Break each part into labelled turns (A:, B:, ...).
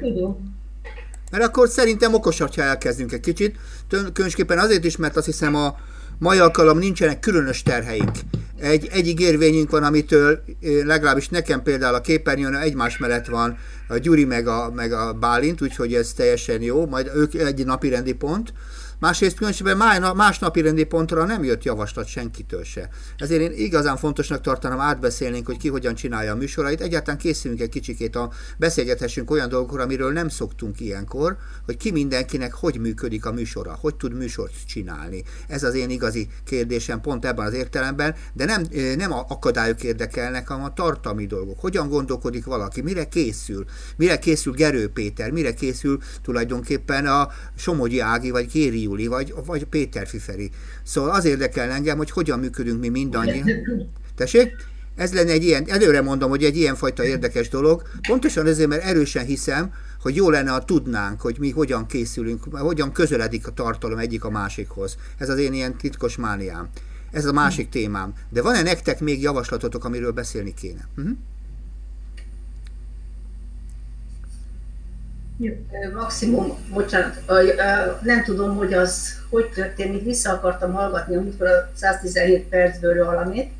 A: Tudom.
B: Mert akkor szerintem okosabb, ha elkezdünk egy kicsit. Különösképpen azért is, mert azt hiszem a mai alkalom nincsenek különös terheink. Egy, egy ígérvényünk van, amitől legalábbis nekem például a képernyőn egymás mellett van a Gyuri meg a, meg a Bálint, úgyhogy ez teljesen jó, majd ők egy napi rendi pont. Másrészt különösebben más rendi pontra nem jött javaslat senkitől se. Ezért én igazán fontosnak tartanám átbeszélnénk, hogy ki hogyan csinálja a műsorait. Egyáltalán készülünk egy kicsikét a beszélgethessünk olyan dolgokra, amiről nem szoktunk ilyenkor, hogy ki mindenkinek hogy működik a műsora, hogy tud műsort csinálni. Ez az én igazi kérdésem pont ebben az értelemben, de nem, nem a akadályok érdekelnek, hanem a tartalmi dolgok. Hogyan gondolkodik valaki, mire készül, mire készül Gerő Péter, mire készül tulajdonképpen a Somogyi Ági vagy Kéri Júli, vagy, vagy Péter Fiferi. Szóval az érdekel engem, hogy hogyan működünk mi mindannyian. Tessék? Ez lenne egy ilyen, előre mondom, hogy egy ilyenfajta érdekes dolog, pontosan ezért, mert erősen hiszem, hogy jó lenne, ha tudnánk, hogy mi hogyan készülünk, hogyan közeledik a tartalom egyik a másikhoz. Ez az én ilyen titkos mániám. Ez a másik témám. De van-e nektek még javaslatotok, amiről beszélni kéne? Uh-huh.
A: Maximum, bocsánat, nem tudom, hogy az hogy történik, vissza akartam hallgatni, amikor a 117 percből valamit,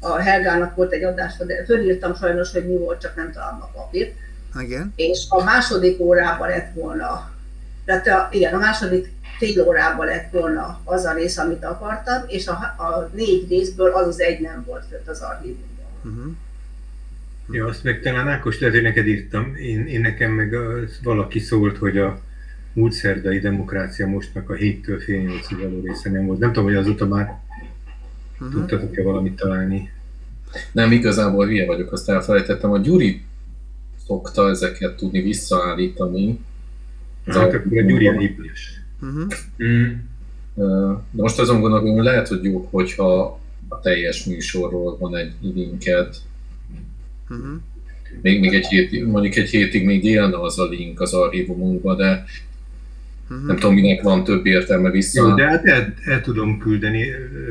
A: a Helgának volt egy adás, de fölírtam sajnos, hogy mi volt, csak nem találom a papírt.
B: Igen.
A: És a második órában lett volna, tehát a, igen, a második fél órában lett volna az a rész, amit akartam, és a, a négy részből az az egy nem volt fönt az archívumban. Uh-huh.
C: Ja, azt meg talán Ákos, lehet, hogy neked írtam. Én, én nekem meg az, valaki szólt, hogy a múlt szerdai demokrácia mostnak a 7-től fél 8 való része nem volt. Nem tudom, hogy azóta már uh-huh. tudtatok-e valamit találni.
D: Nem, igazából hülye vagyok, azt elfelejtettem. A Gyuri szokta ezeket tudni visszaállítani.
C: Hát akkor a Gyuri a uh-huh.
D: mm. De most azon gondolom, hogy lehet, hogy jó, hogyha a teljes műsorról van egy linket, Uh-huh. Még, még egy hétig, mondjuk egy hétig még élne az a link az archívumunkba, de uh-huh. nem tudom, minek van több értelme vissza.
C: Jó, de hát el, el tudom küldeni,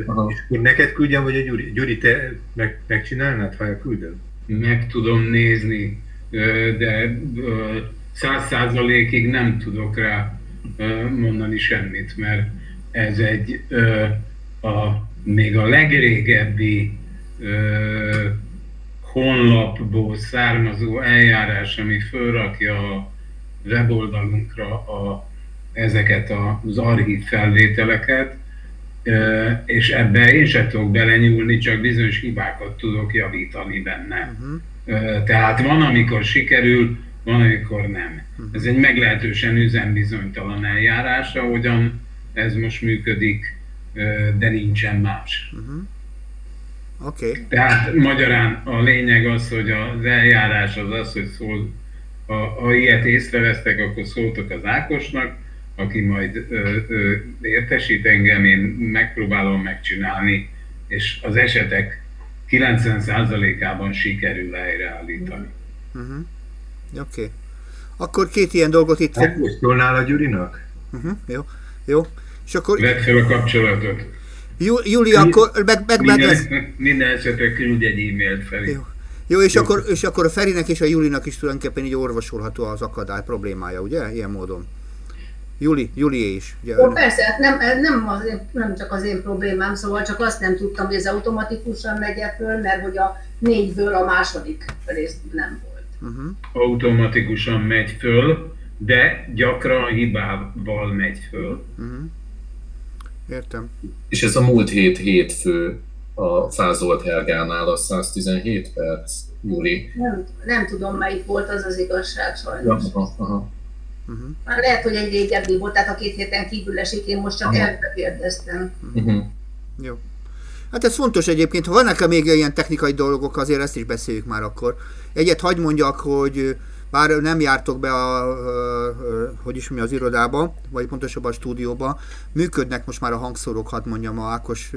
C: Aha. és akkor neked küldjem, vagy a Gyuri, Gyuri te meg, megcsinálnád, ha elküldöm?
E: Meg tudom nézni, de száz százalékig nem tudok rá mondani semmit, mert ez egy a, még a legrégebbi honlapból származó eljárás, ami fölrakja a weboldalunkra a, ezeket az archív felvételeket, és ebbe én sem tudok belenyúlni, csak bizonyos hibákat tudok javítani benne. Uh-huh. Tehát van, amikor sikerül, van, amikor nem. Uh-huh. Ez egy meglehetősen üzembizonytalan eljárás, ahogyan ez most működik, de nincsen más. Uh-huh.
B: Okay.
E: Tehát magyarán a lényeg az, hogy az eljárás az az, hogy szól, ha, ha ilyet észrevesztek, akkor szóltok az Ákosnak, aki majd ö, ö, értesít engem, én megpróbálom megcsinálni, és az esetek 90%-ában sikerül helyreállítani.
B: Uh-huh. Oké. Okay. Akkor két ilyen dolgot itt...
C: Megkóstolnál a Gyurinak?
B: Uh-huh. Jó. Jó.
E: És akkor... Vedd fel a kapcsolatot.
B: Júli, akkor meg, meg,
E: minden, lesz... minden esetre küld egy e-mailt felé.
B: Jó. Jó, és, Jó. Akkor, és akkor a Ferinek és a Julinak is tulajdonképpen így orvosolható az akadály problémája, ugye? Ilyen módon. Juli, Juli is.
A: Ugye, Ó, persze, hát nem, nem, az én, nem csak az én problémám, szóval csak azt nem tudtam, hogy ez automatikusan megy föl, mert hogy a négyből a második rész nem volt.
E: Uh-huh. Automatikusan megy föl, de gyakran hibával megy föl. Uh-huh.
B: Értem.
D: És ez a múlt hét hétfő a Fázolt Hergánál a 117 perc, Júli.
A: Nem, nem tudom, melyik volt az az igazság sajnos.
D: Aha, aha.
A: Uh-huh. Már lehet, hogy egy régebbi volt, tehát a két héten kívül esik, én most csak elkérdeztem.
B: Uh-huh. Jó. Hát ez fontos egyébként, ha vannak-e még ilyen technikai dolgok, azért ezt is beszéljük már akkor. Egyet hagyd mondjak, hogy bár nem jártok be a, hogy is mi az irodába, vagy pontosabban a stúdióba, működnek most már a hangszórók, hadd mondjam, a Ákos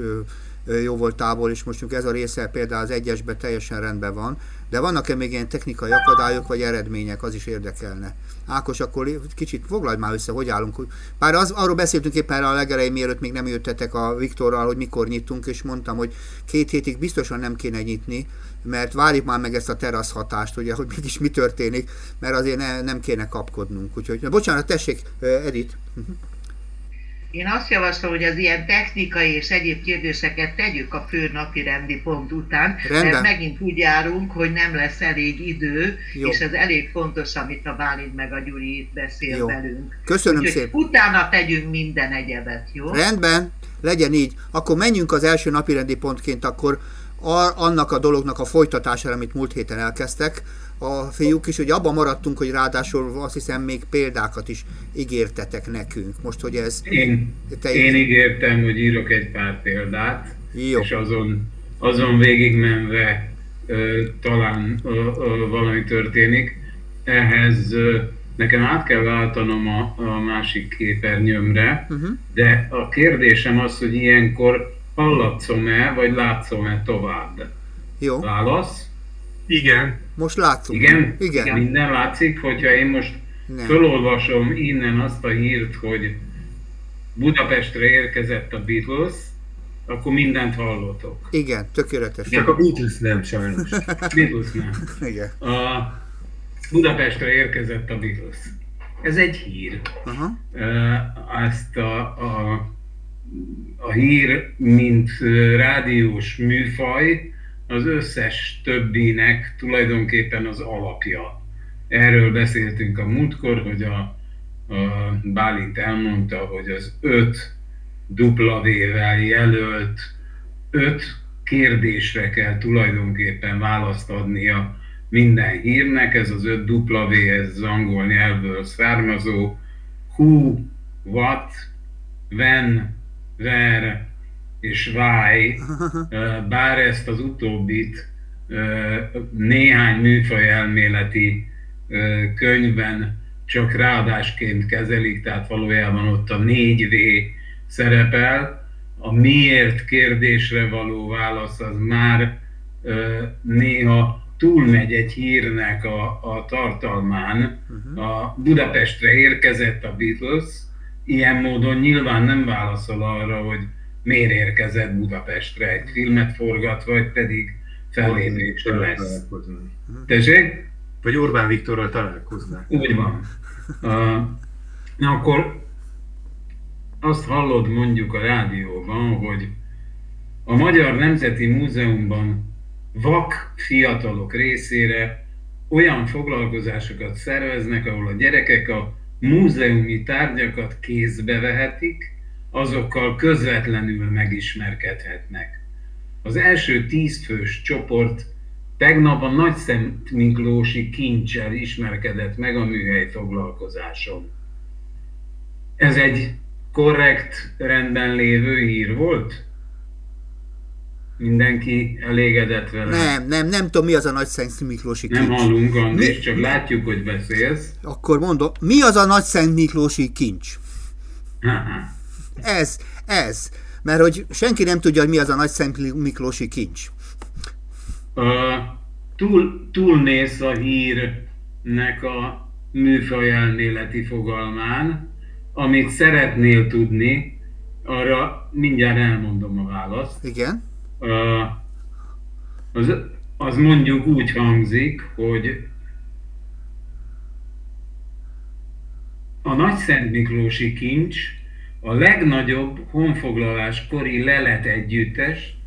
B: jó voltából, és most ez a része például az egyesben teljesen rendben van, de vannak-e még ilyen technikai akadályok vagy eredmények, az is érdekelne. Ákos, akkor kicsit foglalj már össze, hogy állunk. Bár az, arról beszéltünk éppen a legelején, mielőtt még nem jöttetek a Viktorral, hogy mikor nyitunk, és mondtam, hogy két hétig biztosan nem kéne nyitni, mert várjuk már meg ezt a terasz hatást, ugye, hogy mégis mi történik, mert azért ne, nem kéne kapkodnunk. Úgyhogy, bocsánat, tessék, Edith.
F: Én azt javaslom, hogy az ilyen technikai és egyéb kérdéseket tegyük a fő napi rendi pont után, Rendben. mert megint úgy járunk, hogy nem lesz elég idő, Jó. és ez elég fontos, amit a Bálint meg a Gyuri itt beszél jó. velünk.
B: Köszönöm Úgyhogy szépen.
F: Utána tegyünk minden egyebet, jó?
B: Rendben, legyen így. Akkor menjünk az első napi rendi pontként, akkor annak a dolognak a folytatására, amit múlt héten elkezdtek, a fiúk is, hogy abban maradtunk, hogy ráadásul azt hiszem még példákat is ígértetek nekünk. Most, hogy ez...
E: Én, te én ígértem, hogy írok egy pár példát, Jó. és azon, azon végigmenve ö, talán ö, ö, valami történik. Ehhez ö, nekem át kell váltanom a, a másik képernyőmre, uh-huh. de a kérdésem az, hogy ilyenkor hallatszom-e, vagy látszom-e tovább?
B: Jó.
E: Válasz?
C: Igen.
B: Most látszunk.
E: Igen? Igen. Minden látszik, hogyha én most Nem. fölolvasom innen azt a hírt, hogy Budapestre érkezett a Beatles, akkor mindent hallotok.
B: Igen, tökéletes.
C: Csak a Beatles nem, sajnos.
E: Beatles nem.
B: Igen.
E: A Budapestre érkezett a Beatles. Ez egy hír.
B: Aha.
E: Ezt a, a, a hír, mint rádiós műfaj, az összes többinek tulajdonképpen az alapja. Erről beszéltünk a múltkor, hogy a, a Bálint elmondta, hogy az öt dupla V-vel jelölt öt kérdésre kell tulajdonképpen választ adnia minden hírnek. Ez az öt dupla V, ez az angol nyelvből származó who, what, when, where, és Váj, bár ezt az utóbbit néhány műfaj elméleti könyvben csak ráadásként kezelik, tehát valójában ott a 4V szerepel. A miért kérdésre való válasz az már néha túlmegy egy hírnek a, a tartalmán. Uh-huh. A Budapestre érkezett a Beatles, ilyen módon nyilván nem válaszol arra, hogy miért érkezett Budapestre, egy filmet forgat, vagy pedig fellépésre lesz. Tessék?
C: Vagy Orbán Viktorral találkoznak.
E: Úgy van. Uh, na akkor azt hallod mondjuk a rádióban, hogy a Magyar Nemzeti Múzeumban vak fiatalok részére olyan foglalkozásokat szerveznek, ahol a gyerekek a múzeumi tárgyakat kézbe vehetik, azokkal közvetlenül megismerkedhetnek. Az első tízfős csoport tegnap a Nagyszent Miklósi kincsel ismerkedett meg a műhely foglalkozáson. Ez egy korrekt, rendben lévő hír volt? Mindenki elégedett vele?
B: Nem, nem, nem tudom, mi az a Nagy Szent Miklósi kincs.
E: Nem hallunk, Andris, mi? csak látjuk, hogy beszélsz.
B: Akkor mondom, mi az a Nagy Szent Miklósi kincs? Ez, ez. Mert hogy senki nem tudja, hogy mi az a nagy Szent Miklósi kincs.
E: Uh, túl, túlnéz a hírnek a műfaj elméleti fogalmán, amit szeretnél tudni, arra mindjárt elmondom a választ.
B: Igen.
E: Az, az mondjuk úgy hangzik, hogy a Nagy Szent Miklósi kincs a legnagyobb honfoglalás kori lelet együttes,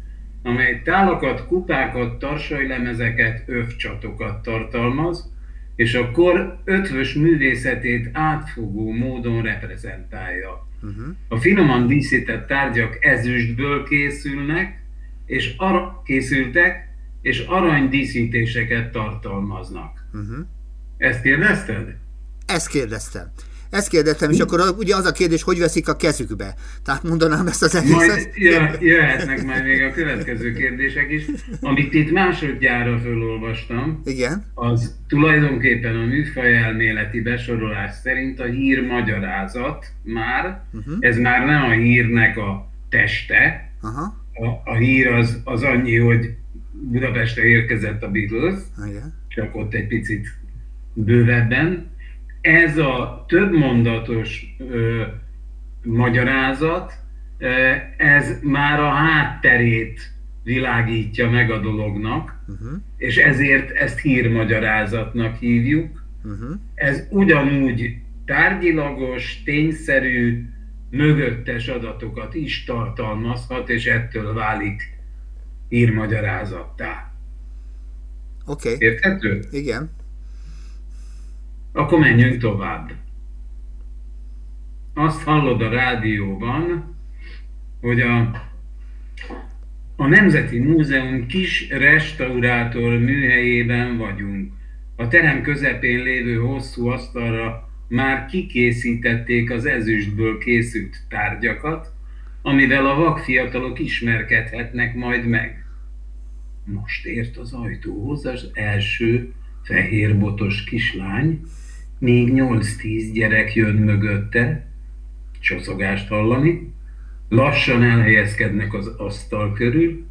E: amely tálakat, kupákat, tarsajlemezeket, övcsatokat tartalmaz, és a kor ötvös művészetét átfogó módon reprezentálja. Uh-huh. A finoman díszített tárgyak ezüstből készülnek, és ar- készültek, és arany díszítéseket tartalmaznak. Uh-huh. Ezt kérdezted?
B: Ezt kérdeztem. Ezt kérdeztem, és akkor ugye az a kérdés, hogy veszik a kezükbe. Tehát mondanám ezt az egészet.
E: Majd jöhetnek majd még a következő kérdések is. Amit itt másodjára felolvastam,
B: Igen.
E: az tulajdonképpen a műfaj elméleti besorolás szerint a hír magyarázat már, uh-huh. ez már nem a hírnek a teste,
B: Aha.
E: A, a hír az, az annyi, hogy Budapestre érkezett a Beatles,
B: Igen.
E: csak ott egy picit bővebben. Ez a több mondatos ö, magyarázat, ö, ez már a hátterét világítja meg a dolognak, uh-huh. és ezért ezt hírmagyarázatnak hívjuk. Uh-huh. Ez ugyanúgy tárgyilagos, tényszerű, mögöttes adatokat is tartalmazhat, és ettől válik írmagyarázattá.
B: Oké. Okay.
E: Érthető?
B: Igen.
E: Akkor menjünk tovább. Azt hallod a rádióban, hogy a, a Nemzeti Múzeum kis restaurátor műhelyében vagyunk. A terem közepén lévő hosszú asztalra már kikészítették az ezüstből készült tárgyakat, amivel a vakfiatalok ismerkedhetnek majd meg. Most ért az ajtóhoz az első fehérbotos kislány, még 8-10 gyerek jön mögötte, csoszogást hallani, lassan elhelyezkednek az asztal körül,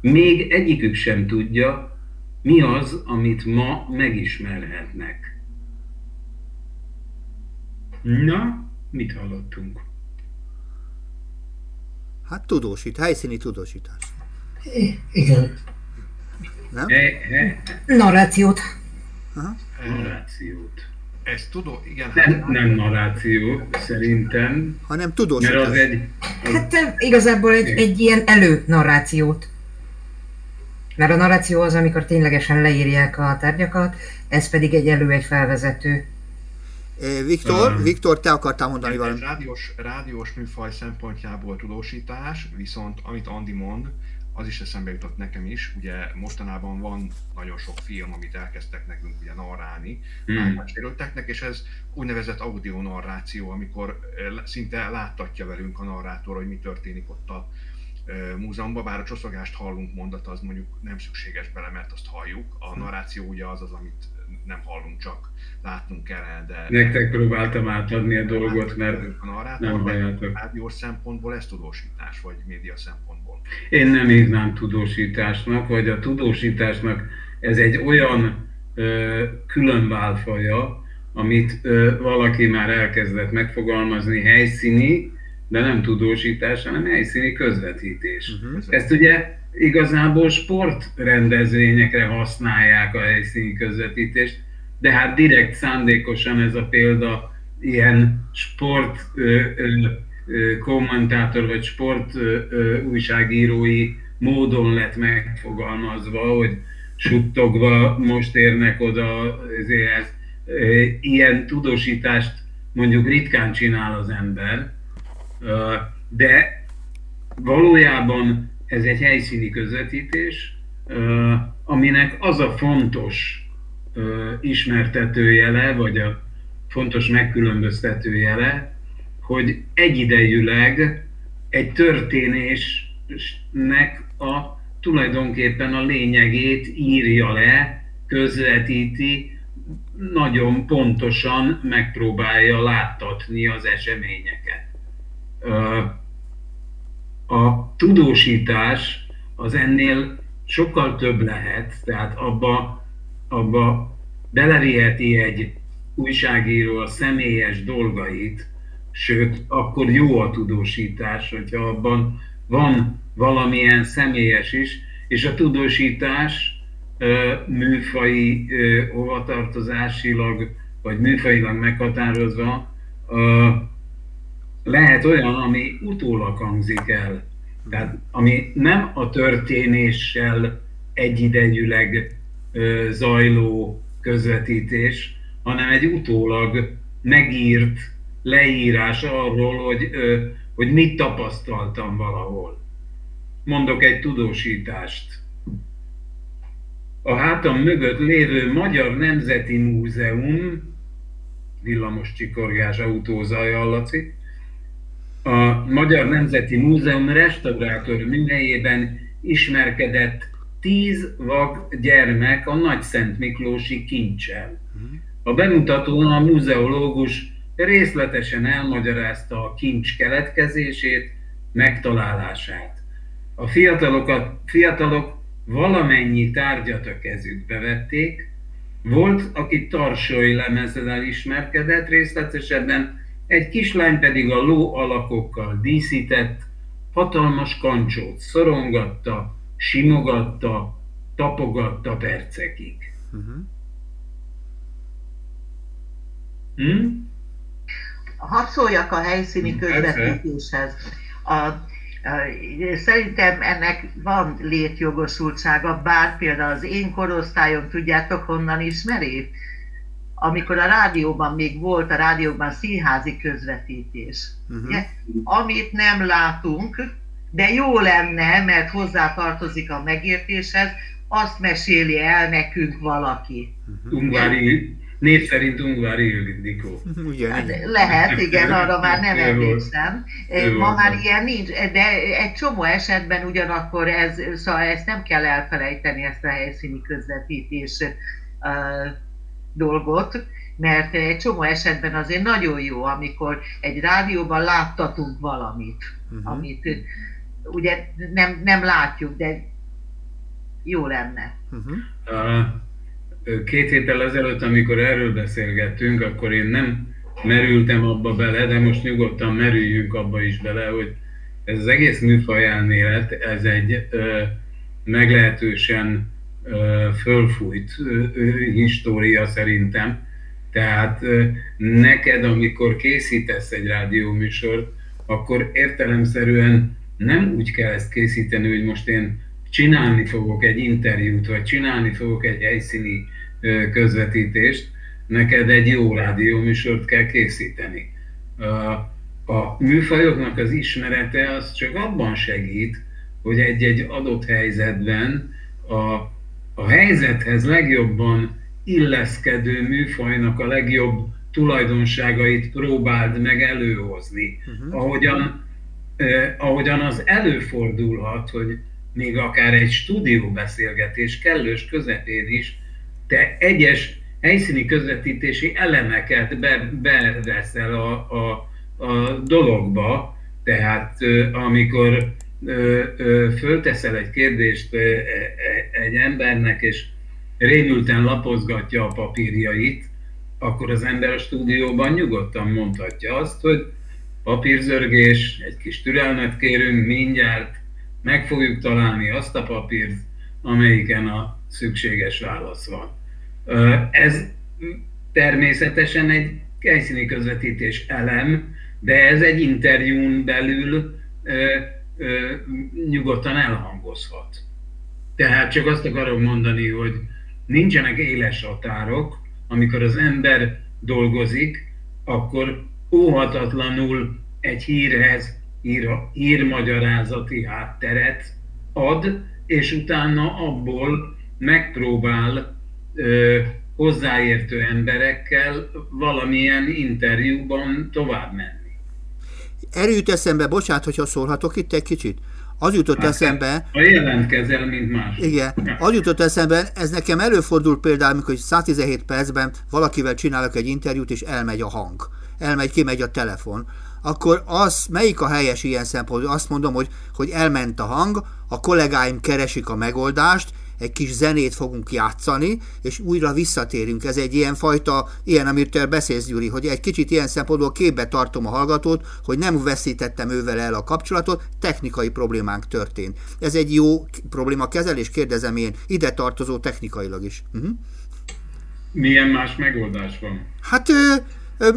E: még egyikük sem tudja, mi az, amit ma megismerhetnek. Na, mit hallottunk?
B: Hát tudósít, helyszíni tudósítás.
G: I- igen.
B: Nem?
E: He, he,
G: Narrációt.
B: Aha.
E: narrációt.
H: Ez tudó, igen.
E: Nem, nem narráció, szerintem,
B: Hanem
E: mert
B: tudósítás.
E: az egy,
G: Hát eh, igazából egy, egy ilyen elő-narrációt. Mert a narráció az, amikor ténylegesen leírják a tárgyakat, ez pedig egy elő, egy felvezető.
B: Viktor,
E: Um.
B: Viktor, te akartál mondani valamit.
H: rádiós, rádiós műfaj szempontjából tudósítás, viszont amit Andi mond, az is eszembe jutott nekem is. Ugye mostanában van nagyon sok film, amit elkezdtek nekünk ugye narrálni,
E: Hmm.
H: sérülteknek, és ez úgynevezett audio narráció, amikor szinte láttatja velünk a narrátor, hogy mi történik ott a múzeumban, bár a csoszogást hallunk mondat, az mondjuk nem szükséges bele, mert azt halljuk. A narráció ugye az az, amit nem hallunk, csak látnunk kellene, de...
E: nektek próbáltam átadni a dolgot, mert
H: a
E: nem
H: narrátor, de
E: halljátok.
H: rádiós szempontból ez tudósítás, vagy média szempontból.
E: Én nem hívnám tudósításnak, vagy a tudósításnak ez egy olyan ö, külön válfaja, amit ö, valaki már elkezdett megfogalmazni helyszíni, de nem tudósítás, hanem helyszíni közvetítés.
B: Uh-huh.
E: Ezt ugye igazából sportrendezvényekre használják a helyszíni közvetítést, de hát direkt szándékosan ez a példa ilyen sport ö, ö, kommentátor vagy sport ö, újságírói módon lett megfogalmazva, hogy suttogva most érnek oda ezért Ilyen tudósítást mondjuk ritkán csinál az ember, de valójában ez egy helyszíni közvetítés, aminek az a fontos ismertetőjele, vagy a fontos megkülönböztetőjele, hogy egyidejűleg egy történésnek a tulajdonképpen a lényegét írja le, közvetíti, nagyon pontosan megpróbálja láttatni az eseményeket. A tudósítás az ennél sokkal több lehet, tehát abba, abba beleviheti egy újságíró a személyes dolgait, sőt, akkor jó a tudósítás, hogyha abban van valamilyen személyes is, és a tudósítás műfai hovatartozásilag, vagy műfajilag meghatározva lehet olyan, ami utólag hangzik el. Tehát ami nem a történéssel egyidejűleg ö, zajló közvetítés, hanem egy utólag megírt leírás arról, hogy, ö, hogy mit tapasztaltam valahol. Mondok egy tudósítást. A hátam mögött lévő Magyar Nemzeti Múzeum, villamos csikorgás autózaj hallatszik, a Magyar Nemzeti Múzeum restaurátor műhelyében ismerkedett tíz vak gyermek a Nagy Szent Miklósi kincsel. A bemutatón a muzeológus részletesen elmagyarázta a kincs keletkezését, megtalálását. a fiatalokat, fiatalok valamennyi tárgyat a kezükbe vették, volt, aki tarsói lemezzel ismerkedett részletesebben, egy kislány pedig a ló alakokkal díszített, hatalmas kancsót szorongatta, simogatta, tapogatta percekig. Uh-huh.
F: Hm? Hadd szóljak a helyszíni közvetítéshez. A, Szerintem ennek van létjogosultsága, bár például az én korosztályom, tudjátok honnan ismeri? Amikor a rádióban még volt, a rádióban színházi közvetítés. Uh-huh. Ugye? Amit nem látunk, de jó lenne, mert hozzá tartozik a megértéshez, azt meséli el nekünk valaki.
E: Uh-huh. Ungvári Név szerint Ungvári Ildikó.
F: Hát lehet, igen, arra már nem emlékszem. Ma már ilyen nincs, de egy csomó esetben ugyanakkor ez, szóval ezt nem kell elfelejteni, ezt a helyszíni közvetítés uh, dolgot, mert egy csomó esetben azért nagyon jó, amikor egy rádióban láttatunk valamit, uh-huh. amit ugye nem, nem látjuk, de jó lenne. Uh-huh.
E: Uh, két héttel ezelőtt, amikor erről beszélgettünk, akkor én nem merültem abba bele, de most nyugodtan merüljünk abba is bele, hogy ez az egész műfaj elmélet, ez egy ö, meglehetősen fölfújt história szerintem. Tehát neked, amikor készítesz egy rádióműsort, akkor értelemszerűen nem úgy kell ezt készíteni, hogy most én csinálni fogok egy interjút, vagy csinálni fogok egy helyszíni közvetítést, neked egy jó rádióműsort kell készíteni. A műfajoknak az ismerete az csak abban segít, hogy egy-egy adott helyzetben a, a helyzethez legjobban illeszkedő műfajnak a legjobb tulajdonságait próbáld meg előhozni. Uh-huh. Ahogyan, eh, ahogyan az előfordulhat, hogy még akár egy stúdióbeszélgetés kellős közepén is te egyes helyszíni közvetítési elemeket be, beveszel a, a, a dologba, tehát amikor fölteszel egy kérdést e, e, egy embernek, és rémülten lapozgatja a papírjait, akkor az ember a stúdióban nyugodtan mondhatja azt, hogy papírzörgés, egy kis türelmet kérünk, mindjárt meg fogjuk találni azt a papírt, amelyiken a szükséges válasz van. Ez természetesen egy helyszíni közvetítés elem, de ez egy interjún belül nyugodtan elhangozhat. Tehát csak azt akarom mondani, hogy nincsenek éles határok, amikor az ember dolgozik, akkor óhatatlanul egy hírhez hír, hírmagyarázati hátteret ad, és utána abból megpróbál ö, hozzáértő emberekkel valamilyen interjúban tovább menni.
B: Erről jut eszembe, bocsánat, hogyha szólhatok itt egy kicsit. Az jutott hát, eszembe...
E: A jelentkezel, mint más.
B: Igen, az jutott eszembe, ez nekem előfordul például, amikor 117 percben valakivel csinálok egy interjút, és elmegy a hang. Elmegy, kimegy a telefon akkor az, melyik a helyes ilyen szempontból? Azt mondom, hogy, hogy elment a hang, a kollégáim keresik a megoldást, egy kis zenét fogunk játszani, és újra visszatérünk. Ez egy ilyen fajta, ilyen, amit te beszélsz, Gyuri, hogy egy kicsit ilyen szempontból képbe tartom a hallgatót, hogy nem veszítettem ővel el a kapcsolatot, technikai problémánk történt. Ez egy jó probléma kezelés, kérdezem én, ide tartozó technikailag is. Uh-huh.
E: Milyen más megoldás van?
B: Hát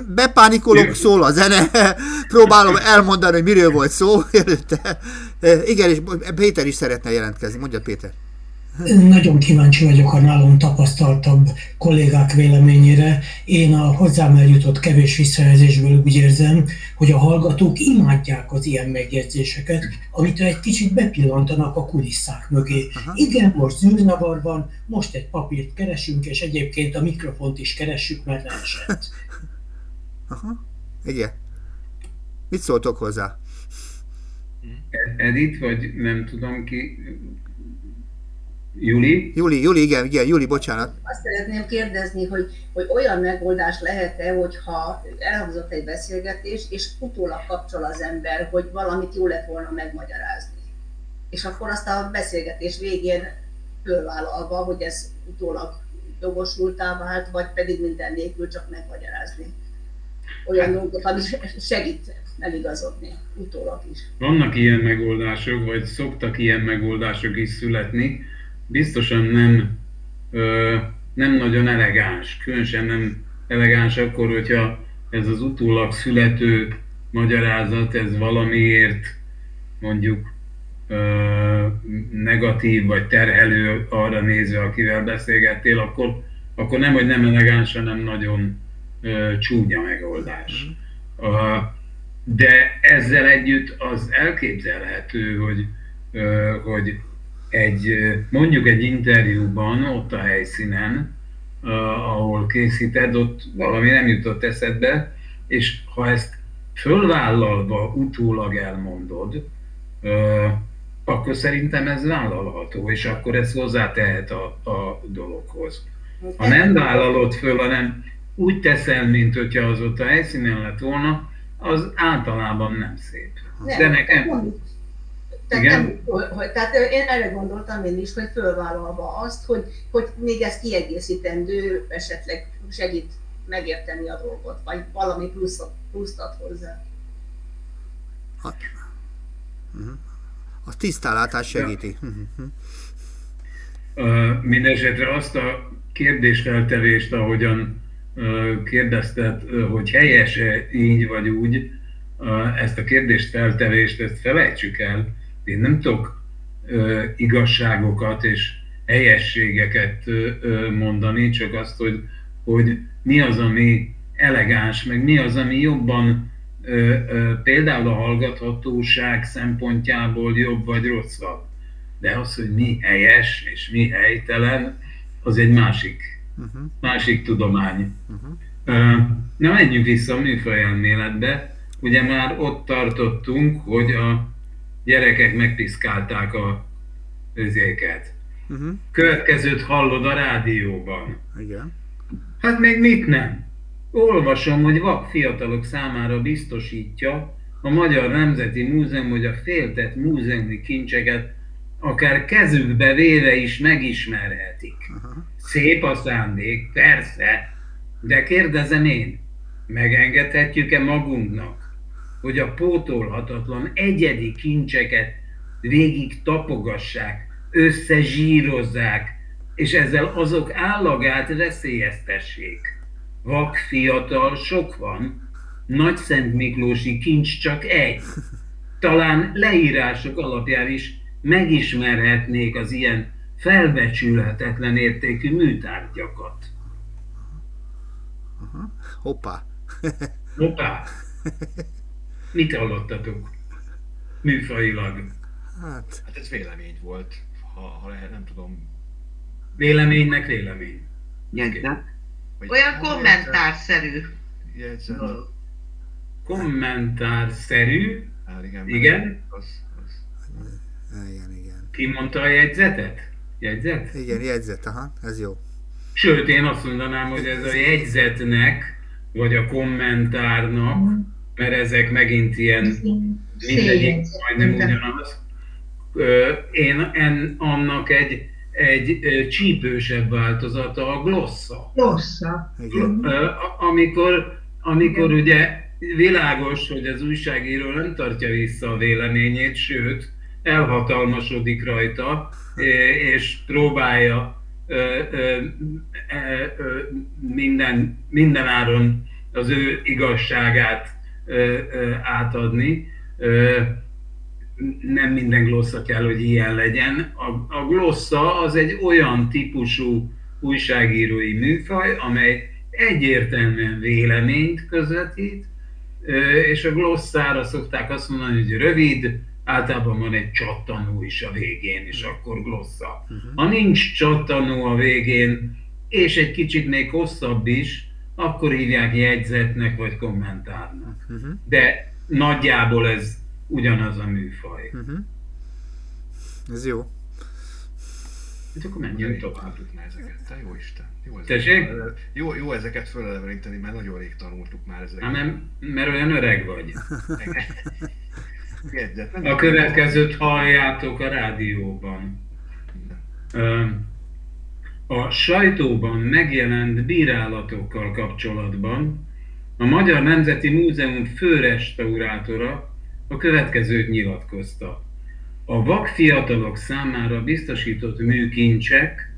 B: bepánikolok, szól a zene, próbálom elmondani, hogy miről volt szó előtte. Igen, és Péter is szeretne jelentkezni. Mondja Péter.
I: Nagyon kíváncsi vagyok a nálunk tapasztaltabb kollégák véleményére. Én a hozzám eljutott kevés visszajelzésből úgy érzem, hogy a hallgatók imádják az ilyen megjegyzéseket, amit egy kicsit bepillantanak a kulisszák mögé. Aha. Igen, most zűrnavar van, most egy papírt keresünk, és egyébként a mikrofont is keressük, mert leesett.
B: Aha, igen. Mit szóltok hozzá?
E: Edith, vagy nem tudom ki, Juli?
B: Juli, Juli, igen, igen, Juli, bocsánat.
A: Azt szeretném kérdezni, hogy, hogy olyan megoldás lehet-e, hogyha elhangzott egy beszélgetés, és utólag kapcsol az ember, hogy valamit jó lett volna megmagyarázni. és akkor azt a beszélgetés végén fölvállalva, hogy ez utólag jogosultá vált, vagy pedig minden nélkül csak megmagyarázni. Olyan hát, dolgokat, ami segít eligazodni utólag is.
E: Vannak ilyen megoldások, vagy szoktak ilyen megoldások is születni, biztosan nem, ö, nem nagyon elegáns, különösen nem elegáns akkor, hogyha ez az utólag születő magyarázat, ez valamiért mondjuk ö, negatív vagy terhelő arra nézve, akivel beszélgettél, akkor, akkor nem, hogy nem elegáns, hanem nagyon ö, csúnya megoldás. Mm. Uh, de ezzel együtt az elképzelhető, hogy, ö, hogy egy, mondjuk egy interjúban, ott a helyszínen, uh, ahol készíted, ott valami nem jutott eszedbe, és ha ezt fölvállalva utólag elmondod, uh, akkor szerintem ez vállalható, és akkor ez hozzátehet a, a dologhoz. Ha nem vállalod föl, hanem úgy teszel, mint hogyha az ott a helyszínen lett volna, az általában nem szép. Nem, De nekem...
A: Tehát, Igen? Nem, hogy, tehát én erre gondoltam én is, hogy fölvállalva azt, hogy, hogy még ez kiegészítendő, esetleg segít megérteni a dolgot, vagy valami pluszot, pluszt ad hozzá.
B: Hát, uh-huh. A tisztálátás segíti.
E: Uh, Mindenesetre azt a kérdésfeltevést, ahogyan kérdezted, hogy helyes-e így vagy úgy, ezt a kérdésfeltevést, ezt felejtsük el. Én nem tudok igazságokat és helyességeket mondani, csak azt, hogy, hogy mi az, ami elegáns, meg mi az, ami jobban például a hallgathatóság szempontjából jobb vagy rosszabb. De az, hogy mi helyes és mi helytelen, az egy másik, uh-huh. másik tudomány. Uh-huh. Na menjünk vissza a műfajelméletbe. Ugye már ott tartottunk, hogy a gyerekek megpiszkálták a özéket. Uh-huh. Következőt hallod a rádióban.
B: Igen.
E: Hát még mit nem? Olvasom, hogy vak fiatalok számára biztosítja a Magyar Nemzeti Múzeum, hogy a féltett múzeumi kincseket akár kezükbe véve is megismerhetik. Szép a szándék, persze, de kérdezem én, megengedhetjük-e magunknak, hogy a pótolhatatlan egyedi kincseket végig tapogassák, összezsírozzák, és ezzel azok állagát veszélyeztessék vak fiatal sok van, Nagy Szent Miklósi kincs csak egy. Talán leírások alapján is megismerhetnék az ilyen felbecsülhetetlen értékű műtárgyakat.
B: Uh-huh. Hoppá!
E: Hoppá! Mit hallottatok? Műfajilag.
H: Hát, hát ez vélemény volt, ha, ha lehet, nem tudom.
E: Véleménynek vélemény.
F: Jegyzet. Olyan kommentárszerű.
H: Jegyzet.
E: Kommentárszerű.
H: Hát igen.
E: Igen.
H: Az, az.
B: Igen, igen.
E: Ki mondta a jegyzetet? Jegyzet?
B: Igen, jegyzet, aha, ez jó.
E: Sőt, én azt mondanám, hogy ez a jegyzetnek, vagy a kommentárnak, mert ezek megint ilyen mindegyik majdnem ugyanaz. Én en, annak egy egy csípősebb változata a glossa.
F: Glossa.
E: Amikor, amikor ugye világos, hogy az újságíró nem tartja vissza a véleményét, sőt, elhatalmasodik rajta, és próbálja minden, minden áron az ő igazságát átadni nem minden glossza kell, hogy ilyen legyen. A, a glossza az egy olyan típusú újságírói műfaj, amely egyértelműen véleményt közvetít, és a glosszára szokták azt mondani, hogy rövid, általában van egy csattanó is a végén, és akkor glossza. Uh-huh. Ha nincs csattanó a végén, és egy kicsit még hosszabb is, akkor hívják jegyzetnek vagy kommentárnak. Uh-huh. De nagyjából ez ugyanaz a műfaj. Uh-huh.
B: Ez jó.
H: Hát akkor menjünk tovább tudná ezeket. Te jó Isten. Jó,
E: ezeket,
H: jó, jó ezeket föleleveníteni, mert nagyon rég tanultuk már ezeket.
E: Hát nem, mert olyan öreg vagy. A következőt halljátok a rádióban. A sajtóban megjelent bírálatokkal kapcsolatban a Magyar Nemzeti Múzeum főrestaurátora a következőt nyilatkozta. A vak fiatalok számára biztosított műkincsek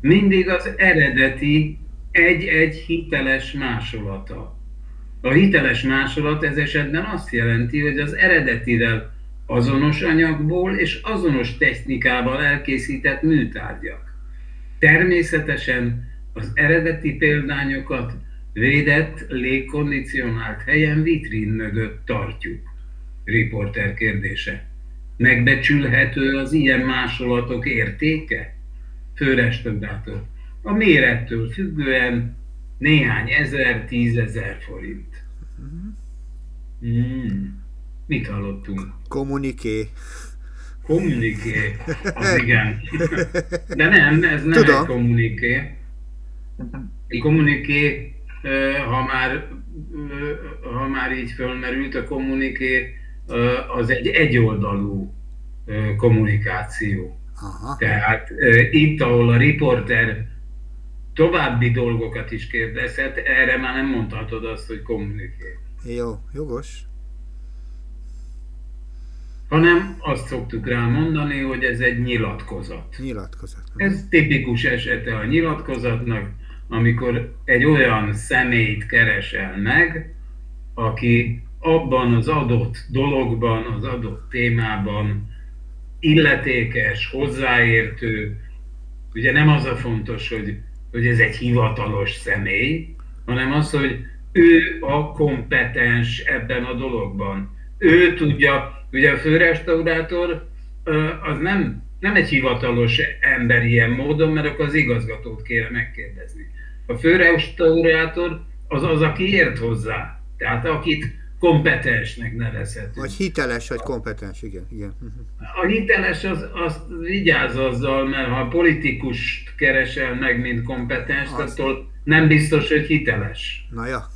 E: mindig az eredeti egy-egy hiteles másolata. A hiteles másolat ez esetben azt jelenti, hogy az eredetivel azonos anyagból és azonos technikával elkészített műtárgyak. Természetesen az eredeti példányokat védett, légkondicionált helyen vitrin mögött tartjuk. Riporter kérdése. Megbecsülhető az ilyen másolatok értéke? Főrestöbrátor. A mérettől függően néhány ezer, tízezer forint. Mm. Mit hallottunk?
B: Kommuniké.
E: Kommuniké, az igen. De nem, ez nem Tudom. egy kommuniké. Egy kommuniké, ha már, ha már így fölmerült a kommuniké, az egy egyoldalú kommunikáció. Aha. Tehát itt, ahol a riporter további dolgokat is kérdezhet, erre már nem mondhatod azt, hogy kommuniké.
B: Jó, jogos.
E: Hanem azt szoktuk rá mondani, hogy ez egy nyilatkozat.
B: Nyilatkozat.
E: Ez tipikus esete a nyilatkozatnak, amikor egy olyan személyt keresel meg, aki abban az adott dologban, az adott témában illetékes, hozzáértő, ugye nem az a fontos, hogy, hogy ez egy hivatalos személy, hanem az, hogy ő a kompetens ebben a dologban. Ő tudja, ugye a főrestaurátor az nem, nem egy hivatalos ember ilyen módon, mert akkor az igazgatót kéne megkérdezni. A főrestaurátor az az, aki ért hozzá. Tehát akit kompetensnek nevezhető.
B: Vagy hiteles, vagy kompetens, igen. igen.
E: A hiteles az, az vigyáz azzal, mert ha a politikust keresel meg, mint kompetens, az... attól nem biztos, hogy hiteles.
B: Na ja.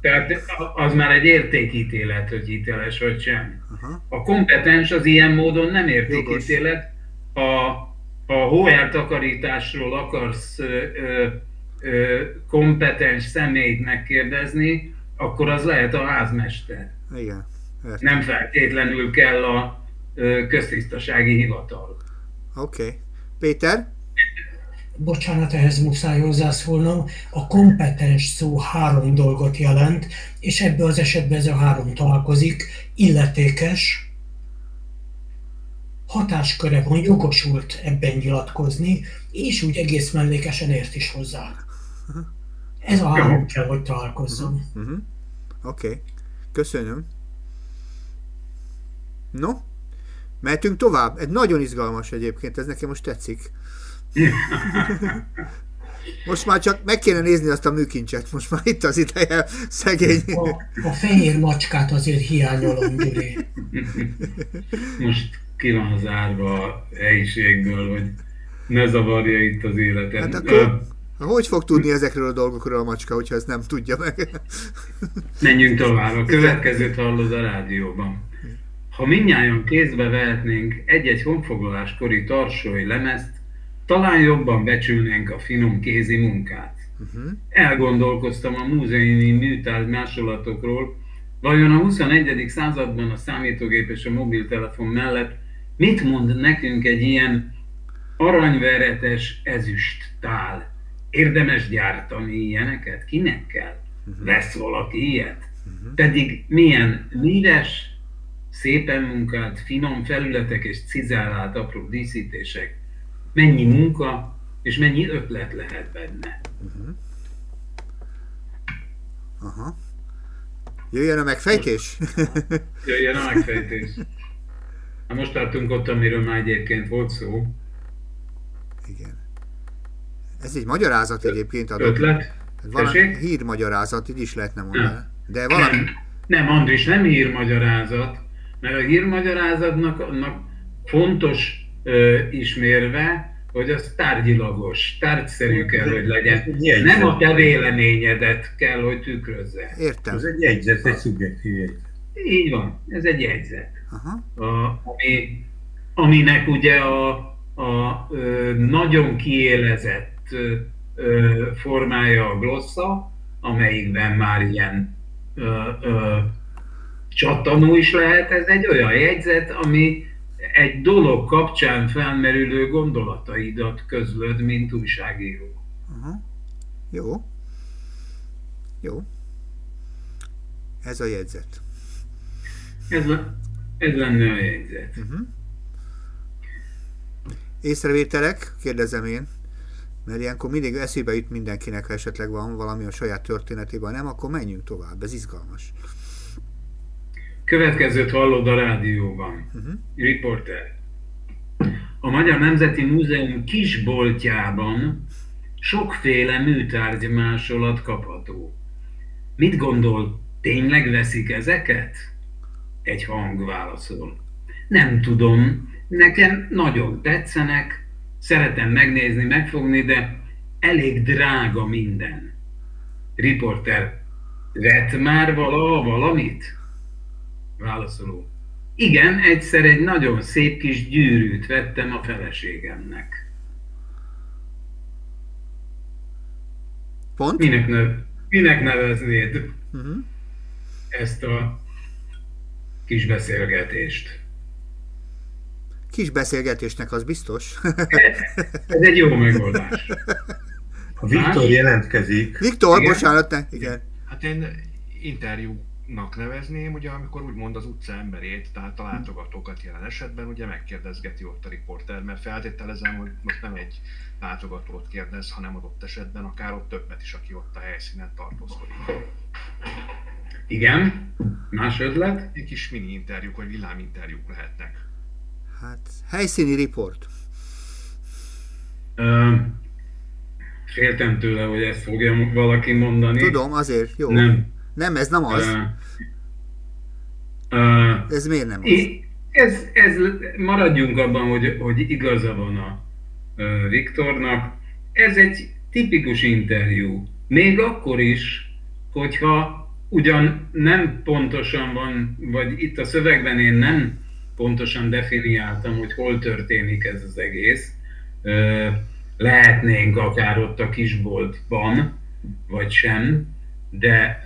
E: Tehát az már egy értékítélet, hogy hiteles vagy sem. Aha. A kompetens az ilyen módon nem értékítélet. Ha, ha HR takarításról akarsz ö, ö, kompetens személyt megkérdezni, akkor az lehet a házmester.
B: Igen.
E: Értem. Nem feltétlenül kell a köztisztasági hivatal.
B: Oké. Okay. Péter?
I: Bocsánat, ehhez muszáj hozzászólnom. A kompetens szó három dolgot jelent, és ebben az esetben ez a három találkozik. Illetékes, hatásköre van, jogosult ebben nyilatkozni, és úgy egész mellékesen ért is hozzá. Ez a három kell, hogy találkozzon. Uh-huh. Uh-huh.
B: Oké, okay. köszönöm. No, mehetünk tovább. Egy nagyon izgalmas egyébként, ez nekem most tetszik. Most már csak meg kéne nézni azt a műkincset, most már itt az ideje, szegény.
I: A, a fehér macskát azért hiányolom, Gyuri.
E: Most ki van zárva a helyiségből, hogy ne zavarja itt az életet.
B: Hát akkor, hogy fog tudni ezekről a dolgokról a macska, hogyha ezt nem tudja meg?
E: Menjünk tovább. A következőt hallod a rádióban. Ha minnyáján kézbe vehetnénk egy-egy honfoglaláskori tarsói lemezt, talán jobban becsülnénk a finom kézi munkát. Uh-huh. Elgondolkoztam a múzeumi műtárgy másolatokról, vajon a 21. században a számítógép és a mobiltelefon mellett mit mond nekünk egy ilyen aranyveretes ezüst tál? Érdemes gyártani ilyeneket? Kinek kell? Uh-huh. Vesz valaki ilyet? Uh-huh. Pedig milyen míres, szépen munkált, finom felületek és cizellált apró díszítések. Mennyi munka és mennyi ötlet lehet benne. Uh-huh.
B: Aha. Jöjjön a megfejtés?
E: Jöjjön a megfejtés. Na most tartunk ott, amiről már egyébként volt szó.
B: Igen. Ez egy magyarázat egyébként
E: adott. Ötlet?
B: Valami hírmagyarázat, így is lehetne mondani. Nem. De valami...
E: Nem, nem, Andris, nem hírmagyarázat, mert a hírmagyarázatnak annak fontos ö, ismérve, hogy az tárgyilagos, tárgyszerű kell, hogy legyen. Nem a te véleményedet kell, hogy tükrözze.
B: Értem.
C: Ez egy jegyzet, egy szubjektív jegyzet.
E: Így van, ez egy jegyzet. Aha. A, ami, aminek ugye a, a ö, nagyon kiélezett ö, formája a glossa, amelyikben már ilyen ö, ö, csattanó is lehet. Ez egy olyan jegyzet, ami egy dolog kapcsán felmerülő gondolataidat közlöd, mint újságíró. Aha.
B: Jó. Jó. Ez a jegyzet.
E: Ez, a, ez lenne a jegyzet.
B: Uh-huh. Észrevételek? Kérdezem én. Mert ilyenkor mindig eszébe jut mindenkinek, ha esetleg van valami a saját történetében, nem, akkor menjünk tovább, ez izgalmas.
E: Következőt hallod a rádióban. Uh-huh. Reporter. A Magyar Nemzeti Múzeum kisboltjában sokféle műtárgy másolat kapható. Mit gondol, tényleg veszik ezeket? Egy hang válaszol. Nem tudom, nekem nagyon tetszenek, szeretem megnézni, megfogni, de elég drága minden. Riporter, vett már vala valamit? Válaszoló. Igen, egyszer egy nagyon szép kis gyűrűt vettem a feleségemnek.
B: Pont?
E: Minek, nev, minek neveznéd uh-huh. ezt a kis beszélgetést?
B: Kis beszélgetésnek az biztos.
E: Ez egy jó megoldás.
C: A Viktor jelentkezik.
B: Viktor, igen? bocsánat, te, igen.
H: Hát én interjúnak nevezném, ugye amikor úgymond az utca emberét, tehát a látogatókat jelen esetben ugye megkérdezgeti ott a riporter, mert feltételezem, hogy most nem egy látogatót kérdez, hanem adott esetben akár ott többet is, aki ott a helyszínen tartózkodik.
E: Igen, más ötlet?
H: Egy kis mini interjúk, vagy villáminterjúk lehetnek.
B: Hát, helyszíni riport.
E: Féltem tőle, hogy ezt fogja valaki mondani.
B: Tudom, azért, jó.
E: Nem.
B: Nem, ez nem az. Uh, uh, ez miért nem az?
E: Ez, ez, maradjunk abban, hogy, hogy igaza van a uh, Viktornak. Ez egy tipikus interjú. Még akkor is, hogyha ugyan nem pontosan van, vagy itt a szövegben én nem pontosan definiáltam, hogy hol történik ez az egész. Lehetnénk akár ott a kisboltban, vagy sem, de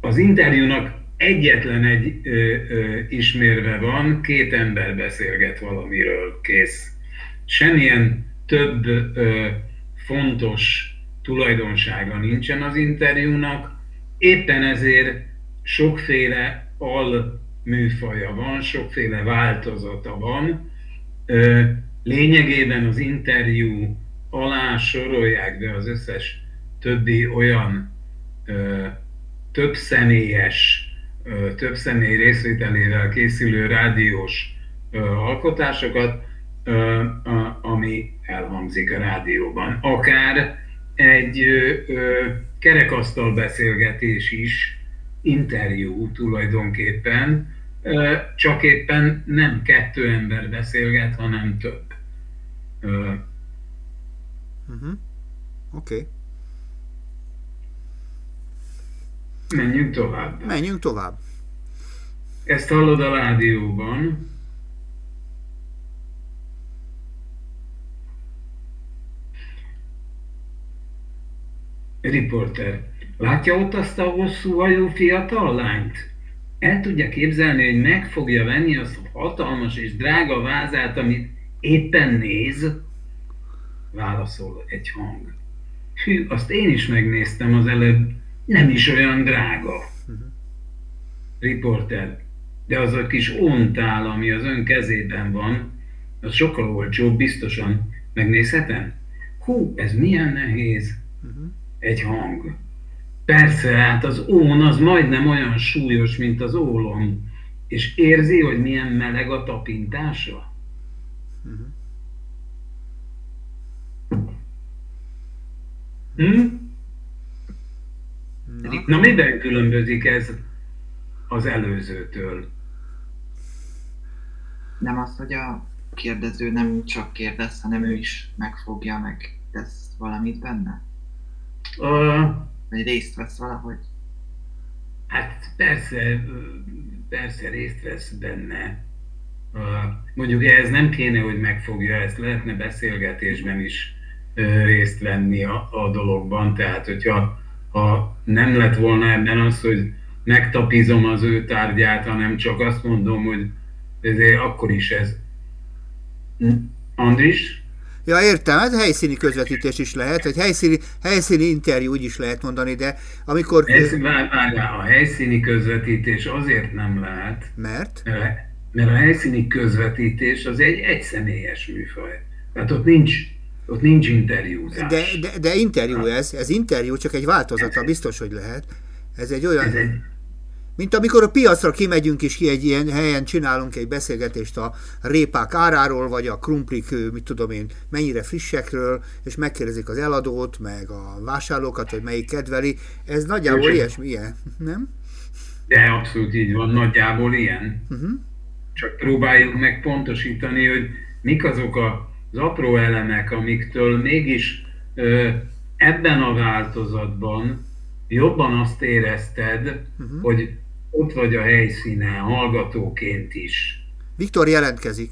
E: az interjúnak egyetlen egy ismérve van, két ember beszélget valamiről, kész. Semmilyen több fontos tulajdonsága nincsen az interjúnak, éppen ezért sokféle al műfaja van, sokféle változata van. Lényegében az interjú alá sorolják be az összes többi olyan több személyes, több személy részvételével készülő rádiós alkotásokat, ami elhangzik a rádióban. Akár egy kerekasztal beszélgetés is, interjú tulajdonképpen, csak éppen nem kettő ember beszélget, hanem több. Uh-huh.
B: Oké. Okay.
E: Menjünk tovább.
B: Menjünk tovább.
E: Ezt hallod a rádióban. Riporter. Látja ott azt a hosszú hajú fiatal lányt? El tudja képzelni, hogy meg fogja venni azt a hatalmas és drága vázát, amit éppen néz? Válaszol egy hang. Hű, azt én is megnéztem az előbb, nem is olyan drága. Riporter, de az a kis ontál, ami az ön kezében van, az sokkal olcsóbb, biztosan. Megnézhetem? Hú, ez milyen nehéz. Egy hang. Persze, hát az ón az majdnem olyan súlyos, mint az ólom. És érzi, hogy milyen meleg a tapintása? Uh-huh. Hm? Na. Na miben különbözik ez az előzőtől?
J: Nem az, hogy a kérdező nem csak kérdez, hanem ő is megfogja, meg tesz valamit benne? Uh, vagy részt vesz valahogy?
E: Hát persze, persze részt vesz benne. Mondjuk ez nem kéne, hogy megfogja ezt, lehetne beszélgetésben is részt venni a, a dologban, tehát hogyha ha nem lett volna ebben az, hogy megtapizom az ő tárgyát, hanem csak azt mondom, hogy ezért akkor is ez. Andris?
B: Ja, értem, hát helyszíni közvetítés is lehet, egy helyszíni, helyszíni interjú úgy is lehet mondani, de amikor...
E: Helyszín, várjál, a helyszíni közvetítés azért nem lehet.
B: Mert,
E: mert a helyszíni közvetítés az egy egyszemélyes műfaj. Tehát ott nincs, ott nincs interjúzás.
B: De, de, de interjú ez, ez interjú, csak egy változata, biztos, hogy lehet. Ez egy olyan... Ez egy, mint amikor a piacra kimegyünk és ki egy ilyen helyen csinálunk egy beszélgetést a répák áráról, vagy a krumplik, mit tudom én, mennyire frissekről, és megkérdezik az eladót, meg a vásárlókat, hogy melyik kedveli. Ez nagyjából Jó, ilyesmi, ilyen, nem?
E: De abszolút így van, nagyjából ilyen. Uh-huh. Csak próbáljuk meg pontosítani, hogy mik azok az apró elemek, amiktől mégis ö, ebben a változatban jobban azt érezted, uh-huh. hogy ott vagy a helyszínen, hallgatóként is.
B: Viktor jelentkezik.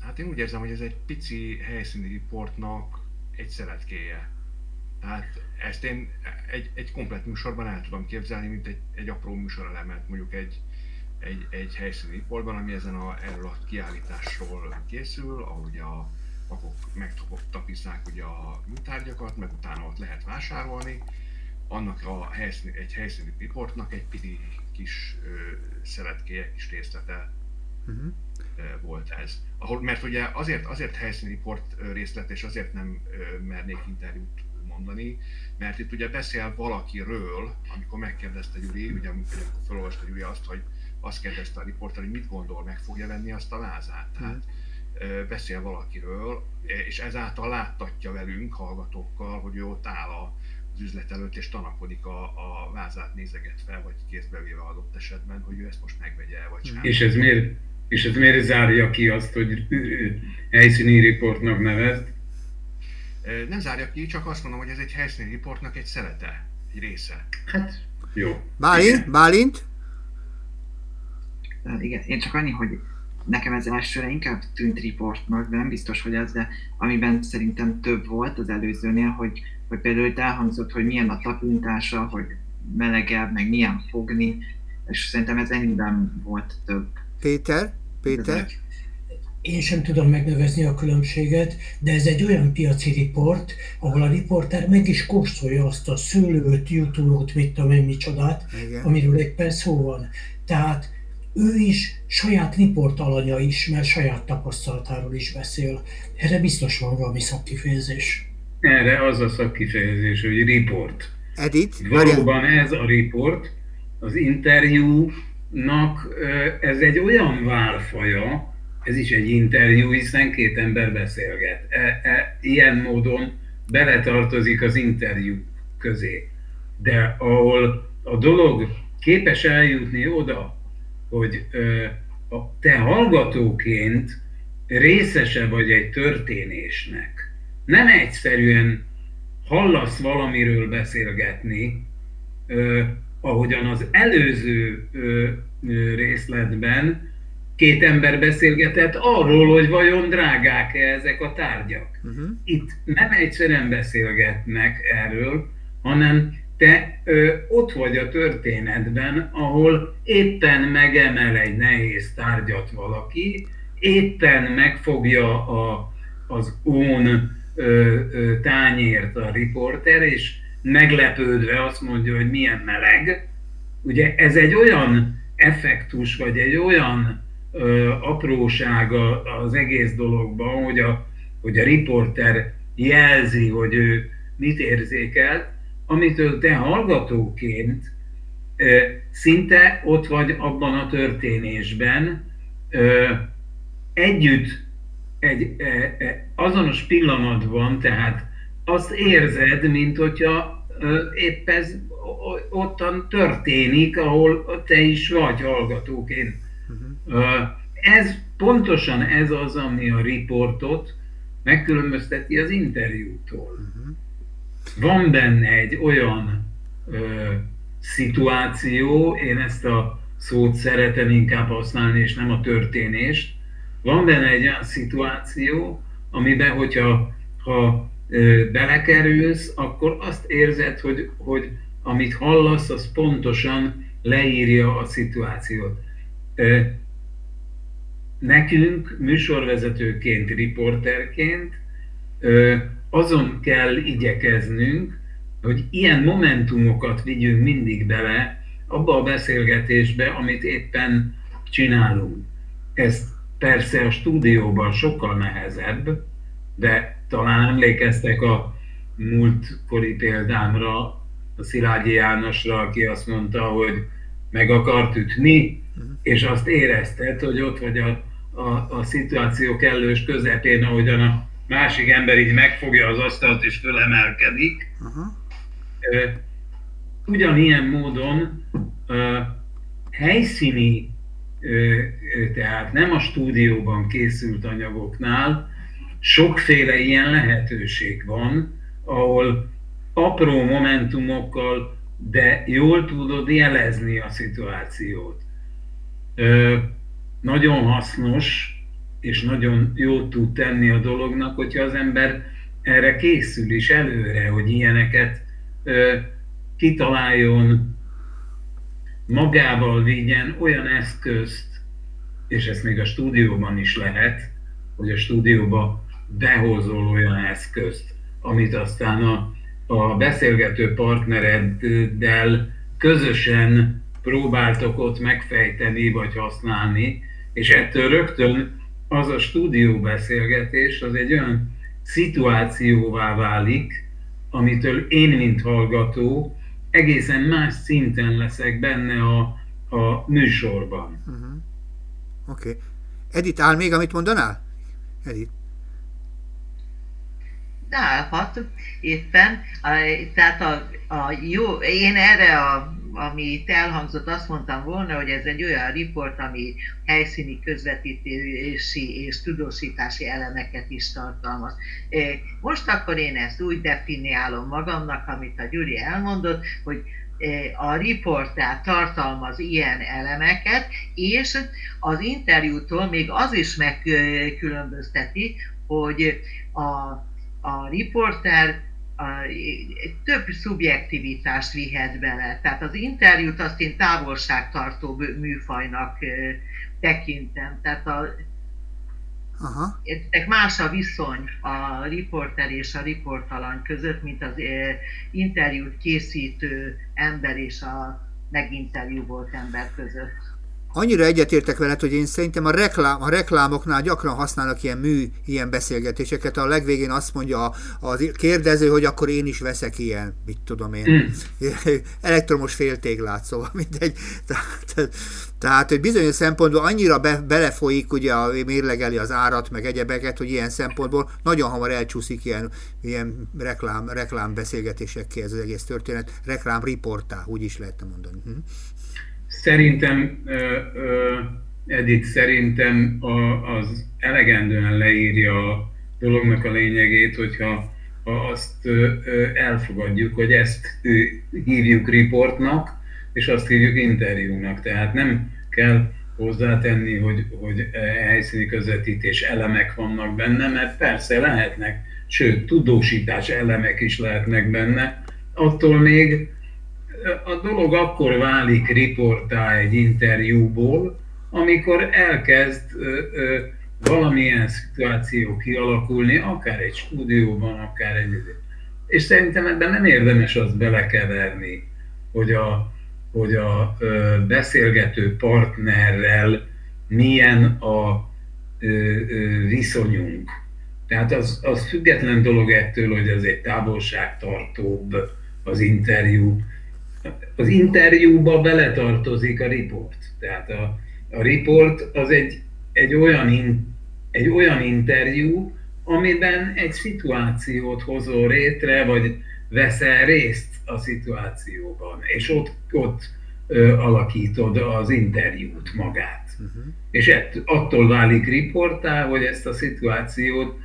H: Hát én úgy érzem, hogy ez egy pici helyszíni riportnak egy szeretkéje. Tehát ezt én egy, egy komplet műsorban el tudom képzelni, mint egy, egy apró műsorelemet, mondjuk egy, egy, egy helyszíni riportban, ami ezen a, erről a kiállításról készül, ahol ugye a papok megtapizzák ugye a műtárgyakat, meg utána ott lehet vásárolni, annak a helyszín, egy helyszíni riportnak egy pici kis ö, szeretkéje, kis részlete uh-huh. volt ez. Ahol, mert ugye azért, azért helyszíni riport részlet, és azért nem ö, mernék interjút mondani, mert itt ugye beszél valakiről, amikor megkérdezte Gyuri, ugye amikor felolvasta Gyuri azt, hogy azt kérdezte a riporter, hogy mit gondol, meg fogja venni azt a lázát. Tehát uh-huh. beszél valakiről, és ezáltal láttatja velünk, hallgatókkal, hogy ő ott áll a, az üzlet előtt, és tanakodik a, a vázát nézegetve, vagy kézbe véve adott esetben, hogy ő ezt most megvegye, vagy sem.
E: És ez miért, és ez miért zárja ki azt, hogy helyszíni riportnak nevezt?
H: Nem zárja ki, csak azt mondom, hogy ez egy helyszíni riportnak egy szelete, egy része.
E: Hát, jó.
B: Bálint? Bálint?
J: Igen, én csak annyi, hogy nekem ez elsőre inkább tűnt riportnak, de nem biztos, hogy ez, de amiben szerintem több volt az előzőnél, hogy hogy például itt elhangzott, hogy milyen a tapintása, hogy melegebb, meg milyen fogni, és szerintem ez ennyiben volt több.
B: Péter? Péter?
I: Én sem tudom megnevezni a különbséget, de ez egy olyan piaci riport, ahol a riporter meg is kóstolja azt a szőlőt, jutulót, mit tudom én, micsodát, Igen. amiről éppen szó van. Tehát ő is saját riport alanya is, mert saját tapasztalatáról is beszél. Erre biztos van valami szakkifejezés.
E: Erre az a szakkifejezés, hogy report.
B: Edit?
E: Valóban ez a report, az interjúnak ez egy olyan válfaja, ez is egy interjú, hiszen két ember beszélget. E, e, ilyen módon beletartozik az interjú közé. De ahol a dolog képes eljutni oda, hogy te hallgatóként részese vagy egy történésnek, nem egyszerűen hallasz valamiről beszélgetni, ahogyan az előző részletben két ember beszélgetett arról, hogy vajon drágák-e ezek a tárgyak. Uh-huh. Itt nem egyszerűen beszélgetnek erről, hanem te ö, ott vagy a történetben, ahol éppen megemel egy nehéz tárgyat valaki, éppen megfogja a, az ón ö, ö, tányért a riporter, és meglepődve azt mondja, hogy milyen meleg. Ugye ez egy olyan effektus, vagy egy olyan ö, apróság az egész dologban, hogy a, hogy a riporter jelzi, hogy ő mit érzékel, amitől te hallgatóként szinte ott vagy abban a történésben, együtt egy e, e, azonos pillanatban, tehát azt érzed, mint hogyha épp ez ottan történik, ahol te is vagy hallgatóként. Uh-huh. Ez pontosan ez az, ami a riportot megkülönbözteti az interjútól. Uh-huh. Van benne egy olyan ö, szituáció, én ezt a szót szeretem inkább használni, és nem a történést. Van benne egy olyan szituáció, amiben, hogyha ha belekerülsz, akkor azt érzed, hogy, hogy amit hallasz, az pontosan leírja a szituációt. Nekünk műsorvezetőként, riporterként azon kell igyekeznünk, hogy ilyen momentumokat vigyünk mindig bele abba a beszélgetésbe, amit éppen csinálunk. Ez persze a stúdióban sokkal nehezebb, de talán emlékeztek a múltkori példámra, a Szilágyi Jánosra, aki azt mondta, hogy meg akart ütni, és azt érezted, hogy ott vagy a, a, a szituáció kellős közepén, ahogyan a másik ember így megfogja az asztalt és fölemelkedik. Uh-huh. Ugyanilyen módon helyszíni, tehát nem a stúdióban készült anyagoknál, sokféle ilyen lehetőség van, ahol apró momentumokkal, de jól tudod jelezni a szituációt. Ö, nagyon hasznos, és nagyon jót tud tenni a dolognak, hogyha az ember erre készül is előre, hogy ilyeneket ö, kitaláljon, magával vigyen olyan eszközt, és ezt még a stúdióban is lehet, hogy a stúdióba behozol olyan eszközt, amit aztán a, a beszélgető partnereddel közösen próbáltok ott megfejteni vagy használni, és ettől rögtön az a stúdió beszélgetés az egy olyan szituációvá válik, amitől én, mint hallgató, egészen más szinten leszek benne a, a műsorban. Uh-huh.
B: Oké. Okay. Edith, áll még, amit mondanál? Edith
F: állhat éppen. Tehát a, a jó, én erre a ami itt elhangzott, azt mondtam volna, hogy ez egy olyan riport, ami helyszíni közvetítési és tudósítási elemeket is tartalmaz. Most akkor én ezt úgy definiálom magamnak, amit a Gyuri elmondott, hogy a riportát tartalmaz ilyen elemeket, és az interjútól még az is megkülönbözteti, hogy a a riporter a, több szubjektivitást vihet bele. Tehát az interjút azt én távolságtartó műfajnak tekintem. Tehát a, Aha. más a viszony a riporter és a riportalan között, mint az interjút készítő ember és a meginterjú ember között
B: annyira egyetértek veled, hogy én szerintem a, reklám, a reklámoknál gyakran használnak ilyen mű, ilyen beszélgetéseket. A legvégén azt mondja a, a kérdező, hogy akkor én is veszek ilyen, mit tudom én, mm. elektromos féltéglát, szóval mindegy. Tehát, tehát hogy bizonyos szempontból annyira be, belefolyik, ugye a, mérlegeli az árat, meg egyebeket, hogy ilyen szempontból nagyon hamar elcsúszik ilyen, ilyen reklám, reklám beszélgetésekkel ez az egész történet. Reklám riportá, úgy is lehetne mondani. Hm?
E: Szerintem, Edith, szerintem az elegendően leírja a dolognak a lényegét, hogyha ha azt elfogadjuk, hogy ezt hívjuk riportnak, és azt hívjuk interjúnak. Tehát nem kell hozzátenni, hogy, hogy helyszíni közvetítés elemek vannak benne, mert persze lehetnek, sőt, tudósítás elemek is lehetnek benne, attól még a dolog akkor válik riportá egy interjúból, amikor elkezd valamilyen szituáció kialakulni, akár egy stúdióban, akár egy... És szerintem ebben nem érdemes azt belekeverni, hogy a, hogy a beszélgető partnerrel milyen a viszonyunk. Tehát az, az független dolog ettől, hogy az egy távolságtartóbb az interjú, az interjúba beletartozik a riport. Tehát a, a riport az egy, egy, olyan in, egy olyan interjú, amiben egy szituációt hozol rétre, vagy veszel részt a szituációban, és ott, ott ö, alakítod az interjút magát. Uh-huh. És ett, attól válik riportá, hogy ezt a szituációt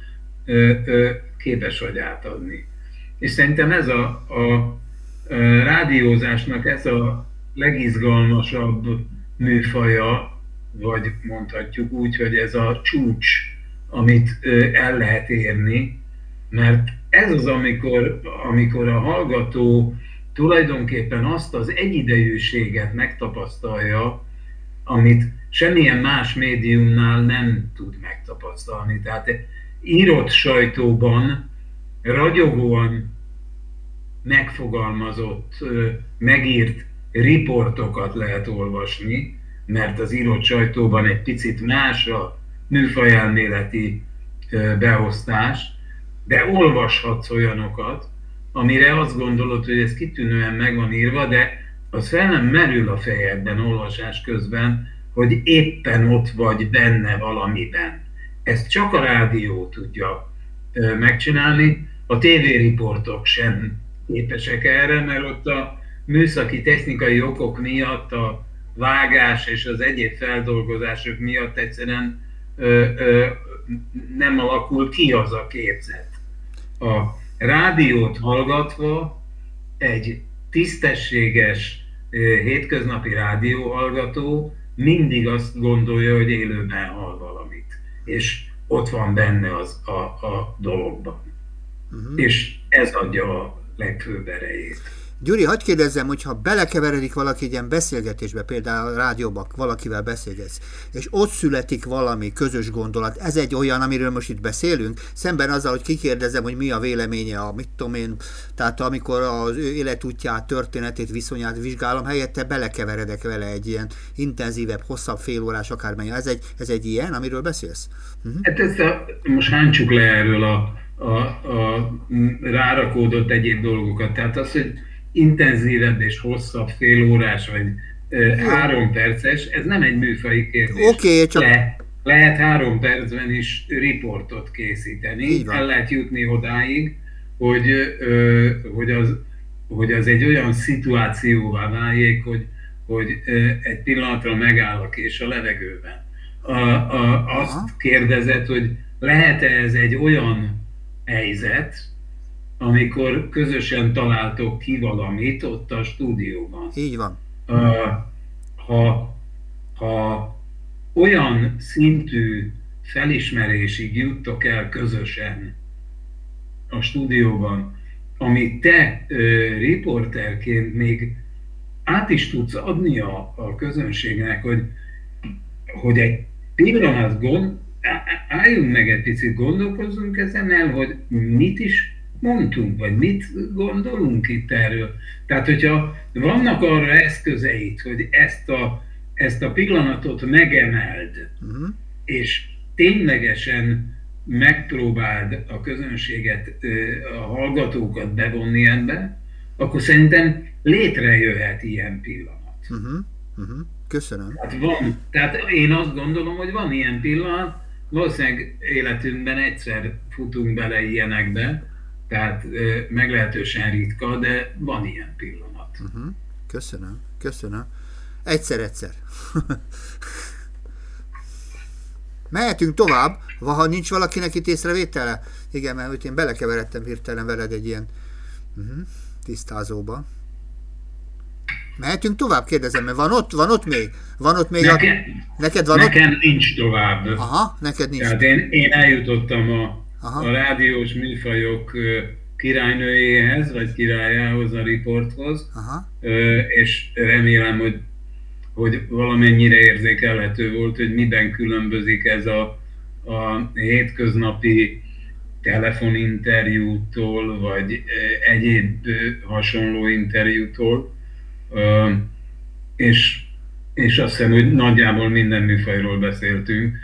E: ö, ö, képes vagy átadni. És szerintem ez a, a rádiózásnak ez a legizgalmasabb műfaja, vagy mondhatjuk úgy, hogy ez a csúcs, amit el lehet érni, mert ez az, amikor, amikor a hallgató tulajdonképpen azt az egyidejűséget megtapasztalja, amit semmilyen más médiumnál nem tud megtapasztalni. Tehát írott sajtóban ragyogóan megfogalmazott, megírt riportokat lehet olvasni, mert az írott sajtóban egy picit más a műfajelméleti beosztás, de olvashatsz olyanokat, amire azt gondolod, hogy ez kitűnően meg van írva, de az fel nem merül a fejedben olvasás közben, hogy éppen ott vagy benne valamiben. Ezt csak a rádió tudja megcsinálni, a tévériportok sem képesek erre, mert ott a műszaki technikai okok miatt a vágás és az egyéb feldolgozások miatt egyszerűen ö, ö, nem alakul ki az a képzet. A rádiót hallgatva egy tisztességes hétköznapi rádióhallgató mindig azt gondolja, hogy élőben hall valamit, és ott van benne az a, a dologban. Uh-huh. És ez adja a legfőbb erejét.
B: Gyuri, hagyd kérdezzem, hogyha belekeveredik valaki egy ilyen beszélgetésbe, például a rádióban valakivel beszélgetsz, és ott születik valami közös gondolat, ez egy olyan, amiről most itt beszélünk, szemben azzal, hogy kikérdezem, hogy mi a véleménye, a mit tudom én, tehát amikor az ő életútját, történetét, viszonyát vizsgálom, helyette belekeveredek vele egy ilyen intenzívebb, hosszabb félórás akármennyi. Ez egy, ez egy ilyen, amiről beszélsz?
E: Uh-huh. Hát ezt a, most háncsuk le erről a, a, a rárakódott egyéb dolgokat. Tehát az, hogy intenzívebb és hosszabb fél órás, vagy e, három perces, ez nem egy műfai kérdés.
B: Oké, okay, csak...
E: Le, lehet három percben is riportot készíteni, el lehet jutni odáig, hogy, ö, hogy, az, hogy az egy olyan szituációvá váljék, hogy, hogy ö, egy pillanatra megáll a kés a levegőben. A, a, azt kérdezett, hogy lehet-e ez egy olyan helyzet, amikor közösen találtok ki valamit ott a stúdióban.
B: Így van.
E: Ha, ha olyan szintű felismerésig juttok el közösen a stúdióban, amit te ö, riporterként még át is tudsz adni a, a közönségnek, hogy, hogy egy pillanat gond, álljunk meg egy picit, gondolkozzunk ezen el, hogy mit is mondtunk, vagy mit gondolunk itt erről. Tehát, hogyha vannak arra eszközeit, hogy ezt a, ezt a pillanatot megemeld, uh-huh. és ténylegesen megpróbáld a közönséget, a hallgatókat bevonni ebbe, akkor szerintem létrejöhet ilyen pillanat.
B: Uh-huh. Uh-huh. Köszönöm.
E: Tehát, van, tehát én azt gondolom, hogy van ilyen pillanat, valószínűleg életünkben egyszer futunk bele ilyenekbe, tehát meglehetősen ritka, de van ilyen pillanat.
B: Uh-huh. Köszönöm, köszönöm. Egyszer-egyszer. Mehetünk tovább, ha nincs valakinek itt észrevétele. Igen, mert én belekeveredtem hirtelen veled egy ilyen uh-huh, tisztázóba. Mehetünk tovább, kérdezem, mert van ott, van ott még? Van ott még?
E: Nekem, a... neked van nekem ott? nincs tovább.
B: Aha, neked nincs.
E: Tehát én, én eljutottam a, a rádiós műfajok királynőjéhez, vagy királyához, a riporthoz, Aha. és remélem, hogy, hogy valamennyire érzékelhető volt, hogy miben különbözik ez a, a hétköznapi telefoninterjútól, vagy egyéb hasonló interjútól és, és azt hiszem, hogy nagyjából minden műfajról beszéltünk.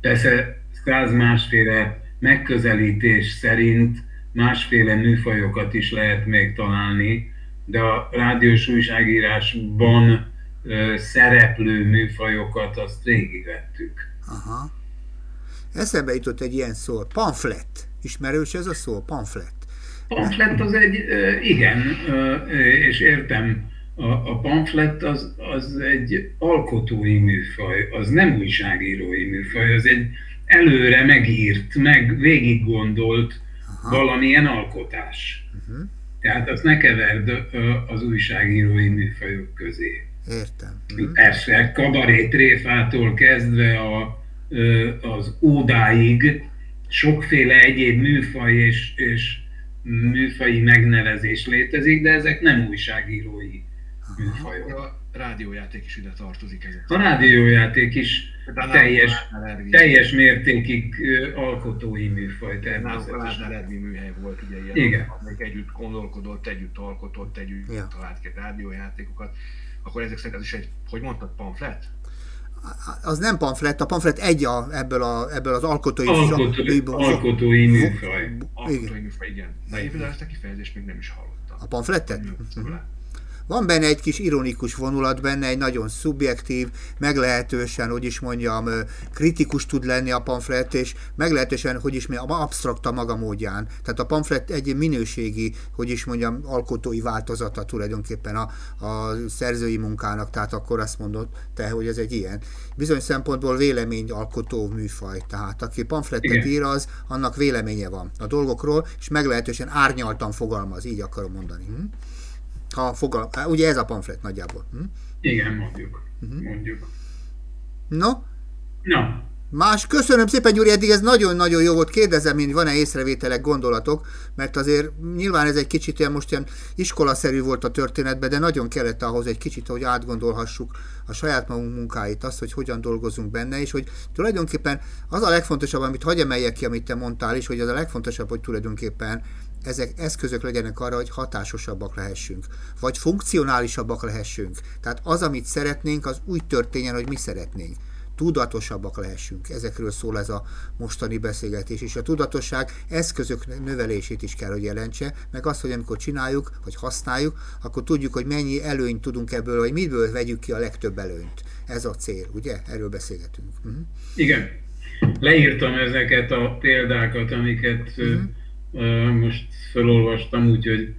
E: Persze száz másféle megközelítés szerint másféle műfajokat is lehet még találni, de a rádiós újságírásban szereplő műfajokat azt végigvettük.
B: Aha. Eszembe jutott egy ilyen szó, pamflet. Ismerős ez a szó, pamflet?
E: Pamflet az egy, igen, és értem, a, a az, az egy alkotói műfaj, az nem újságírói műfaj, az egy előre megírt, meg végig gondolt Aha. valamilyen alkotás. Uh-huh. Tehát azt ne keverd az újságírói műfajok közé.
B: Értem.
E: Persze, kabaré tréfától kezdve a, az ódáig sokféle egyéb műfaj és, és műfaji megnevezés létezik, de ezek nem újságírói műfajok.
H: A rádiójáték is ide tartozik. Ezek.
E: A rádiójáték is teljes, teljes mértékig alkotói műfaj
H: természetesen. Nálunk műhely volt ugye ilyen,
E: Igen.
H: amelyik együtt gondolkodott, együtt alkotott, együtt ja. talált ki rádiójátékokat. Akkor ezek szerint ez is egy, hogy mondtad, pamflet?
B: Az nem pamflet, a pamflet egy a, ebből, a, ebből az alkotói...
E: Alkotói, alkotói műfaj.
H: Alkotói műfaj, igen. De én például ezt a kifejezést még nem is hallottam.
B: A pamfletet? Van benne egy kis ironikus vonulat, benne egy nagyon szubjektív, meglehetősen, hogy is mondjam, kritikus tud lenni a pamflet, és meglehetősen, hogy is mondjam, absztrakt a maga módján. Tehát a pamflet egy minőségi, hogy is mondjam, alkotói változata tulajdonképpen a, a szerzői munkának, tehát akkor azt mondod te, hogy ez egy ilyen. Bizony szempontból véleményalkotó műfaj, tehát aki pamfletet Igen. ír, az annak véleménye van a dolgokról, és meglehetősen árnyaltan fogalmaz, így akarom mondani. Hm? Ha fogal, ugye ez a pamflet nagyjából. Hm?
E: Igen, mondjuk. Uh-huh. mondjuk.
B: No?
E: No.
B: Más, köszönöm szépen, Gyuri, eddig ez nagyon-nagyon jó volt. Kérdezem, hogy van-e észrevételek, gondolatok, mert azért nyilván ez egy kicsit ilyen most ilyen iskolaszerű volt a történetben, de nagyon kellett ahhoz egy kicsit, hogy átgondolhassuk a saját magunk munkáit, azt, hogy hogyan dolgozunk benne, és hogy tulajdonképpen az a legfontosabb, amit hagy emeljek ki, amit te mondtál is, hogy az a legfontosabb, hogy tulajdonképpen ezek eszközök legyenek arra, hogy hatásosabbak lehessünk, vagy funkcionálisabbak lehessünk. Tehát az, amit szeretnénk, az úgy történjen, hogy mi szeretnénk. Tudatosabbak lehessünk. Ezekről szól ez a mostani beszélgetés. És a tudatosság eszközök növelését is kell, hogy jelentse, meg azt, hogy amikor csináljuk, vagy használjuk, akkor tudjuk, hogy mennyi előnyt tudunk ebből, vagy miből vegyük ki a legtöbb előnyt. Ez a cél, ugye? Erről beszélgetünk. Uh-huh.
E: Igen. Leírtam ezeket a példákat, amiket uh-huh most felolvastam, úgyhogy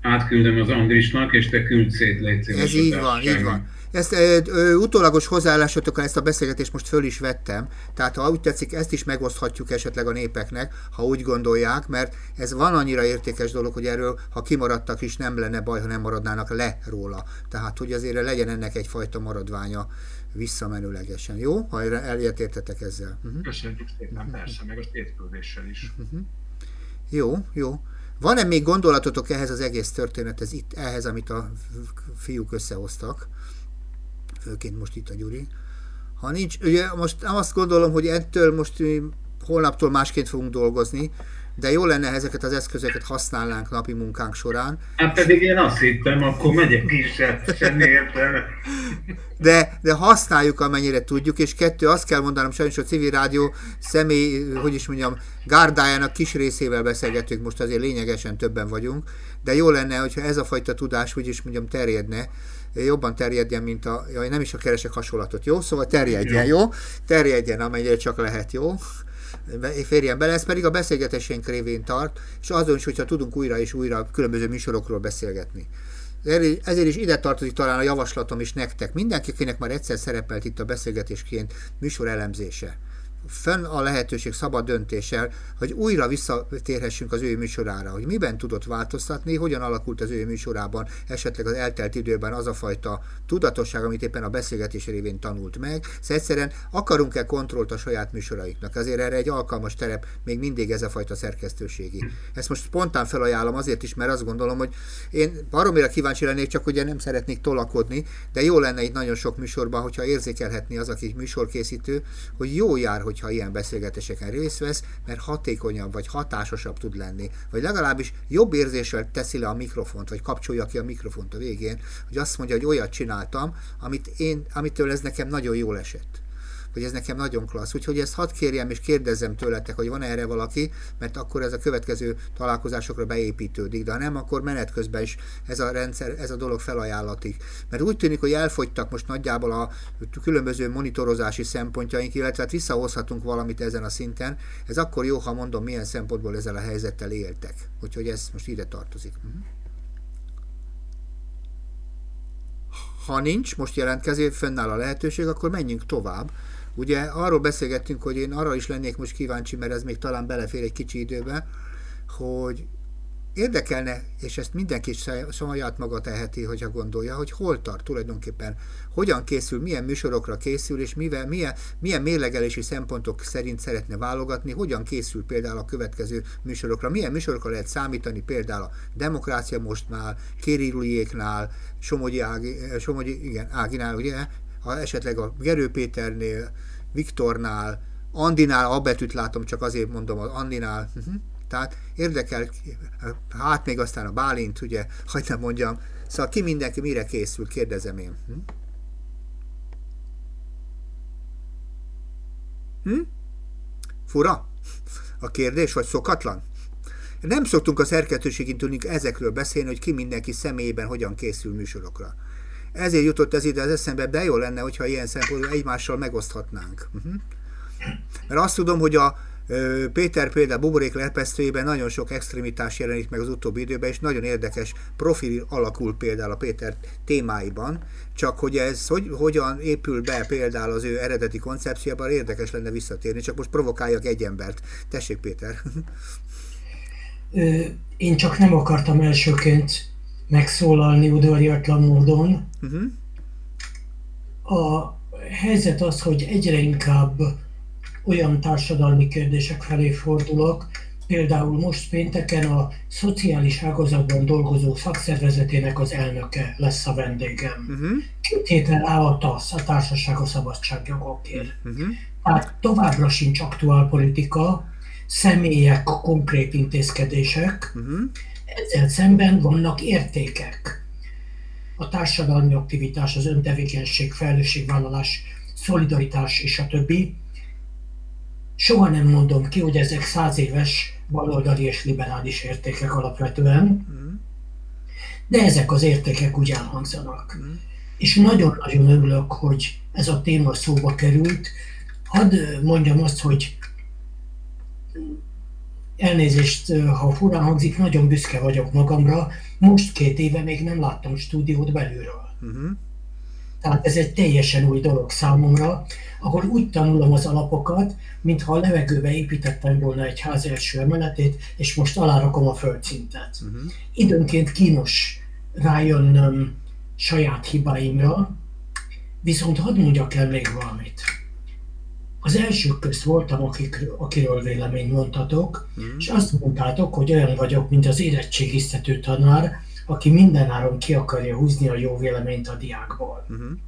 E: átküldöm az Andrisnak, és te küld szét, légy
B: Ez így van, így van. Ezt ö, ö, utólagos hozzáállásotokkal ezt a beszélgetést most föl is vettem, tehát ha úgy tetszik, ezt is megoszthatjuk esetleg a népeknek, ha úgy gondolják, mert ez van annyira értékes dolog, hogy erről, ha kimaradtak is, nem lenne baj, ha nem maradnának le róla. Tehát, hogy azért legyen ennek egyfajta maradványa visszamenőlegesen. Jó? Ha elértétek ezzel.
H: Uh-huh. Köszönjük szépen, uh-huh. persze, meg a tétküldéssel is. Uh-huh.
B: Jó, jó. Van-e még gondolatotok ehhez az egész történethez, itt, ehhez, amit a fiúk összehoztak? Főként most itt a Gyuri. Ha nincs, ugye most azt gondolom, hogy ettől most holnaptól másként fogunk dolgozni, de jó lenne, ezeket az eszközöket használnánk napi munkánk során.
E: Hát pedig én azt hittem, akkor megyek is, hát semmi értelme.
B: De, de használjuk, amennyire tudjuk, és kettő, azt kell mondanom, sajnos a civil rádió személy, hogy is mondjam, gárdájának kis részével beszélgetünk, most azért lényegesen többen vagyunk, de jó lenne, hogyha ez a fajta tudás, hogy is mondjam, terjedne, jobban terjedjen, mint a, jaj, nem is a keresek hasonlatot, jó? Szóval terjedjen, jó? jó? Terjedjen, amennyire csak lehet, jó? Férjen bele, ez pedig a beszélgetésénk révén tart, és azon is, hogyha tudunk újra és újra különböző műsorokról beszélgetni. Ezért is ide tartozik talán a javaslatom is nektek. Mindenki, akinek már egyszer szerepelt itt a beszélgetésként műsor elemzése fenn a lehetőség szabad döntéssel, hogy újra visszatérhessünk az ő műsorára, hogy miben tudott változtatni, hogyan alakult az ő műsorában, esetleg az eltelt időben az a fajta tudatosság, amit éppen a beszélgetés révén tanult meg. Szóval egyszerűen akarunk-e kontrollt a saját műsoraiknak? Azért erre egy alkalmas terep még mindig ez a fajta szerkesztőségi. Ezt most spontán felajánlom azért is, mert azt gondolom, hogy én baromira kíváncsi lennék, csak ugye nem szeretnék tolakodni, de jó lenne itt nagyon sok műsorban, hogyha érzékelhetni az, aki műsorkészítő, hogy jó jár, hogyha ilyen beszélgetéseken részt vesz, mert hatékonyabb vagy hatásosabb tud lenni, vagy legalábbis jobb érzéssel teszi le a mikrofont, vagy kapcsolja ki a mikrofont a végén, hogy azt mondja, hogy olyat csináltam, amit én, amitől ez nekem nagyon jól esett hogy ez nekem nagyon klassz. Úgyhogy ezt hadd kérjem és kérdezzem tőletek, hogy van erre valaki, mert akkor ez a következő találkozásokra beépítődik, de ha nem, akkor menet közben is ez a rendszer, ez a dolog felajánlatik. Mert úgy tűnik, hogy elfogytak most nagyjából a különböző monitorozási szempontjaink, illetve hát visszahozhatunk valamit ezen a szinten. Ez akkor jó, ha mondom, milyen szempontból ezzel a helyzettel éltek. Úgyhogy ez most ide tartozik. Mhm. Ha nincs, most jelentkező, fennáll a lehetőség, akkor menjünk tovább. Ugye arról beszélgettünk, hogy én arra is lennék most kíváncsi, mert ez még talán belefér egy kicsi időbe, hogy érdekelne, és ezt mindenki saját maga teheti, hogyha gondolja, hogy hol tart tulajdonképpen, hogyan készül, milyen műsorokra készül, és mivel, milyen, milyen mérlegelési szempontok szerint szeretne válogatni, hogyan készül például a következő műsorokra, milyen műsorokra lehet számítani például a Demokrácia Mostnál, Kéri Ruliéknál, Somogyi, Ági, Somogyi igen, Áginál, ugye, ha esetleg a Gerő Péternél, Viktornál, Andinál, a betűt látom, csak azért mondom, az Andinál, uh-huh. Tehát érdekel, hát még aztán a Bálint, ugye, hogy nem mondjam. Szóval ki mindenki mire készül, kérdezem én. Hm? Hm? Fura? A kérdés, vagy szokatlan? Nem szoktunk a szerkesztőségén tudni ezekről beszélni, hogy ki mindenki személyében hogyan készül műsorokra. Ezért jutott ez ide az eszembe, de jó lenne, hogyha ilyen szempontból egymással megoszthatnánk. Uh-huh. Mert azt tudom, hogy a, Péter például buborék lepesztőjében nagyon sok extremitás jelenik meg az utóbbi időben, és nagyon érdekes profil alakul például a Péter témáiban, csak hogy ez hogy, hogyan épül be például az ő eredeti koncepcióban, érdekes lenne visszatérni, csak most provokáljak egy embert. Tessék Péter!
I: Én csak nem akartam elsőként megszólalni udvariatlan módon. Uh-huh. A helyzet az, hogy egyre inkább olyan társadalmi kérdések felé fordulok, például most pénteken a szociális ágazatban dolgozó szakszervezetének az elnöke lesz a vendégem. Uh-huh. Két héten áll a TASZ, a Társaság a Szabadságjogokért. Uh-huh. Tehát továbbra sincs aktuál politika, személyek, konkrét intézkedések, uh-huh. Ezzel szemben vannak értékek. A társadalmi aktivitás, az öntevékenység, felelősségvállalás, szolidaritás és a többi soha nem mondom ki, hogy ezek száz éves baloldali és liberális értékek alapvetően, de ezek az értékek úgy elhangzanak. És nagyon-nagyon örülök, hogy ez a téma szóba került. Hadd mondjam azt, hogy elnézést, ha furán hangzik, nagyon büszke vagyok magamra. Most két éve még nem láttam stúdiót belülről. Uh-huh. Tehát ez egy teljesen új dolog számomra, akkor úgy tanulom az alapokat, mintha a levegőbe építettem volna egy ház első emeletét, és most alárakom a földszintet. Uh-huh. Időnként kínos rájönnöm saját hibáimra, viszont hadd mondjak el még valamit. Az elsők közt voltam, akikről, akiről véleményt mondtatok, uh-huh. és azt mondtátok, hogy olyan vagyok, mint az érettségiztető tanár, aki mindenáron ki akarja húzni a jó véleményt a diákból. Uh-huh.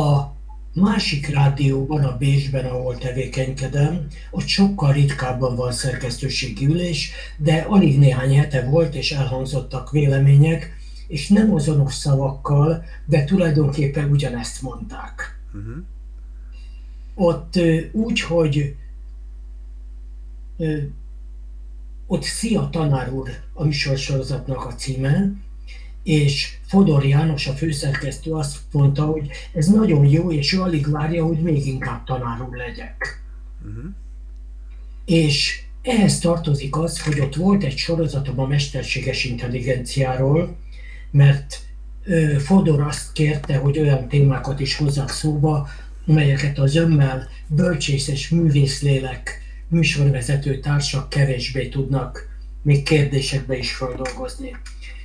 I: A másik rádióban, a Bécsben, ahol tevékenykedem, ott sokkal ritkábban van szerkesztőségi ülés, de alig néhány hete volt, és elhangzottak vélemények, és nem azonos szavakkal, de tulajdonképpen ugyanezt mondták. Uh-huh. Ott úgy, hogy ott Szia tanár úr a műsorsorozatnak a címe, és Fodor János, a főszerkesztő azt mondta, hogy ez nagyon jó, és ő alig várja, hogy még inkább tanár úr legyek. Uh-huh. És ehhez tartozik az, hogy ott volt egy sorozatom a mesterséges intelligenciáról, mert Fodor azt kérte, hogy olyan témákat is hozzák szóba, amelyeket az ömmel bölcsész és művészlélek műsorvezető társak kevésbé tudnak még kérdésekbe is feldolgozni.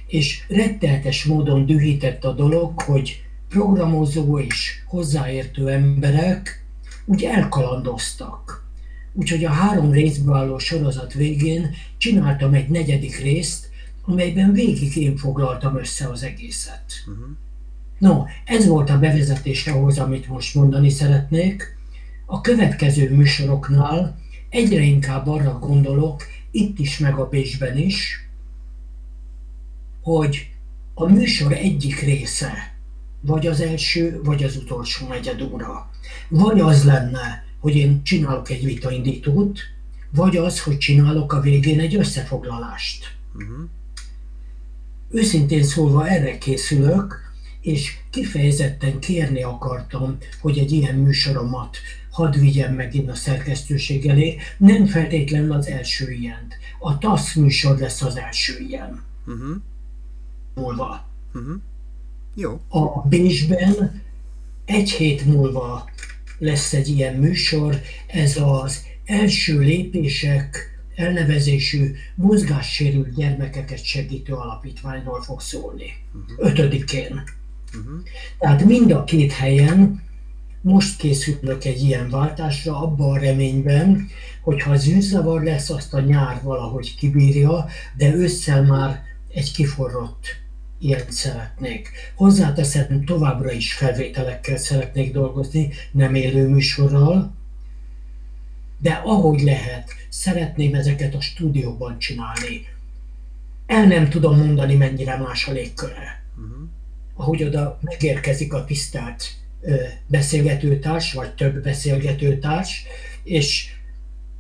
I: És retteltes módon dühített a dolog, hogy programozó és hozzáértő emberek úgy elkalandoztak. Úgyhogy a három részből álló sorozat végén csináltam egy negyedik részt, amelyben végig én foglaltam össze az egészet. Uh-huh. No, ez volt a bevezetés ahhoz, amit most mondani szeretnék. A következő műsoroknál egyre inkább arra gondolok, itt is meg a Bécsben is, hogy a műsor egyik része, vagy az első, vagy az utolsó negyed óra, vagy az lenne, hogy én csinálok egy vitaindítót, vagy az, hogy csinálok a végén egy összefoglalást. Uh-huh. Őszintén szólva erre készülök, és kifejezetten kérni akartam, hogy egy ilyen műsoromat hadd vigyem megint a szerkesztőség elé, nem feltétlenül az első ilyen. A TASZ műsor lesz az első ilyen. Uh-huh. Múlva. Uh-huh. Jó. A Bécsben egy hét múlva lesz egy ilyen műsor, ez az első lépések elnevezésű mozgássérült gyermekeket segítő alapítványról fog szólni. Uh-huh. Ötödikén. Uh-huh. Tehát mind a két helyen most készülök egy ilyen váltásra, abban a reményben, hogy ha zűrzavar lesz, azt a nyár valahogy kibírja, de ősszel már egy kiforrott ilyet szeretnék. Hozzáteszem, továbbra is felvételekkel szeretnék dolgozni, nem élő műsorral, de ahogy lehet, szeretném ezeket a stúdióban csinálni. El nem tudom mondani, mennyire más a légköre. Uh-huh. Ahogy oda megérkezik a tisztelt beszélgetőtárs, vagy több beszélgetőtárs, és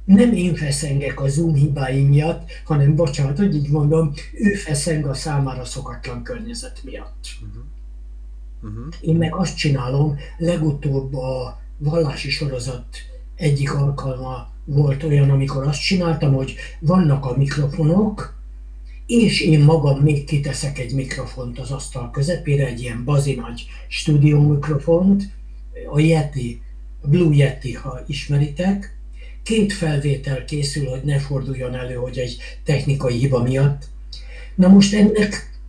I: nem én feszengek a Zoom hibái miatt, hanem bocsánat, hogy így mondom, ő feszeng a számára szokatlan környezet miatt. Uh-huh. Uh-huh. Én meg azt csinálom, legutóbb a vallási sorozat egyik alkalma volt olyan, amikor azt csináltam, hogy vannak a mikrofonok, és én magam még kiteszek egy mikrofont az asztal közepére, egy ilyen bazi nagy stúdió mikrofont, a Yeti, Blue Yeti, ha ismeritek. Két felvétel készül, hogy ne forduljon elő, hogy egy technikai hiba miatt. Na most ennek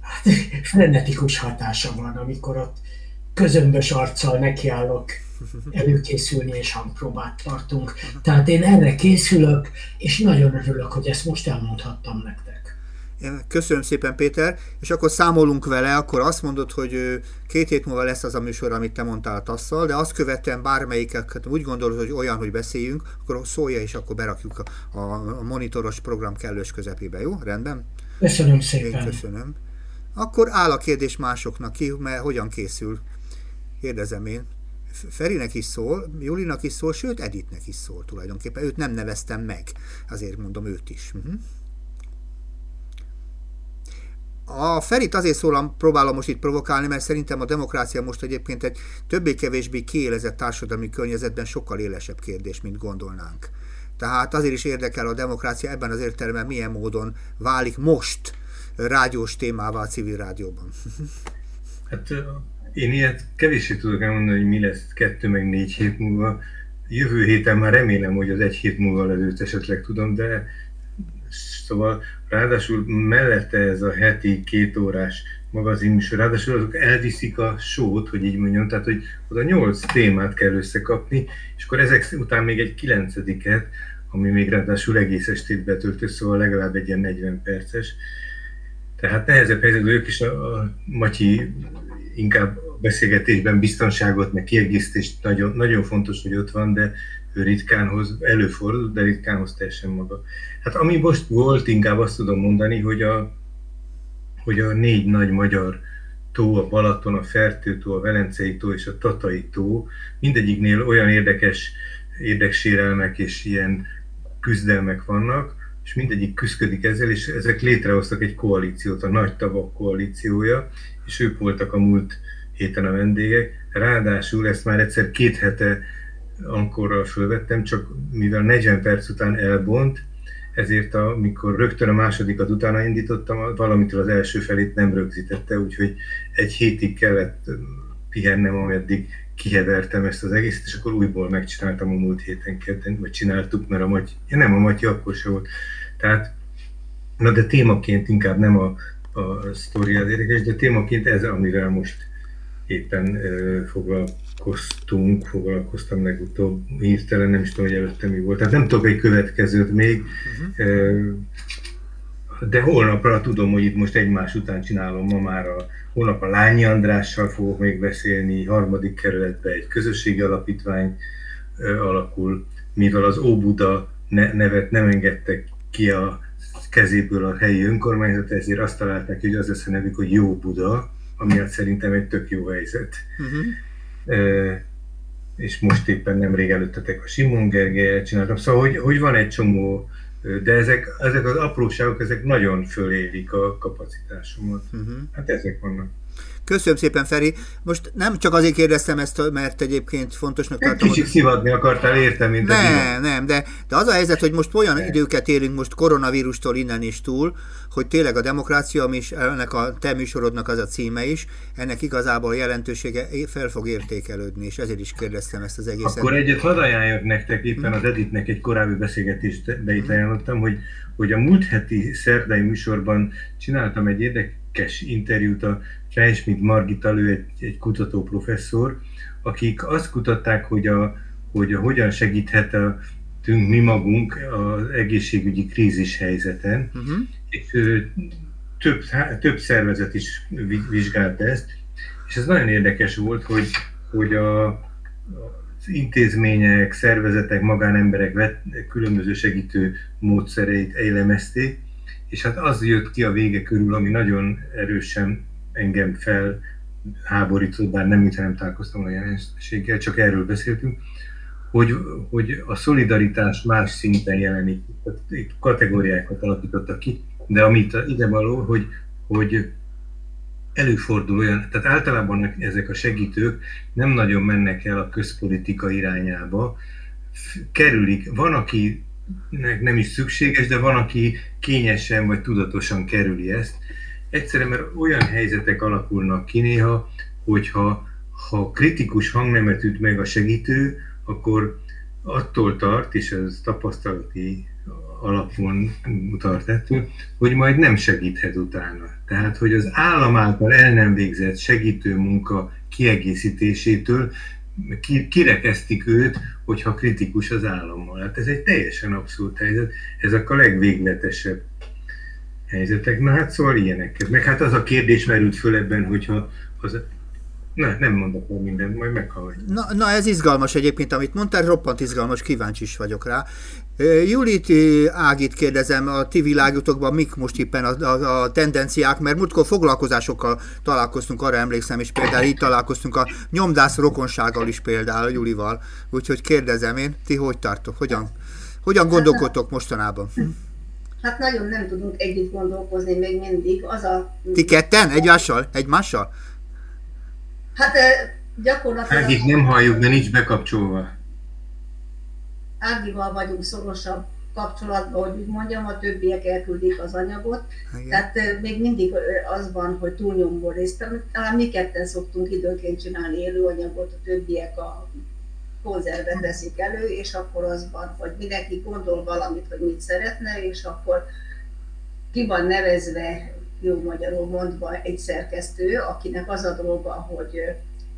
I: hát, frenetikus hatása van, amikor ott közömbös arccal nekiállok előkészülni és hangpróbát tartunk. Tehát én erre készülök, és nagyon örülök, hogy ezt most elmondhattam nektek.
B: Köszönöm szépen, Péter, és akkor számolunk vele, akkor azt mondod, hogy két hét múlva lesz az a műsor, amit te mondtál tasszal, de azt követően bármelyiket úgy gondolod, hogy olyan, hogy beszéljünk, akkor szólja, és akkor berakjuk a, a monitoros program kellős közepébe, jó? Rendben?
I: Köszönöm szépen.
B: Én köszönöm. Akkor áll a kérdés másoknak ki, mert hogyan készül? Kérdezem én. Ferinek is szól, Julinak is szól, sőt Editnek is szól tulajdonképpen. Őt nem neveztem meg, azért mondom őt is. Uh-huh. A Ferit azért szólam, próbálom most itt provokálni, mert szerintem a demokrácia most egyébként egy többé-kevésbé kiélezett társadalmi környezetben sokkal élesebb kérdés, mint gondolnánk. Tehát azért is érdekel a demokrácia ebben az értelemben milyen módon válik most rádiós témává a civil rádióban.
C: Hát én ilyet kevéssé tudok elmondani, hogy mi lesz kettő meg négy hét múlva. Jövő héten már remélem, hogy az egy hét múlva levőt esetleg tudom, de szóval ráadásul mellette ez a heti két órás magazinműsor, ráadásul azok elviszik a sót, hogy így mondjam, tehát hogy oda nyolc témát kell összekapni, és akkor ezek után még egy kilencediket, ami még ráadásul egész estét betöltő, szóval legalább egy ilyen 40 perces. Tehát nehezebb helyzetben ők is a, a Matyi inkább a beszélgetésben biztonságot, meg kiegészítést nagyon, nagyon fontos, hogy ott van, de ő ritkán hoz, előfordul, de ritkán hoz teljesen maga. Hát ami most volt, inkább azt tudom mondani, hogy a, hogy a négy nagy magyar tó, a Balaton, a Fertő-tó, a Velencei tó és a Tatai tó, mindegyiknél olyan érdekes érdeksérelmek és ilyen küzdelmek vannak, és mindegyik küzdik ezzel, és ezek létrehoztak egy koalíciót, a Nagy Tavak koalíciója, és ők voltak a múlt héten a vendégek. Ráadásul ezt már egyszer két hete ankorral fölvettem, csak mivel 40 perc után elbont, ezért amikor rögtön a másodikat utána indítottam, valamitől az első felét nem rögzítette, úgyhogy egy hétig kellett pihennem, ameddig kihevertem ezt az egészet, és akkor újból megcsináltam a múlt héten kedden, vagy csináltuk, mert a Matyi, ja nem, a Matyi akkor se volt. Tehát, na de témaként inkább nem a, a sztori az érdekes, de témaként ez, amivel most éppen foglalkoztunk, foglalkoztam legutóbb, hirtelen nem is tudom, hogy előtte mi volt. Tehát nem tudok egy következőt még, uh-huh. de holnapra tudom, hogy itt most egymás után csinálom ma már a holnap a Lányi Andrással fogok még beszélni, harmadik kerületben egy közösségi alapítvány alakul, mivel az Óbuda nevet nem engedtek ki a kezéből a helyi önkormányzat, ezért azt találták, hogy az lesz a nevük, hogy Jó Buda, ami szerintem egy tök jó helyzet. Uh-huh. E, és most éppen nemrég előttetek a Simon Gergely csináltam, szóval hogy, hogy van egy csomó, de ezek, ezek az apróságok, ezek nagyon fölélik a kapacitásomat. Uh-huh. Hát ezek vannak.
B: Köszönöm szépen, Feri. Most nem csak azért kérdeztem ezt, mert egyébként fontosnak
C: tartom. Kicsit szivadni akartál, értem, mint
B: Nem, nem, de, de az a helyzet, hogy most olyan ne. időket élünk most koronavírustól innen is túl, hogy tényleg a demokrácia, ami is ennek a te műsorodnak az a címe is, ennek igazából jelentősége fel fog értékelődni, és ezért is kérdeztem ezt az egészet.
C: Akkor egyet hadd ajánljak nektek, éppen az Editnek egy korábbi beszélgetést be itt ajánlottam, hogy, hogy a múlt heti szerdai műsorban csináltam egy érdekes interjút a Kleinschmidt Margita, ő egy, egy kutató professzor, akik azt kutatták, hogy, a, hogy a, hogyan segíthet a, tünk mi magunk az egészségügyi krízis helyzeten, uh-huh. és ő, több, több szervezet is vizsgálta ezt, és ez nagyon érdekes volt, hogy, hogy a, az intézmények, szervezetek, magánemberek vett, különböző segítő módszereit elemezték, és hát az jött ki a vége körül, ami nagyon erősen engem felháborított, bár nem mintha nem találkoztam a jelenséggel, csak erről beszéltünk, hogy, hogy a szolidaritás más szinten jelenik, kategóriákat alapítottak ki, de amit ide való, hogy, hogy előfordul olyan, tehát általában ezek a segítők nem nagyon mennek el a közpolitika irányába, kerülik, van, aki nem is szükséges, de van, aki kényesen vagy tudatosan kerüli ezt, Egyszerűen, mert olyan helyzetek alakulnak ki néha, hogyha ha kritikus hangnemet üt meg a segítő, akkor attól tart, és ez tapasztalati alapon tart ettől, hogy majd nem segíthet utána. Tehát, hogy az állam által el nem végzett segítő munka kiegészítésétől kirekeztik őt, hogyha kritikus az állammal. Hát ez egy teljesen abszurd helyzet, ez a legvégletesebb helyzetek. Na hát szóval ilyeneket. Meg hát az a kérdés merült föl ebben, hogyha az Na, nem mondok már mindent, majd meghallgatjuk.
B: Na, na, ez izgalmas egyébként, amit mondtál, roppant izgalmas, kíváncsi is vagyok rá. Julit Ágit kérdezem, a ti világutokban mik most éppen a, a, a tendenciák, mert múltkor foglalkozásokkal találkoztunk, arra emlékszem, és például itt találkoztunk a nyomdász rokonsággal is például, Julival, úgyhogy kérdezem én, ti hogy tartok, hogyan, hogyan gondolkodtok mostanában?
A: Hát nagyon nem tudunk együtt gondolkozni még mindig. Az a...
B: Ti ketten? Egymással? Egymással?
A: Hát gyakorlatilag...
C: Ágit nem halljuk, de nincs bekapcsolva.
A: Ágival vagyunk szorosabb kapcsolatban, hogy úgy mondjam, a többiek elküldik az anyagot. Igen. Tehát még mindig az van, hogy túlnyomó részt, talán mi ketten szoktunk időnként csinálni élőanyagot, a többiek a konzervet veszik elő, és akkor az van, hogy mindenki gondol valamit, hogy mit szeretne, és akkor ki van nevezve, jó magyarul mondva, egy szerkesztő, akinek az a dolga, hogy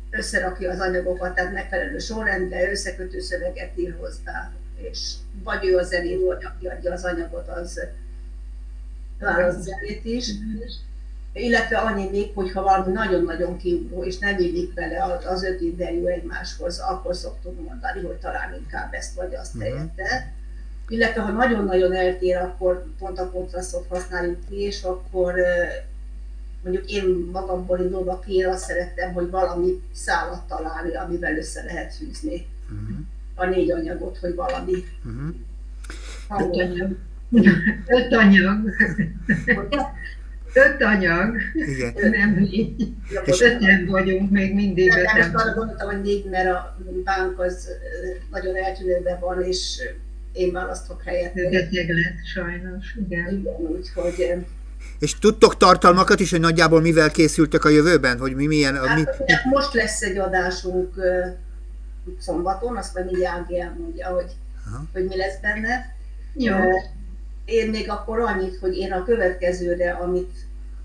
A: összerakja az anyagokat, tehát megfelelő sorrendbe, összekötő szöveget ír hozzá, és vagy ő a zenét, aki adja az anyagot, az választ zenét is illetve annyi még, hogyha valami nagyon-nagyon kiugró, és nem illik bele az öt interjú egymáshoz, akkor szoktunk mondani, hogy talán inkább ezt vagy azt uh-huh. helyette. Illetve ha nagyon-nagyon eltér, akkor pont a kontrasztot használjuk ki, és akkor mondjuk én magamból indulva ki, én azt szerettem, hogy valami szállat találni, amivel össze lehet fűzni uh-huh. a négy anyagot, hogy valami uh-huh. öt anyag. Öt anyag öt anyag, Igen. nem négy. És öten vagyunk még mindig. Nem, öten. most arra gondoltam, hogy négy, mert a bank az nagyon eltűnőben van, és én választok helyet. Beteg lett sajnos, igen. Igen, úgyhogy...
B: És tudtok tartalmakat is, hogy nagyjából mivel készültek a jövőben? Hogy mi milyen... Hát,
A: mi... Most lesz egy adásunk szombaton, azt majd mindjárt Ági elmondja, hogy, Aha. hogy mi lesz benne. Jó. Én még akkor annyit, hogy én a következőre, amit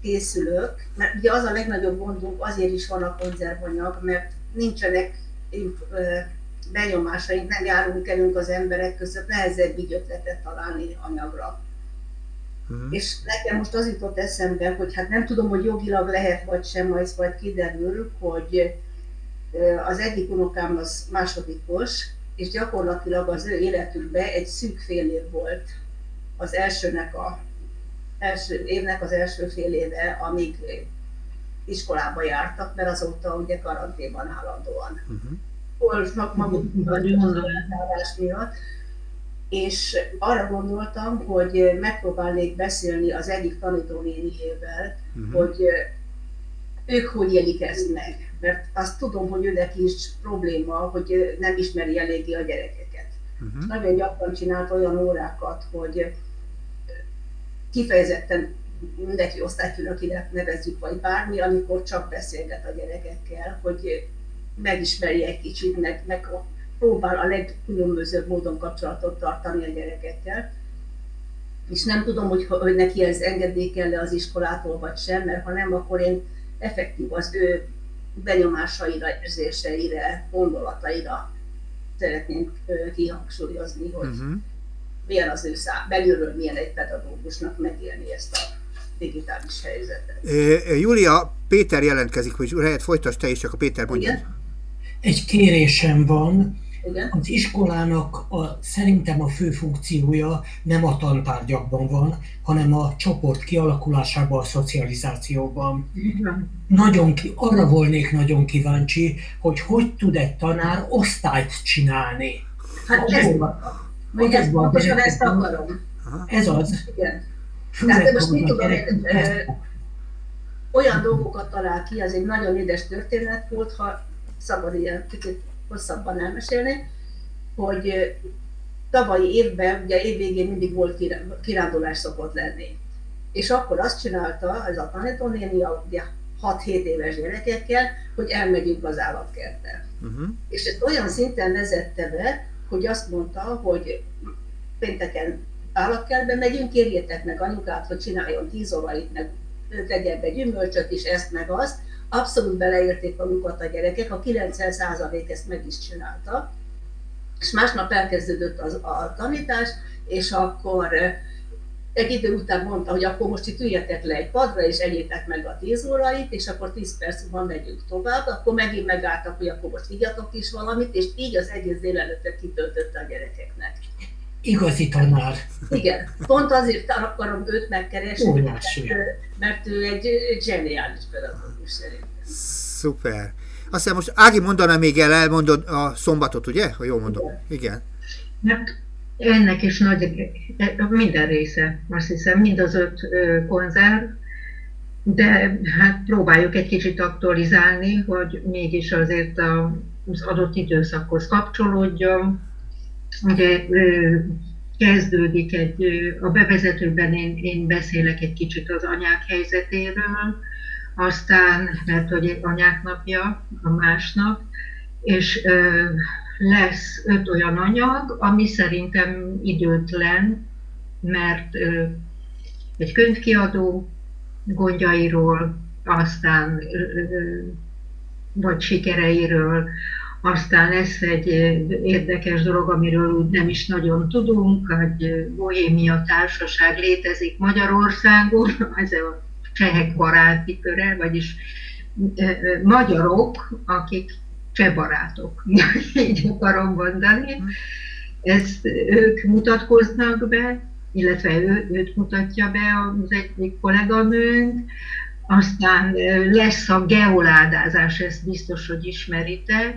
A: készülök, mert ugye az a legnagyobb gondunk, azért is van a konzervanyag, mert nincsenek benyomásaink, nem járunk elünk az emberek között, nehezebb így ötletet találni anyagra. Uh-huh. És nekem most az jutott eszembe, hogy hát nem tudom, hogy jogilag lehet vagy sem, majd majd kiderül, hogy az egyik unokám az másodikos, és gyakorlatilag az ő életükben egy szűk fél év volt az elsőnek a első évnek az első fél éve, amíg iskolába jártak, mert azóta ugye karanténban állandóan. Uh-huh. Olvasnak maguknak a miatt. És arra gondoltam, hogy megpróbálnék beszélni az egyik tanítónéniével, uh-huh. hogy ők hogy élik ezt meg. Mert azt tudom, hogy őnek is probléma, hogy nem ismeri eléggé a gyerekeket. Uh-huh. Nagyon gyakran csinált olyan órákat, hogy kifejezetten mindenki osztályfőnökinek nevezzük, vagy bármi, amikor csak beszélget a gyerekekkel, hogy megismerje egy kicsit, meg, meg próbál a legkülönbözőbb módon kapcsolatot tartani a gyerekekkel. És nem tudom, hogy, hogy neki ez engedély kell az iskolától, vagy sem, mert ha nem, akkor én effektív az ő benyomásaira, érzéseire, gondolataira szeretném kihangsúlyozni, hogy uh-huh. Milyen az ő szám, belülről milyen egy pedagógusnak megélni ezt a digitális helyzetet.
B: Júlia, Péter jelentkezik, hogy lehet folytasd te is, csak a Péter mondja. Igen?
I: Egy kérésem van, igen. Az iskolának a, szerintem a fő funkciója nem a tantárgyakban van, hanem a csoport kialakulásában, a szocializációban. Igen. Nagyon ki, arra volnék nagyon kíváncsi, hogy hogy tud egy tanár osztályt csinálni.
A: Hát ez, ez, ez pontosan ezt akarom.
I: Ez az. Igen.
A: Tehát most mit tudom, olyan dolgokat talál ki, az egy nagyon édes történet volt, ha szabad ilyen kicsit hosszabban elmesélni, hogy tavalyi évben, ugye évvégén mindig volt kirándulás szokott lenni. És akkor azt csinálta ez a tanítónéni, ugye 6-7 éves gyerekekkel, hogy elmegyünk az állatkerttel. Uh-huh. És ezt olyan szinten vezette be, hogy azt mondta, hogy pénteken állatkertbe megyünk, kérjétek meg anyukát, hogy csináljon tíz olajit, meg tegyen be gyümölcsöt is, ezt meg azt, abszolút beleérték magukat a gyerekek, a 90% ezt meg is csinálta, és másnap elkezdődött az, a tanítás, és akkor egy idő után mondta, hogy akkor most itt üljetek le egy padra, és egyétek meg a 10 órait, és akkor 10 perc múlva megyünk tovább, akkor megint megálltak, hogy akkor most vigyatok is valamit, és így az egész délelőttet kitöltötte a gyerekeknek.
I: Igazi tanár.
A: Igen, pont azért akarom őt megkeresni, mert, mert ő egy zseniális pedagógus szerintem.
B: Szuper. Aztán most Ági mondaná még el, elmondod a szombatot, ugye? Ha jól mondom. Igen.
K: Hát ennek is nagy, minden része, azt hiszem, mind az öt konzerv, de hát próbáljuk egy kicsit aktualizálni, hogy mégis azért az adott időszakhoz kapcsolódjon. Ugye kezdődik egy, a bevezetőben én, én beszélek egy kicsit az anyák helyzetéről, aztán, mert hogy anyák napja a másnap, és lesz öt olyan anyag, ami szerintem időtlen, mert egy könyvkiadó gondjairól, aztán vagy sikereiről, aztán lesz egy érdekes dolog, amiről úgy nem is nagyon tudunk, hogy Bohémia Társaság létezik Magyarországon, ez a csehek baráti köre, vagyis magyarok, akik cseh barátok, így akarom mondani. Ezt ők mutatkoznak be, illetve ő, őt mutatja be az egyik kolléganőnk, aztán lesz a geoládázás, ezt biztos, hogy ismeritek,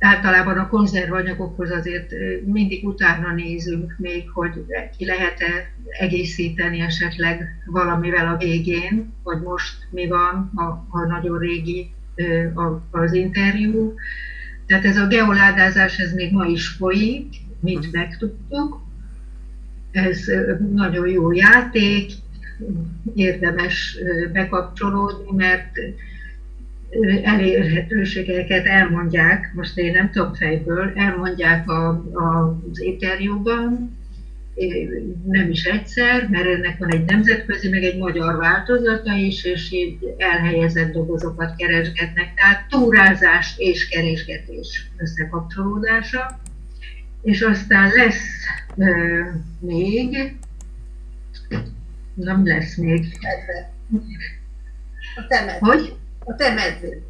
K: általában a konzervanyagokhoz azért mindig utána nézünk még, hogy ki lehet-e egészíteni esetleg valamivel a végén, hogy most mi van, a, a nagyon régi az interjú. Tehát ez a geoládázás, ez még ma is folyik, mint megtudtuk. Ez nagyon jó játék, érdemes bekapcsolódni, mert elérhetőségeket elmondják, most én nem tudom fejből, elmondják a, a, az interjúban, nem is egyszer, mert ennek van egy nemzetközi, meg egy magyar változata is, és így elhelyezett dobozokat keresgetnek. Tehát túrázás és keresgetés összekapcsolódása. És aztán lesz euh, még, nem lesz még.
A: A temet.
K: Hogy?
A: A te medvéd.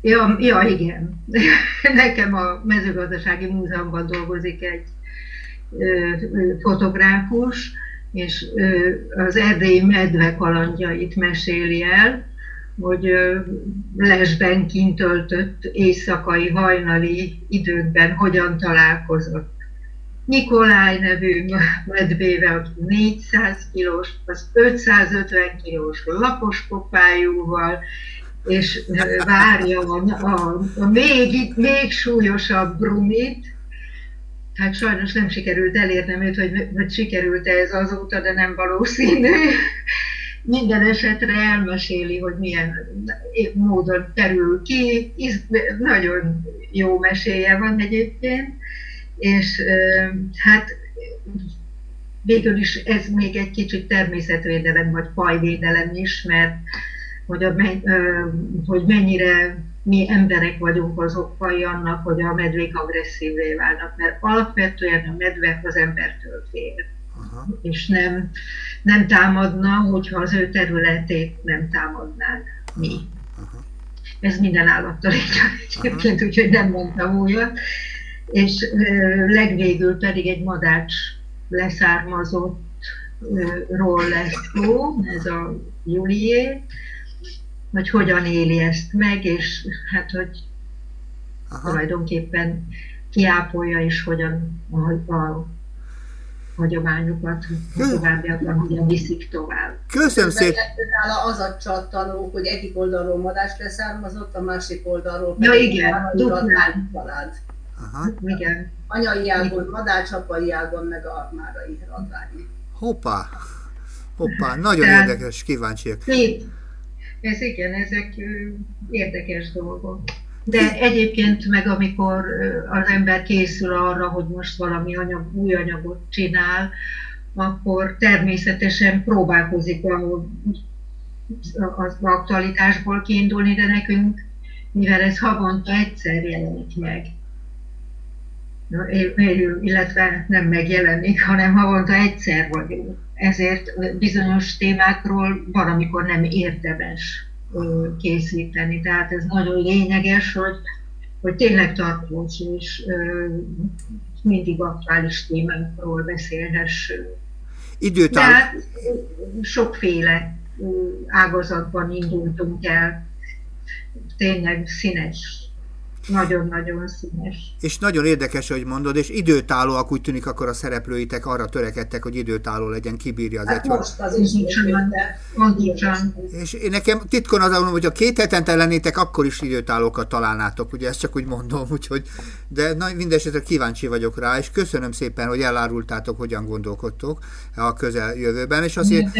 K: Ja, ja, igen. Nekem a mezőgazdasági múzeumban dolgozik egy ö, fotográfus, és az erdélyi medve kalandjait meséli el, hogy lesben kint töltött éjszakai, hajnali időkben hogyan találkozott. Nikolaj nevű medvével, 400 kilós, az 550 kilós lapos kopájúval, és várja a, a, a még, még súlyosabb brumit, Hát sajnos nem sikerült elérnem őt, hogy, hogy sikerült-e ez azóta, de nem valószínű. Minden esetre elmeséli, hogy milyen módon terül ki. Nagyon jó meséje van egyébként, és hát végül is ez még egy kicsit természetvédelem, vagy fajvédelem is, mert hogy, a, hogy mennyire mi emberek vagyunk az okai annak, hogy a medvék agresszívvé válnak, mert alapvetően a medve az embertől fél. Aha. és nem, nem támadna, hogyha az ő területét nem támadnánk mi. Aha. Ez minden állattal így egyébként, úgyhogy nem mondtam újat. És legvégül pedig egy madács leszármazottról lesz szó, ez a Julié, hogy hogyan éli ezt meg, és hát, hogy Aha. tulajdonképpen kiápolja, és hogyan a, a hagyományokat továbbiakban hogyan viszik tovább.
B: Köszönöm szépen!
A: Nála az a csattanó, hogy egyik oldalról madás leszármazott, a másik oldalról
K: ja, igen, duplán. család.
A: Aha. Igen. Anyai ágon madács, apai ágon meg a márai radványi.
B: Hoppá! Hoppá, nagyon Tehát, érdekes, kíváncsiak.
K: Szép. Ez igen, ezek érdekes dolgok. De egyébként meg amikor az ember készül arra, hogy most valami anyag, új anyagot csinál, akkor természetesen próbálkozik az aktualitásból kiindulni, de nekünk, mivel ez havonta egyszer jelenik meg, illetve nem megjelenik, hanem havonta egyszer vagyunk. Ezért bizonyos témákról valamikor nem érdemes készíteni. Tehát ez nagyon lényeges, hogy, hogy tényleg tartós és mindig aktuális témákról beszélhessünk.
B: Időtár...
K: Tehát sokféle ágazatban indultunk el, tényleg színes nagyon-nagyon színes.
B: És nagyon érdekes, hogy mondod, és időtállóak úgy tűnik, akkor a szereplőitek arra törekedtek, hogy időtálló legyen, kibírja az hát egy
K: most az is
B: És én nekem titkon az hogy ha két hetente lennétek, akkor is időtállókat találnátok, ugye ezt csak úgy mondom, úgyhogy, de na, mindesetre kíváncsi vagyok rá, és köszönöm szépen, hogy elárultátok, hogyan gondolkodtok a közeljövőben, és azért...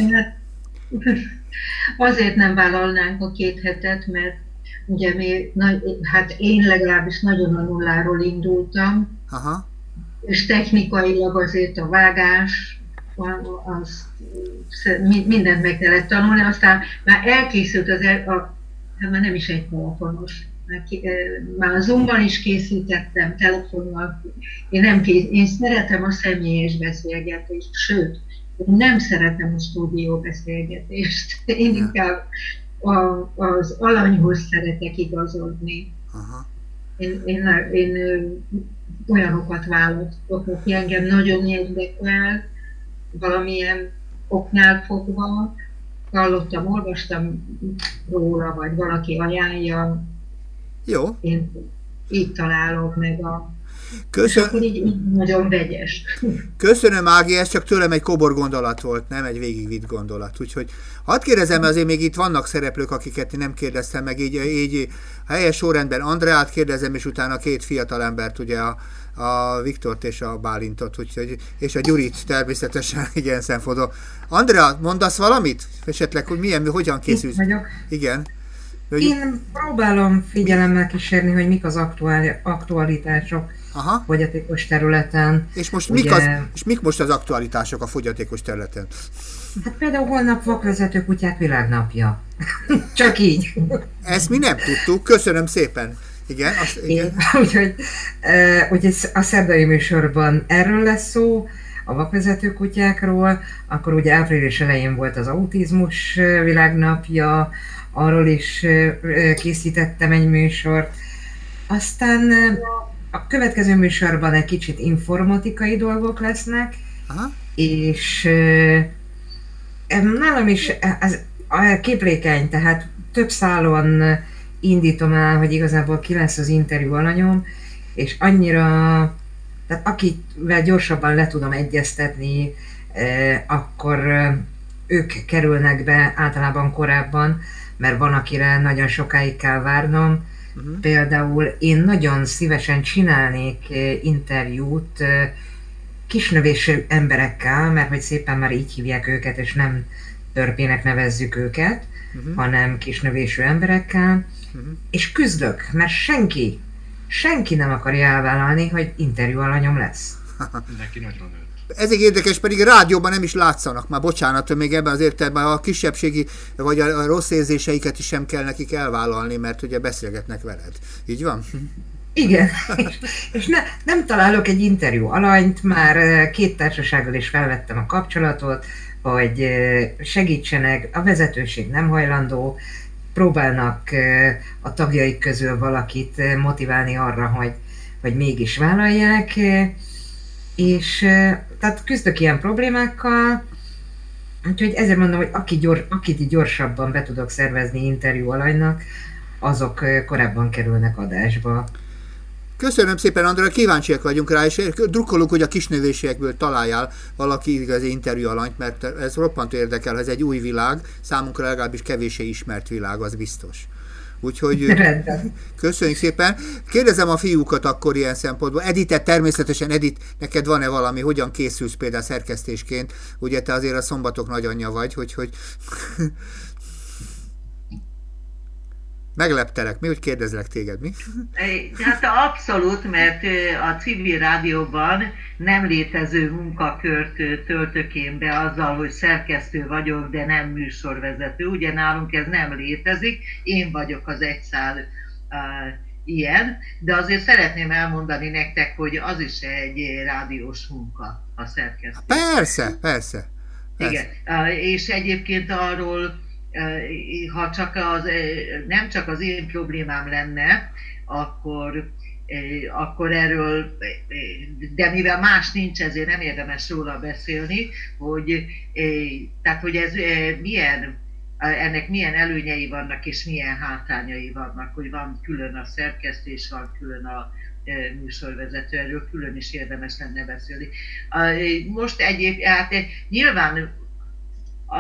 K: Azért nem vállalnánk a két hetet, mert Ugye mi, hát én legalábbis nagyon a nulláról indultam, Aha. és technikailag azért a vágás, az, mindent meg kellett tanulni, aztán már elkészült az, el, a, hát már nem is egy telefonos, már, ki, már a Zoomban is készítettem, telefonnal, én, nem kész, én szeretem a személyes beszélgetést, sőt, én nem szeretem a stúdió beszélgetést, én inkább a, az alanyhoz szeretek igazodni. Aha. Én, én, én, én olyanokat választok, aki engem nagyon érdekel, valamilyen oknál fogva, hallottam, olvastam róla, vagy valaki ajánlja.
B: Jó.
K: Én így találom meg a Köszön... akkor így, így nagyon vegyes.
B: Köszönöm, Ági, ez csak tőlem egy kobor gondolat volt, nem egy végigvitt gondolat. Úgyhogy hadd kérdezem, azért még itt vannak szereplők, akiket nem kérdeztem meg, így, így helyes sorrendben Andreát kérdezem, és utána két fiatal embert, ugye a, a Viktort és a Bálintot, úgyhogy, és a Gyurit természetesen, igen, szemfodó. Andrea, mondasz valamit? Esetleg, hogy milyen, hogyan készülsz? Igen.
G: Hogy... Én próbálom figyelemmel kísérni, hogy mik az aktuál, aktualitások Aha. fogyatékos területen.
B: És most Ugye... mik, az, és mik most az aktualitások a fogyatékos területen?
G: Hát például holnap vakvezető kutyák világnapja. Csak így.
B: Ezt mi nem tudtuk, köszönöm szépen. Igen, azt, igen.
G: úgyhogy, uh, úgyhogy a szerdai műsorban erről lesz szó, a vakvezető kutyákról, akkor ugye április elején volt az autizmus világnapja, arról is készítettem egy műsort. Aztán a következő műsorban egy kicsit informatikai dolgok lesznek, Aha. és nálam is ez a képlékeny, tehát több szálon indítom el, hogy igazából ki lesz az interjú alanyom, és annyira tehát akivel gyorsabban le tudom egyeztetni, akkor ők kerülnek be általában korábban, mert van, akire nagyon sokáig kell várnom. Uh-huh. Például én nagyon szívesen csinálnék interjút kisnövésű emberekkel, mert hogy szépen már így hívják őket, és nem törpének nevezzük őket, uh-huh. hanem kisnövésű emberekkel, uh-huh. és küzdök, mert senki, senki nem akarja elvállalni, hogy interjú alanyom lesz.
H: Neki nagyon
B: ezek érdekes, pedig rádióban nem is látszanak már, bocsánat, még ebben az értelemben a kisebbségi vagy a rossz érzéseiket is sem kell nekik elvállalni, mert ugye beszélgetnek veled. Így van?
G: Igen, és ne, nem találok egy interjú alanyt, már két társasággal is felvettem a kapcsolatot, hogy segítsenek, a vezetőség nem hajlandó, próbálnak a tagjaik közül valakit motiválni arra, hogy, hogy mégis vállalják, és tehát küzdök ilyen problémákkal, úgyhogy ezért mondom, hogy aki gyor, akit gyorsabban be tudok szervezni interjú alanynak, azok korábban kerülnek adásba.
B: Köszönöm szépen, Andrea, kíváncsiak vagyunk rá, és drukkolunk, hogy a kisnövésségekből találjál valaki igazi interjú alanyt, mert ez roppant érdekel, ez egy új világ, számunkra legalábbis kevésé ismert világ, az biztos. Úgyhogy Rendben. köszönjük szépen. Kérdezem a fiúkat akkor ilyen szempontból. Edite, természetesen Edit, neked van-e valami, hogyan készülsz például szerkesztésként? Ugye te azért a szombatok nagyanyja vagy, hogy, hogy Megleptelek, mi úgy kérdezlek téged, mi?
F: Hát abszolút, mert a civil rádióban nem létező munkakört töltök én be azzal, hogy szerkesztő vagyok, de nem műsorvezető. Ugye nálunk ez nem létezik, én vagyok az egyszál uh, ilyen, de azért szeretném elmondani nektek, hogy az is egy rádiós munka, a szerkesztő.
B: Persze, persze.
F: persze. Igen, uh, és egyébként arról ha csak az, nem csak az én problémám lenne, akkor, akkor erről, de mivel más nincs, ezért nem érdemes róla beszélni, hogy, tehát, hogy ez milyen, ennek milyen előnyei vannak és milyen hátrányai vannak, hogy van külön a szerkesztés, van külön a műsorvezető, erről külön is érdemes lenne beszélni. Most egyébként, hát nyilván a,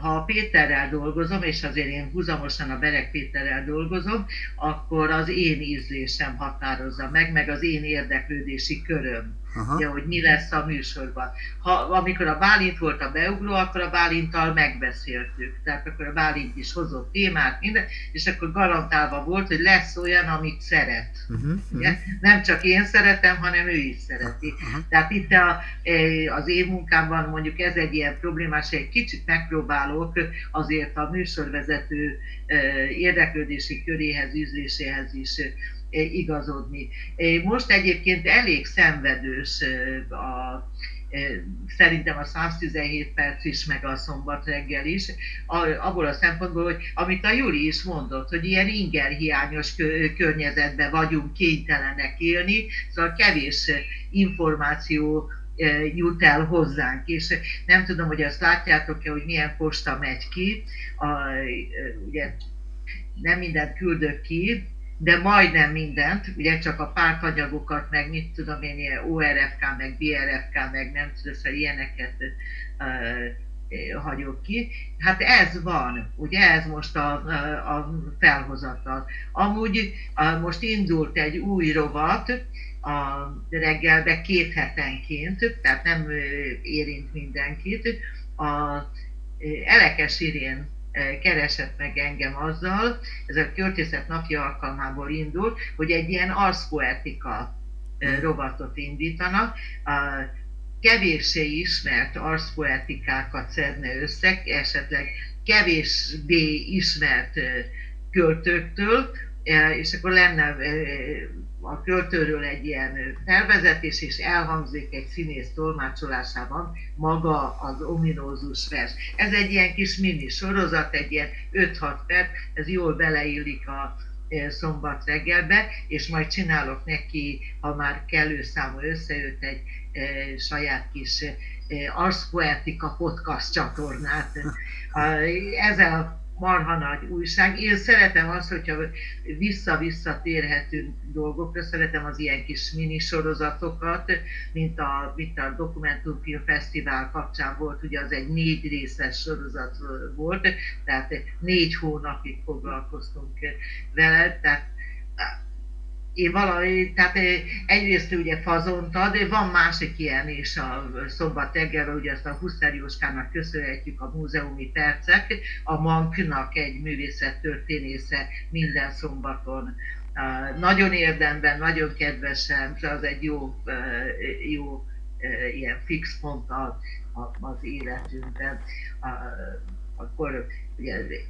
F: ha a Péterrel dolgozom, és azért én húzamosan a Berek Péterrel dolgozom, akkor az én ízlésem határozza meg, meg az én érdeklődési köröm. Aha. Ja, hogy mi lesz a műsorban. Ha, amikor a Bálint volt a beugró, akkor a Bálinttal megbeszéltük. Tehát akkor a Bálint is hozott témát, minden, és akkor garantálva volt, hogy lesz olyan, amit szeret. Uh-huh, uh-huh. Nem csak én szeretem, hanem ő is szereti. Uh-huh. Tehát itt a, e, az én munkámban mondjuk ez egy ilyen problémás, egy kicsit megpróbálok azért a műsorvezető e, érdeklődési köréhez, üzléséhez is igazodni. Most egyébként elég szenvedős a szerintem a 117 perc is, meg a szombat reggel is, abból a szempontból, hogy amit a Juli is mondott, hogy ilyen ingerhiányos környezetben vagyunk kénytelenek élni, szóval kevés információ jut el hozzánk, és nem tudom, hogy azt látjátok-e, hogy milyen posta megy ki, a, ugye nem mindent küldök ki, de majdnem mindent, ugye csak a pártanyagokat, meg mit tudom én, ilyen ORFK, meg BRFK, meg nem tudom, szóval ilyeneket uh, hagyok ki. Hát ez van, ugye ez most a, a felhozatal. Amúgy a, most indult egy új rovat, a reggelbe két hetenként, tehát nem érint mindenkit. A Elekes Irén keresett meg engem azzal, ez a költészet napja alkalmából indult, hogy egy ilyen arszpoetika rovatot indítanak. A kevéssé ismert arszpoetikákat szedne össze, esetleg kevésbé ismert költőktől, és akkor lenne a költőről egy ilyen felvezetés, és elhangzik egy színész tolmácsolásában maga az ominózus vers. Ez egy ilyen kis mini sorozat, egy ilyen 5-6 perc, ez jól beleillik a szombat reggelbe, és majd csinálok neki, ha már kellő számú összejött, egy e, saját kis e, Ars Poetica podcast csatornát. Ezzel marha nagy újság. Én szeretem azt, hogyha vissza-vissza térhetünk dolgokra, szeretem az ilyen kis minisorozatokat, mint a, mint a Dokumentumfilm Fesztivál kapcsán volt, ugye az egy négy részes sorozat volt, tehát négy hónapig foglalkoztunk vele, tehát én valami, tehát egyrészt ugye fazont ad, van másik ilyen is a szombat reggelre, ugye azt a Huszter Jóskának köszönhetjük a múzeumi percek, a Manknak egy művészettörténésze minden szombaton. Nagyon érdemben, nagyon kedvesen, az egy jó, jó ilyen fix pont az életünkben. Akkor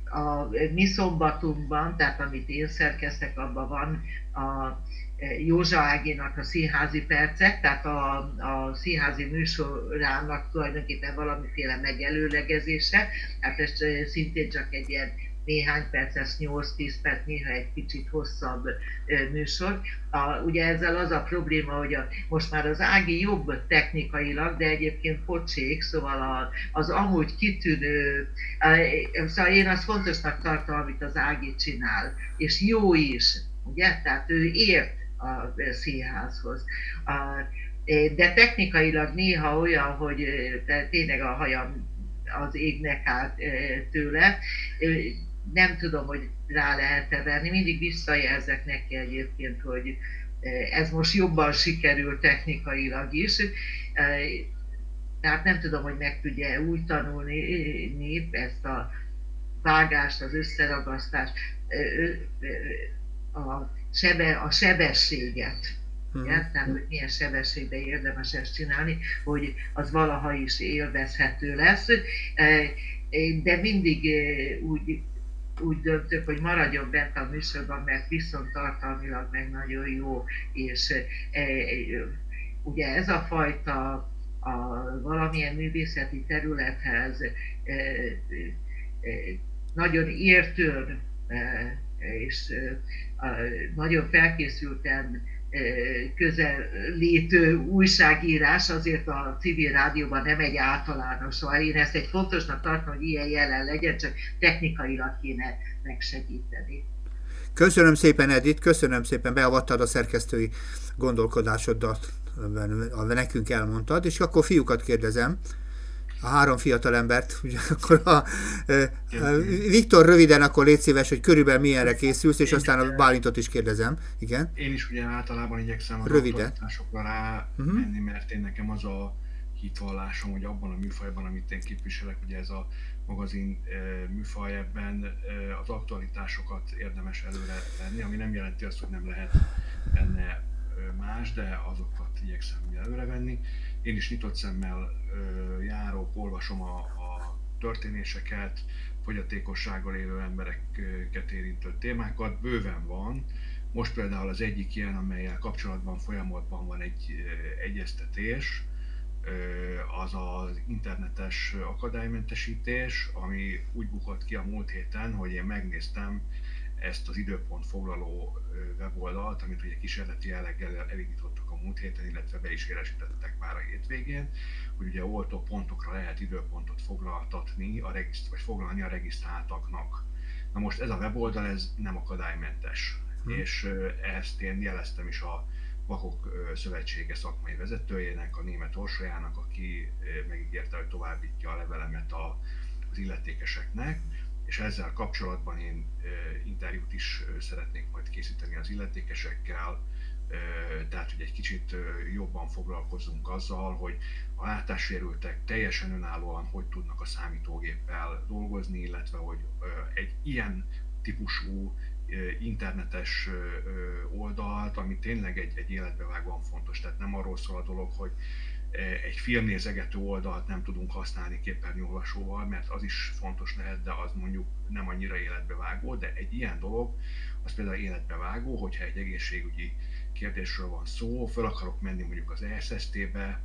F: a mi szombatunkban, tehát amit én szerkeztek, abban van a e, Józsa Ágénak a színházi percek, tehát a, a színházi műsorának tulajdonképpen valamiféle megelőlegezése, hát ez e, szintén csak egy ilyen néhány perces, 8-10 perc, néha egy kicsit hosszabb műsor. A, ugye ezzel az a probléma, hogy a, most már az Ági jobb technikailag, de egyébként pocsék, szóval a, az amúgy kitűnő, a, szóval én azt fontosnak tartom, amit az Ági csinál, és jó is, ugye? Tehát ő ért a színházhoz. A, de technikailag néha olyan, hogy tényleg a hajam az égnek át tőle nem tudom, hogy rá lehet-e venni. Mindig visszajelzek neki egyébként, hogy eh, ez most jobban sikerül technikailag is. Eh, tehát nem tudom, hogy meg tudja úgy tanulni ezt a vágást, az összeragasztást, eh, a, sebe, a sebességet. Hmm. Értem, hogy milyen sebességben érdemes ezt csinálni, hogy az valaha is élvezhető lesz, de mindig úgy úgy döntök, hogy maradjon bent a műsorban, mert viszont tartalmilag meg nagyon jó, és e, e, ugye ez a fajta a valamilyen művészeti területhez e, e, nagyon értőn e, és e, nagyon felkészülten közellétő újságírás azért a civil rádióban nem egy általános, szóval én ezt egy fontosnak tartom, hogy ilyen jelen legyen, csak technikailag kéne megsegíteni.
B: Köszönöm szépen, Edith, köszönöm szépen, beavattad a szerkesztői gondolkodásodat, nekünk elmondtad, és akkor fiúkat kérdezem, a három fiatal embert, ugye akkor a, a, a, Viktor röviden akkor légy szíves, hogy körülbelül milyenre készülsz, és aztán a Bálintot is kérdezem. Igen?
H: Én is ugye általában igyekszem a röviden rá uh-huh. menni, mert én nekem az a hitvallásom, hogy abban a műfajban, amit én képviselek, ugye ez a magazin műfaj ebben e, az aktualitásokat érdemes előre venni, ami nem jelenti azt, hogy nem lehet benne más, de azokat igyekszem előrevenni. Én is nyitott szemmel járok, olvasom a, a történéseket, fogyatékossággal élő embereket érintő témákat, bőven van. Most például az egyik ilyen, amelyel kapcsolatban folyamatban van egy egyeztetés, az az internetes akadálymentesítés, ami úgy bukott ki a múlt héten, hogy én megnéztem ezt az időpont foglaló weboldalt, amit ugye kísérleti jelleggel elindítottak a múlt héten, illetve be is élesítettek már a hétvégén, hogy ugye oltó pontokra lehet időpontot foglaltatni, a regiszt, vagy foglalni a regisztráltaknak. Na most ez a weboldal, ez nem akadálymentes, hmm. és ezt én jeleztem is a Vakok Szövetsége szakmai vezetőjének, a német Orsolyának, aki megígérte, hogy továbbítja a levelemet az illetékeseknek, és ezzel kapcsolatban én interjút is szeretnék majd készíteni az illetékesekkel, tehát hogy egy kicsit jobban foglalkozunk azzal, hogy a látássérültek teljesen önállóan hogy tudnak a számítógéppel dolgozni, illetve hogy egy ilyen típusú internetes oldalt, ami tényleg egy, egy életbevágóan fontos. Tehát nem arról szól a dolog, hogy egy filmnézegető oldalt nem tudunk használni képernyőolvasóval, mert az is fontos lehet, de az mondjuk nem annyira életbevágó, de egy ilyen dolog, az például életbevágó, hogyha egy egészségügyi kérdésről van szó, fel akarok menni mondjuk az ESST-be,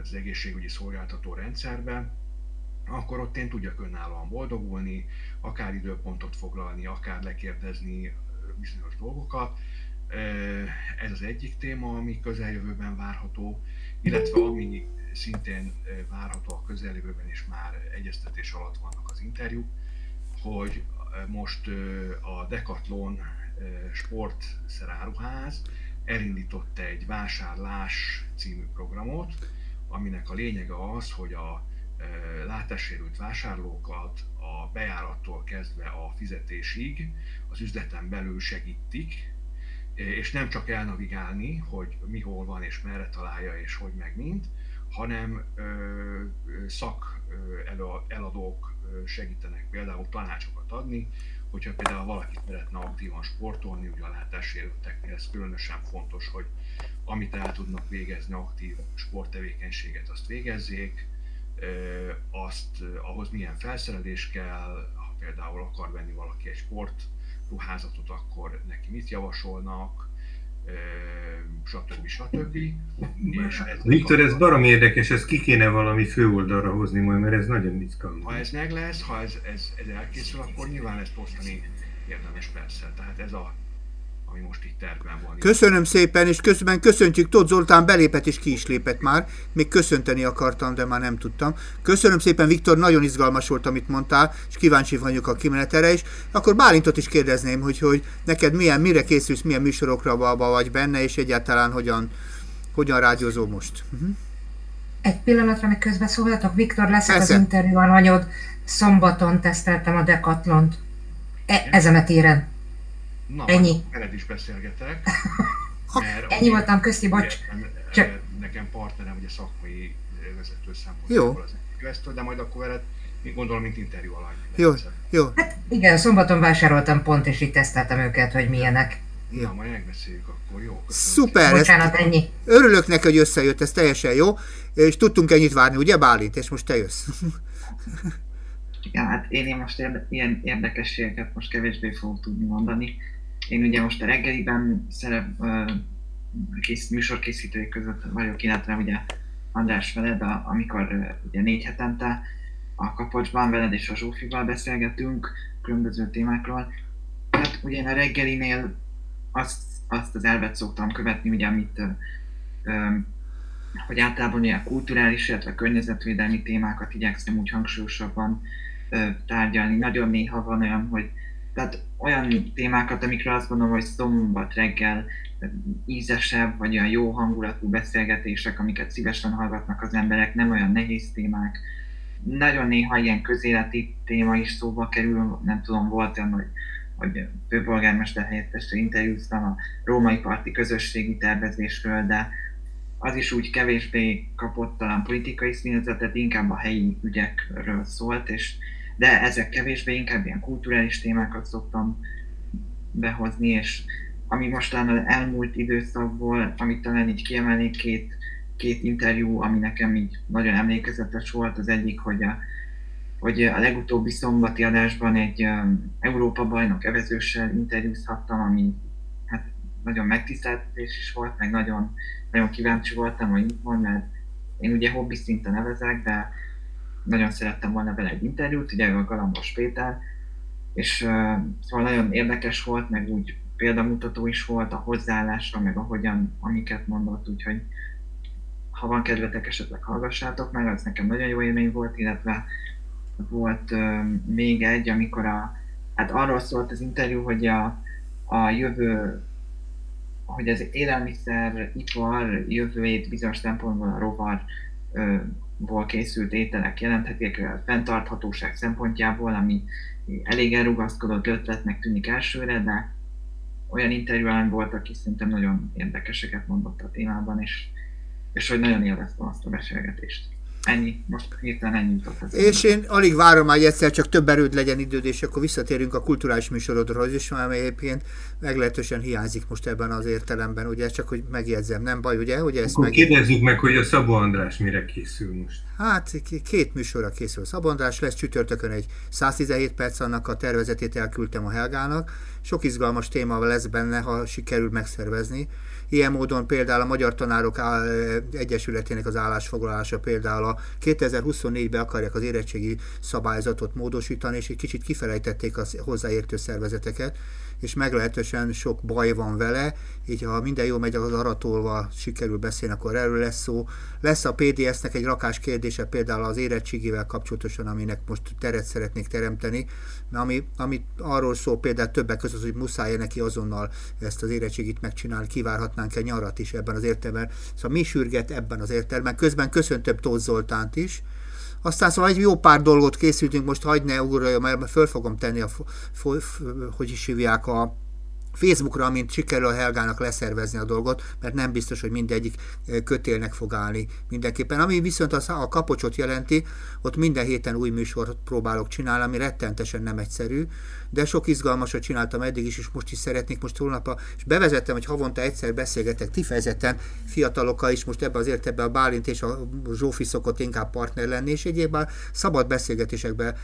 H: az egészségügyi szolgáltató rendszerbe, akkor ott én tudjak önállóan boldogulni, akár időpontot foglalni, akár lekérdezni bizonyos dolgokat. Ez az egyik téma, ami közeljövőben várható, illetve ami szintén várható a közeljövőben, és már egyeztetés alatt vannak az interjúk, hogy most a Decathlon sportszeráruház elindította egy vásárlás című programot, aminek a lényege az, hogy a látássérült vásárlókat a bejárattól kezdve a fizetésig az üzleten belül segítik, és nem csak elnavigálni, hogy mi hol van és merre találja és hogy meg mind, hanem szak eladók segítenek például tanácsokat adni, hogyha például valaki szeretne aktívan sportolni, ugye a látássérülteknél ez különösen fontos, hogy amit el tudnak végezni aktív sporttevékenységet, azt végezzék, azt ahhoz milyen felszerelés kell, ha például akar venni valaki egy sportruházatot, akkor neki mit javasolnak, stb. stb.
C: És ez Viktor, ez barom érdekes, ezt ki kéne valami főoldalra hozni majd, mert ez nagyon izgalmas.
H: Ha ez meg lesz, ha ez, ez, ez elkészül, akkor nyilván ezt osztani érdemes persze. Tehát ez a ami most itt tervben van.
B: Köszönöm szépen, és közben köszöntjük, Tóth Zoltán belépett és ki is lépett már. Még köszönteni akartam, de már nem tudtam. Köszönöm szépen, Viktor, nagyon izgalmas volt, amit mondtál, és kíváncsi vagyok a kimenetere is. Akkor Bálintot is kérdezném, hogy, hogy neked milyen, mire készülsz, milyen műsorokra vagy benne, és egyáltalán hogyan, hogyan rádiózó most. Uh-huh.
G: Egy pillanatra meg közbeszólhatok. Viktor, lesz az interjú alanyod. Szombaton teszteltem a Decathlont. E- ezen a téren.
H: Na, Ennyi. Veled is beszélgetek.
G: Mert Ennyi voltam, köszi, bocs.
H: Csak... Nekem partnerem, ugye szakmai vezető szempontból az Investor, de majd akkor veled, gondolom, mint interjú alany.
B: Jó, jó.
G: Hát igen, szombaton vásároltam pont, és itt teszteltem őket, hogy milyenek.
H: Jó. Na, majd megbeszéljük akkor, jó?
B: Szuper!
G: Bocsánat, ezt, ennyi.
B: Örülök neki, hogy összejött, ez teljesen jó, és tudtunk ennyit várni, ugye Bálint, és most te jössz.
J: Ja, hát én most érde, ilyen érdekességeket most kevésbé fogok tudni mondani. Én ugye most a reggeliben szerep, uh, kész, műsorkészítői között vagyok, illetve ugye András veled, a, amikor ugye négy hetente a kapocsban veled és a Zsófival beszélgetünk különböző témákról. Hát ugye a reggelinél azt, azt az elvet szoktam követni, ugye amit hogy általában ilyen kulturális, illetve környezetvédelmi témákat igyekszem úgy hangsúlyosabban tárgyalni. Nagyon néha van olyan, hogy tehát olyan témákat, amikről azt gondolom, hogy szombat reggel ízesebb, vagy olyan jó hangulatú beszélgetések, amiket szívesen hallgatnak az emberek, nem olyan nehéz témák. Nagyon néha ilyen közéleti téma is szóba kerül, nem tudom, volt olyan, hogy, hogy főpolgármester helyettesre interjúztam a római parti közösségi tervezésről, de az is úgy kevésbé kapott talán politikai színezetet, inkább a helyi ügyekről szólt, és de ezek kevésbé, inkább ilyen kulturális témákat szoktam behozni, és ami most talán az elmúlt időszakból, amit talán így kiemelnék két, két interjú, ami nekem így nagyon emlékezetes volt, az egyik, hogy a, hogy a legutóbbi szombati adásban egy um, Európa bajnok evezőssel interjúzhattam, ami hát nagyon megtiszteltetés is volt, meg nagyon, nagyon kíváncsi voltam, hogy mit mond, mert én ugye hobbi szinten nevezek, de nagyon szerettem volna vele egy interjút, ugye a Galambos Péter, és szóval nagyon érdekes volt, meg úgy példamutató is volt a hozzáállásra, meg ahogyan, amiket mondott, úgyhogy ha van kedvetek, esetleg hallgassátok meg, az nekem nagyon jó élmény volt, illetve volt még egy, amikor a, hát arról szólt az interjú, hogy a, a jövő, hogy az élelmiszer ipar jövőjét bizonyos szempontból a rovar uh, ból készült ételek jelenthetik a fenntarthatóság szempontjából, ami elég elrugaszkodott ötletnek tűnik elsőre, de olyan interjúán volt, aki szerintem nagyon érdekeseket mondott a témában, és, és hogy nagyon élveztem azt a beszélgetést. Ennyi, most hirtelen ennyi jutott
B: És én alig várom már, hogy egyszer csak több erőd legyen időd, és akkor visszatérünk a kulturális műsorodhoz is, amely egyébként meglehetősen hiányzik most ebben az értelemben, ugye, csak hogy megjegyzem, nem baj, ugye? ugye
C: ezt meg... kérdezzük meg, hogy a Szabó András mire készül most.
B: Hát két műsorra készül Szabó András, lesz csütörtökön egy 117 perc, annak a tervezetét elküldtem a Helgának. Sok izgalmas téma lesz benne, ha sikerül megszervezni Ilyen módon például a Magyar Tanárok Egyesületének az állásfoglalása például a 2024-ben akarják az érettségi szabályzatot módosítani, és egy kicsit kifelejtették a hozzáértő szervezeteket, és meglehetősen sok baj van vele, így ha minden jó megy az aratolva sikerül beszélni, akkor erről lesz szó. Lesz a PDS-nek egy rakás kérdése például az érettségével kapcsolatosan, aminek most teret szeretnék teremteni, ami, ami arról szól például többek között, hogy muszáj neki azonnal ezt az érettségit megcsinálni, kivárhatnánk-e nyarat is ebben az értelemben. Szóval mi sürget ebben az értelemben. Közben köszöntöm Tóth Zoltánt is, aztán szóval egy jó pár dolgot készültünk, most hagyd ne ugorja, mert föl fogom tenni, a, hogy is hívják a Facebookra, amint sikerül a Helgának leszervezni a dolgot, mert nem biztos, hogy mindegyik kötélnek fog állni mindenképpen. Ami viszont a, a kapocsot jelenti, ott minden héten új műsort próbálok csinálni, ami rettentesen nem egyszerű, de sok izgalmasat csináltam eddig is, és most is szeretnék most holnap, és bevezettem, hogy havonta egyszer beszélgetek kifejezetten fiatalokkal is, most ebben az értelemben a Bálint és a Zsófi szokott inkább partner lenni, és egyébben szabad beszélgetésekbe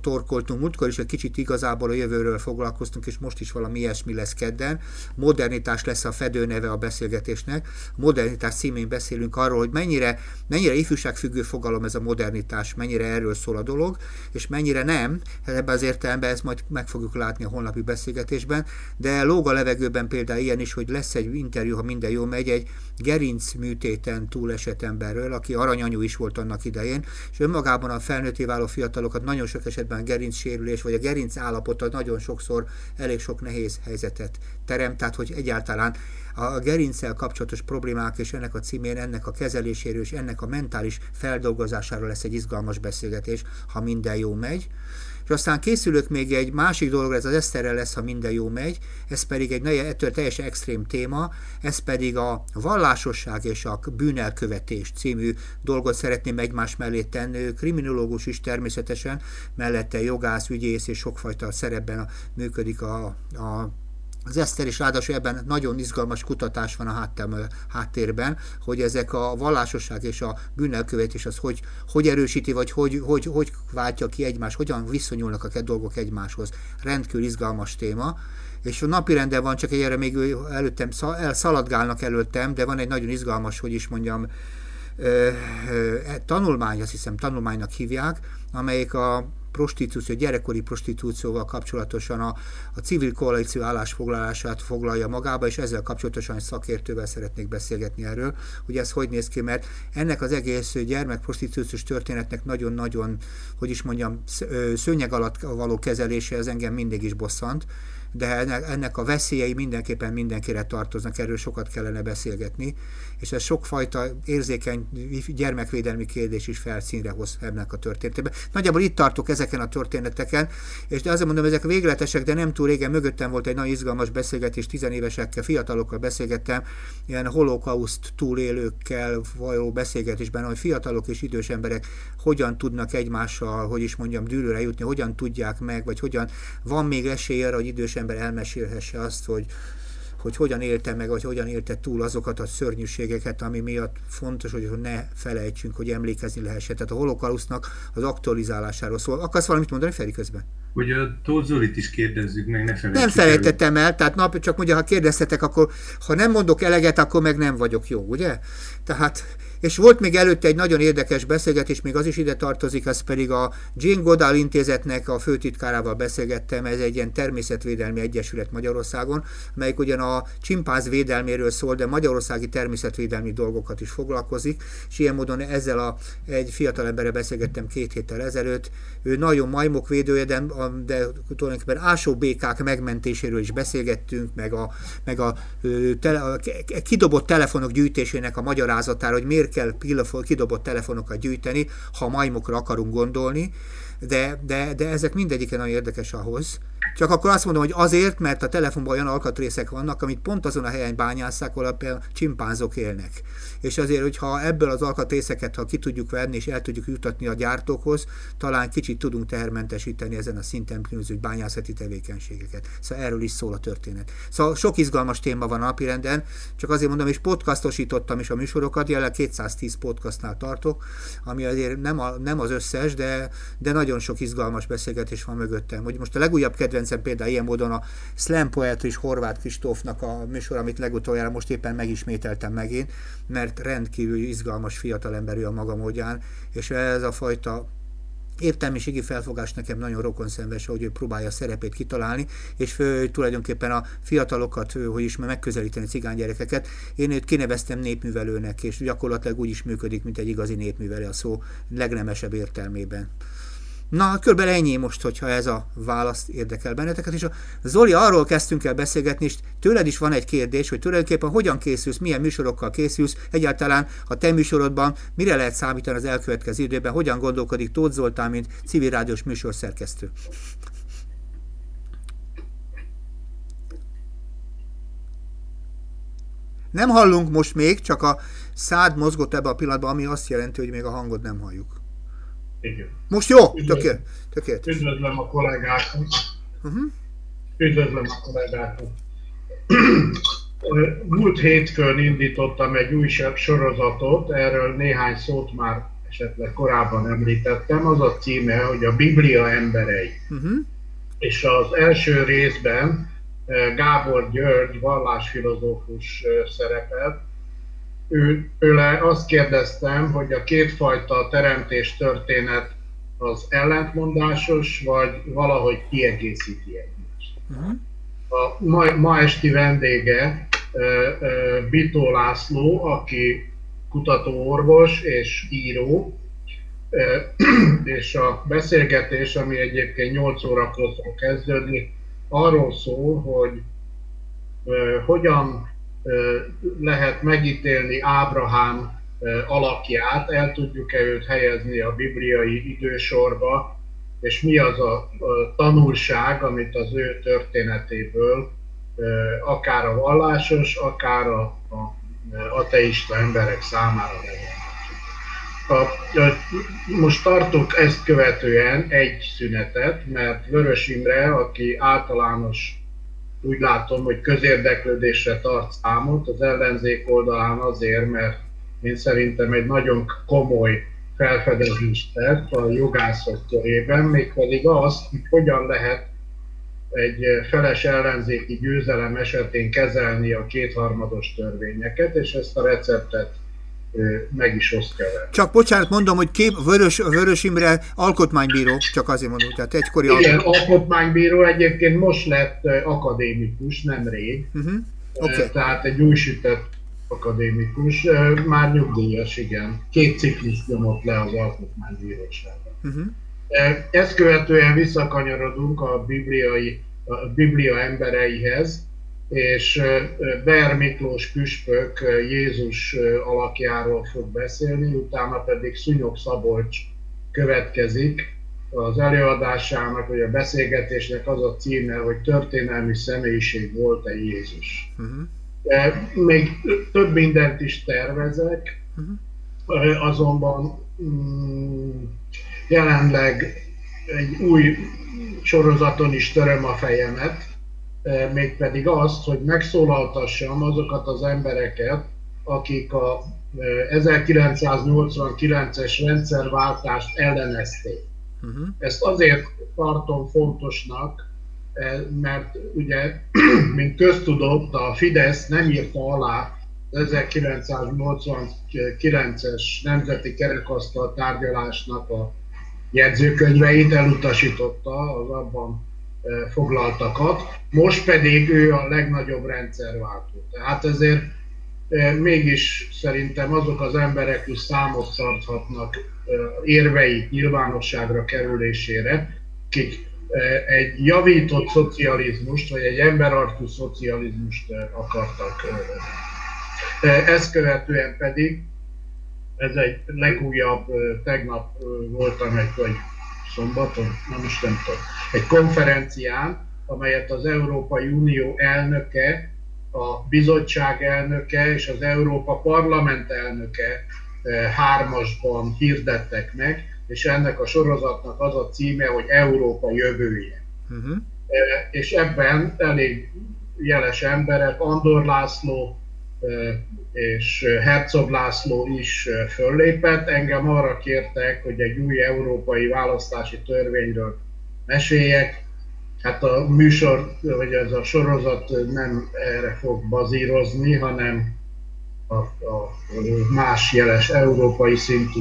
B: torkoltunk múltkor, és egy kicsit igazából a jövőről foglalkoztunk, és most is valami ilyesmi lesz kedden. Modernitás lesz a fedő neve a beszélgetésnek. Modernitás címén beszélünk arról, hogy mennyire, mennyire ifjúságfüggő fogalom ez a modernitás, mennyire erről szól a dolog, és mennyire nem. Hát ebben az értelemben ez majd meg fogjuk látni a honlapi beszélgetésben, de lóg a levegőben például ilyen is, hogy lesz egy interjú, ha minden jól megy, egy gerinc műtéten túlesett emberről, aki aranyanyú is volt annak idején, és önmagában a felnőtté váló fiatalokat nagyon sok esetben gerinc sérülés, vagy a gerinc állapota nagyon sokszor elég sok nehéz helyzetet teremt, tehát hogy egyáltalán a gerincsel kapcsolatos problémák és ennek a címén, ennek a kezeléséről és ennek a mentális feldolgozásáról lesz egy izgalmas beszélgetés, ha minden jó megy. És aztán készülök még egy másik dologra, ez az Eszterrel lesz, ha minden jó megy, ez pedig egy ettől teljesen extrém téma, ez pedig a vallásosság és a bűnelkövetés című dolgot szeretném egymás mellé tenni. Kriminológus is természetesen, mellette jogász, ügyész és sokfajta szerepben működik a, a az Eszter is ráadásul ebben nagyon izgalmas kutatás van a háttérben, hogy ezek a vallásosság és a bűnelkövetés az hogy, hogy erősíti, vagy hogy, hogy, hogy váltja ki egymás, hogyan viszonyulnak a dolgok egymáshoz. Rendkívül izgalmas téma és a napi renden van, csak erre még előttem szaladgálnak előttem, de van egy nagyon izgalmas, hogy is mondjam, tanulmány, azt hiszem tanulmánynak hívják, amelyik a prostitúció, gyerekkori prostitúcióval kapcsolatosan a, a civil koalíció állásfoglalását foglalja magába, és ezzel kapcsolatosan egy szakértővel szeretnék beszélgetni erről, hogy ez hogy néz ki, mert ennek az egész gyermekprostitúciós történetnek nagyon-nagyon, hogy is mondjam, szőnyeg alatt való kezelése, ez engem mindig is bosszant, de ennek a veszélyei mindenképpen mindenkire tartoznak, erről sokat kellene beszélgetni, és ez sokfajta érzékeny gyermekvédelmi kérdés is felszínre hoz ennek a történetében. Nagyjából itt tartok ezeken a történeteken, és de azért mondom, ezek végletesek, de nem túl régen mögöttem volt egy nagyon izgalmas beszélgetés, tizenévesekkel, fiatalokkal beszélgettem, ilyen holokauszt túlélőkkel való beszélgetésben, hogy fiatalok és idős emberek hogyan tudnak egymással, hogy is mondjam, dűlőre jutni, hogyan tudják meg, vagy hogyan van még esély arra, hogy idős ember elmesélhesse azt, hogy hogy hogyan élte meg, vagy hogyan élte túl azokat a szörnyűségeket, ami miatt fontos, hogy ne felejtsünk, hogy emlékezni lehessen. Tehát a holokausznak az aktualizálásáról szól. Akarsz valamit mondani, Feri, közben?
C: Hogy a Tóth is kérdezzük meg, ne felejtsük
B: Nem felejtettem el, tehát nap, csak mondja, ha kérdeztetek, akkor ha nem mondok eleget, akkor meg nem vagyok jó, ugye? Tehát és volt még előtte egy nagyon érdekes beszélgetés, még az is ide tartozik, az pedig a Jane Goodall intézetnek a főtitkárával beszélgettem, ez egy ilyen természetvédelmi egyesület Magyarországon, melyik ugyan a csimpánz védelméről szól, de magyarországi természetvédelmi dolgokat is foglalkozik, és ilyen módon ezzel a, egy fiatal emberre beszélgettem két héttel ezelőtt, ő nagyon majmok védője, de, de tulajdonképpen ásó békák megmentéséről is beszélgettünk, meg a, meg a, tele, a kidobott telefonok gyűjtésének a magyarázatára, hogy miért kell kidobott telefonokat gyűjteni, ha majmokra akarunk gondolni, de, de, de ezek mindegyike nagyon érdekes ahhoz, csak akkor azt mondom, hogy azért, mert a telefonban olyan alkatrészek vannak, amit pont azon a helyen bányásszák, ahol például csimpánzok élnek. És azért, hogyha ebből az alkatrészeket, ha ki tudjuk venni és el tudjuk jutatni a gyártókhoz, talán kicsit tudunk tehermentesíteni ezen a szinten különböző bányászati tevékenységeket. Szóval erről is szól a történet. Szóval sok izgalmas téma van a napirenden, csak azért mondom, és podcastosítottam is a műsorokat, jelenleg 210 podcastnál tartok, ami azért nem, a, nem az összes, de, de nagyon sok izgalmas beszélgetés van mögöttem. Hogy most a legújabb kedvencem például ilyen módon a Slam Poetry és Horváth Kristófnak a műsor, amit legutoljára most éppen megismételtem megint, mert rendkívül izgalmas fiatalember ő a maga módján, és ez a fajta értelmiségi felfogás nekem nagyon rokonszenves, hogy ő próbálja a szerepét kitalálni, és fő, tulajdonképpen a fiatalokat, hogy is megközelíteni cigánygyerekeket. Én őt kineveztem népművelőnek, és gyakorlatilag úgy is működik, mint egy igazi népművelő a szó legnemesebb értelmében. Na, kb. ennyi most, hogyha ez a válasz érdekel benneteket. És a Zoli, arról kezdtünk el beszélgetni, és tőled is van egy kérdés, hogy tulajdonképpen hogyan készülsz, milyen műsorokkal készülsz, egyáltalán a te műsorodban mire lehet számítani az elkövetkező időben, hogyan gondolkodik Tóth Zoltán, mint civil rádiós műsorszerkesztő. Nem hallunk most még, csak a szád mozgott ebbe a pillanatban, ami azt jelenti, hogy még a hangod nem halljuk.
L: Igen.
B: Most jó? Tökélet. Tökélet.
L: Üdvözlöm a kollégákat. Uh-huh. Üdvözlöm a kollégákat. Múlt hétfőn indítottam egy újabb sorozatot, erről néhány szót már esetleg korábban említettem. Az a címe, hogy a Biblia emberei. Uh-huh. És az első részben Gábor György, vallásfilozófus szerepelt, ő, azt kérdeztem, hogy a kétfajta teremtés történet az ellentmondásos, vagy valahogy kiegészíti egymást. Uh-huh. A ma, ma esti vendége Bitó László, aki kutatóorvos és író, és a beszélgetés, ami egyébként 8 órakor fog kezdődni, arról szól, hogy hogyan lehet megítélni Ábrahám alakját, el tudjuk-e őt helyezni a bibliai idősorba, és mi az a, tanulság, amit az ő történetéből akár a vallásos, akár a, ateista emberek számára a, most tartok ezt követően egy szünetet, mert Vörös Imre, aki általános úgy látom, hogy közérdeklődésre tart számot az ellenzék oldalán azért, mert én szerintem egy nagyon komoly felfedezést tett a jogászok körében, mégpedig azt, hogy hogyan lehet egy feles ellenzéki győzelem esetén kezelni a kétharmados törvényeket, és ezt a receptet meg is osztja vele.
B: Csak bocsánat, mondom, hogy kép, Vörös, Vörös Imre alkotmánybíró, csak azért mondom, tehát egykori
L: Igen, alkotmánybíró egyébként most lett akadémikus, nem rég. Uh-huh. Okay. Tehát egy újsütött akadémikus, már nyugdíjas, igen. Két ciklus nyomott le az alkotmánybíróságon. Uh-huh. Ezt követően visszakanyarodunk a bibliai, a biblia embereihez, és Ber Miklós püspök Jézus alakjáról fog beszélni, utána pedig Szúnyog Szabolcs következik. Az előadásának, vagy a beszélgetésnek az a címe, hogy történelmi személyiség volt-e Jézus. Uh-huh. Még több mindent is tervezek, uh-huh. azonban mm, jelenleg egy új sorozaton is töröm a fejemet, mégpedig azt, hogy megszólaltassam azokat az embereket, akik a 1989-es rendszerváltást ellenezték. Uh-huh. Ezt azért tartom fontosnak, mert ugye, mint köztudott, a Fidesz nem írta alá 1989-es Nemzeti Kerekasztal tárgyalásnak a jegyzőkönyveit, elutasította az abban foglaltakat, most pedig ő a legnagyobb rendszerváltó. Tehát ezért mégis szerintem azok az emberek is számot tarthatnak érvei nyilvánosságra kerülésére, akik egy javított szocializmust, vagy egy emberartú szocializmust akartak. Ezt követően pedig, ez egy legújabb, tegnap voltam egy, vagy szombaton, nem is nem tudom, egy konferencián, amelyet az Európai Unió elnöke, a bizottság elnöke és az Európa Parlament elnöke eh, hármasban hirdettek meg, és ennek a sorozatnak az a címe, hogy Európa jövője. Uh-huh. És ebben elég jeles emberek, Andor László, és Herzog László is föllépett. Engem arra kértek, hogy egy új európai választási törvényről meséljek, Hát a műsor, vagy ez a sorozat nem erre fog bazírozni, hanem a, a más jeles európai szintű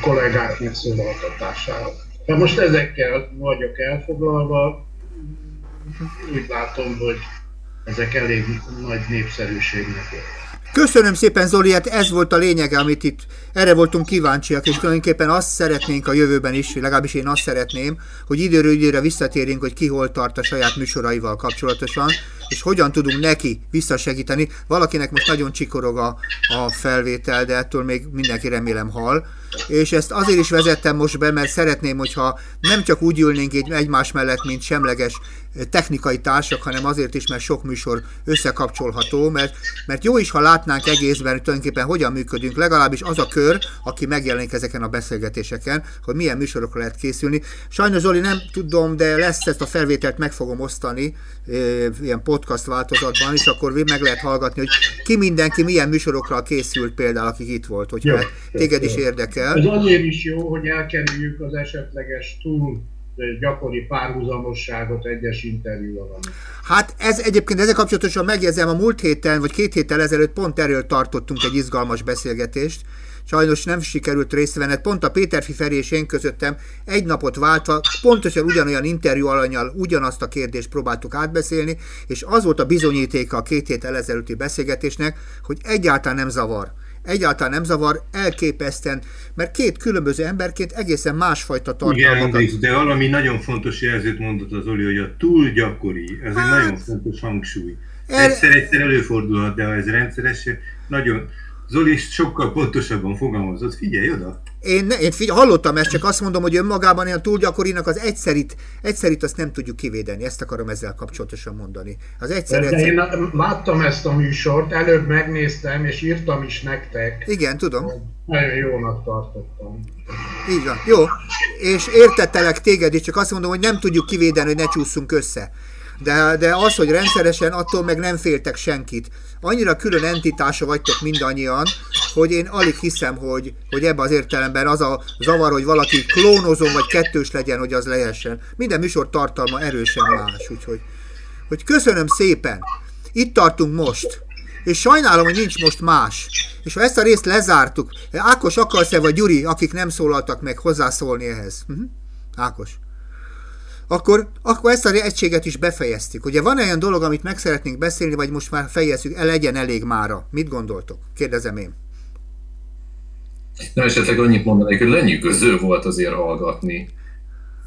L: kollégák megszólaltatására. De most ezekkel vagyok elfoglalva, úgy látom, hogy ezek elég nagy népszerűségnek
B: Köszönöm szépen Zoli, hát ez volt a lényege, amit itt erre voltunk kíváncsiak, és tulajdonképpen azt szeretnénk a jövőben is, legalábbis én azt szeretném, hogy időről időre visszatérjünk, hogy ki hol tart a saját műsoraival kapcsolatosan, és hogyan tudunk neki visszasegíteni. Valakinek most nagyon csikorog a, a felvétel, de ettől még mindenki remélem hal. És ezt azért is vezettem most be, mert szeretném, hogyha nem csak úgy ülnénk egy egymás mellett, mint semleges technikai társak, hanem azért is, mert sok műsor összekapcsolható, mert, mert jó is, ha látnánk egészben, hogy tulajdonképpen hogyan működünk, legalábbis az a kör, aki megjelenik ezeken a beszélgetéseken, hogy milyen műsorokra lehet készülni. Sajnos Zoli nem tudom, de lesz ezt a felvételt meg fogom osztani ilyen podcast változatban, és akkor meg lehet hallgatni, hogy ki mindenki milyen műsorokra készült például, akik itt volt, hogyha jó, téged jó, is érdekel.
L: Ez azért is jó, hogy elkerüljük az esetleges túl gyakori párhuzamosságot egyes interjúval.
B: Hát ez egyébként ezzel kapcsolatosan megjegyzem, a múlt héten, vagy két héttel ezelőtt pont erről tartottunk egy izgalmas beszélgetést, Sajnos nem sikerült részt venni, pont a Péter Fiferi és én közöttem egy napot váltva, pontosan ugyanolyan interjú alanyal ugyanazt a kérdést próbáltuk átbeszélni, és az volt a bizonyítéka a két héttel ezelőtti beszélgetésnek, hogy egyáltalán nem zavar egyáltalán nem zavar, elképesztően, mert két különböző emberként egészen másfajta tartalmakat...
C: Igen, de valami nagyon fontos jelzőt mondott az Oli, hogy a túl gyakori, ez hát, egy nagyon fontos hangsúly. Egyszer-egyszer előfordulhat, de ha ez rendszeres, nagyon Zoli sokkal pontosabban fogalmazott, figyelj oda!
B: Én, ne, én figyelj, hallottam ezt, csak azt mondom, hogy önmagában ilyen túl gyakorinak az egyszerit, egyszerit azt nem tudjuk kivédeni, ezt akarom ezzel kapcsolatosan mondani. Az egyszer,
L: de, egyszer... én láttam ezt a műsort, előbb megnéztem, és írtam is nektek.
B: Igen, tudom.
L: Nagyon jónak tartottam.
B: Így van, jó. És értettelek téged is, csak azt mondom, hogy nem tudjuk kivédeni, hogy ne csúszunk össze. De, de az, hogy rendszeresen, attól meg nem féltek senkit annyira külön entitása vagytok mindannyian, hogy én alig hiszem, hogy, hogy ebben az értelemben az a zavar, hogy valaki klónozom vagy kettős legyen, hogy az lehessen. Minden műsor tartalma erősen más, úgyhogy hogy köszönöm szépen. Itt tartunk most. És sajnálom, hogy nincs most más. És ha ezt a részt lezártuk, Ákos akarsz-e, vagy Gyuri, akik nem szólaltak meg, hozzászólni ehhez? Uh-huh. Ákos akkor, akkor ezt a egységet is befejeztük. Ugye van olyan dolog, amit meg szeretnénk beszélni, vagy most már fejezzük, el legyen elég mára. Mit gondoltok? Kérdezem én.
D: Nem esetleg annyit mondanék, hogy lenyűgöző volt azért hallgatni,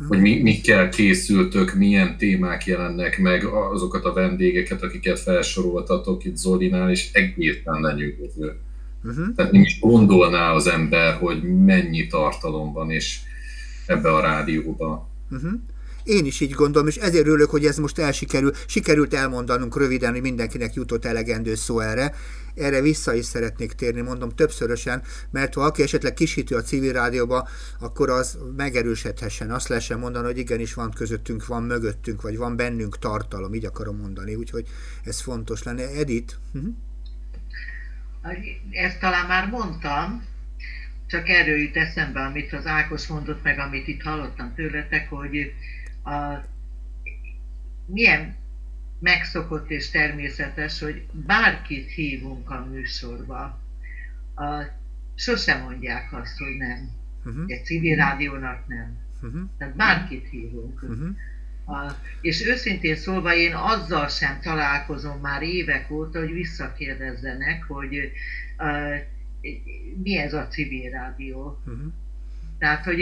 D: hogy mi, mikkel készültök, milyen témák jelennek meg, azokat a vendégeket, akiket felsoroltatok itt Zolinál, és egészen lenyűgöző. Uh-huh. Tehát nem is gondolná az ember, hogy mennyi tartalom van és ebbe a rádióba. Uh-huh.
B: Én is így gondolom, és ezért örülök, hogy ez most elsikerül. Sikerült elmondanunk röviden, hogy mindenkinek jutott elegendő szó erre. Erre vissza is szeretnék térni, mondom többszörösen, mert ha aki esetleg kisítő a civil rádióba, akkor az megerősödhessen. Azt lehessen mondani, hogy igenis van közöttünk, van mögöttünk, vagy van bennünk tartalom, így akarom mondani. Úgyhogy ez fontos lenne. Edith? Uh-huh.
F: Ezt talán már mondtam, csak erről jut eszembe, amit az Ákos mondott, meg amit itt hallottam tőletek, hogy a, milyen megszokott és természetes, hogy bárkit hívunk a műsorba, a, sosem mondják azt, hogy nem. Uh-huh. Egy civil rádiónak nem. Uh-huh. Tehát bárkit hívunk. Uh-huh. A, és őszintén szólva én azzal sem találkozom már évek óta, hogy visszakérdezzenek, hogy a, mi ez a civil rádió. Uh-huh. Tehát, hogy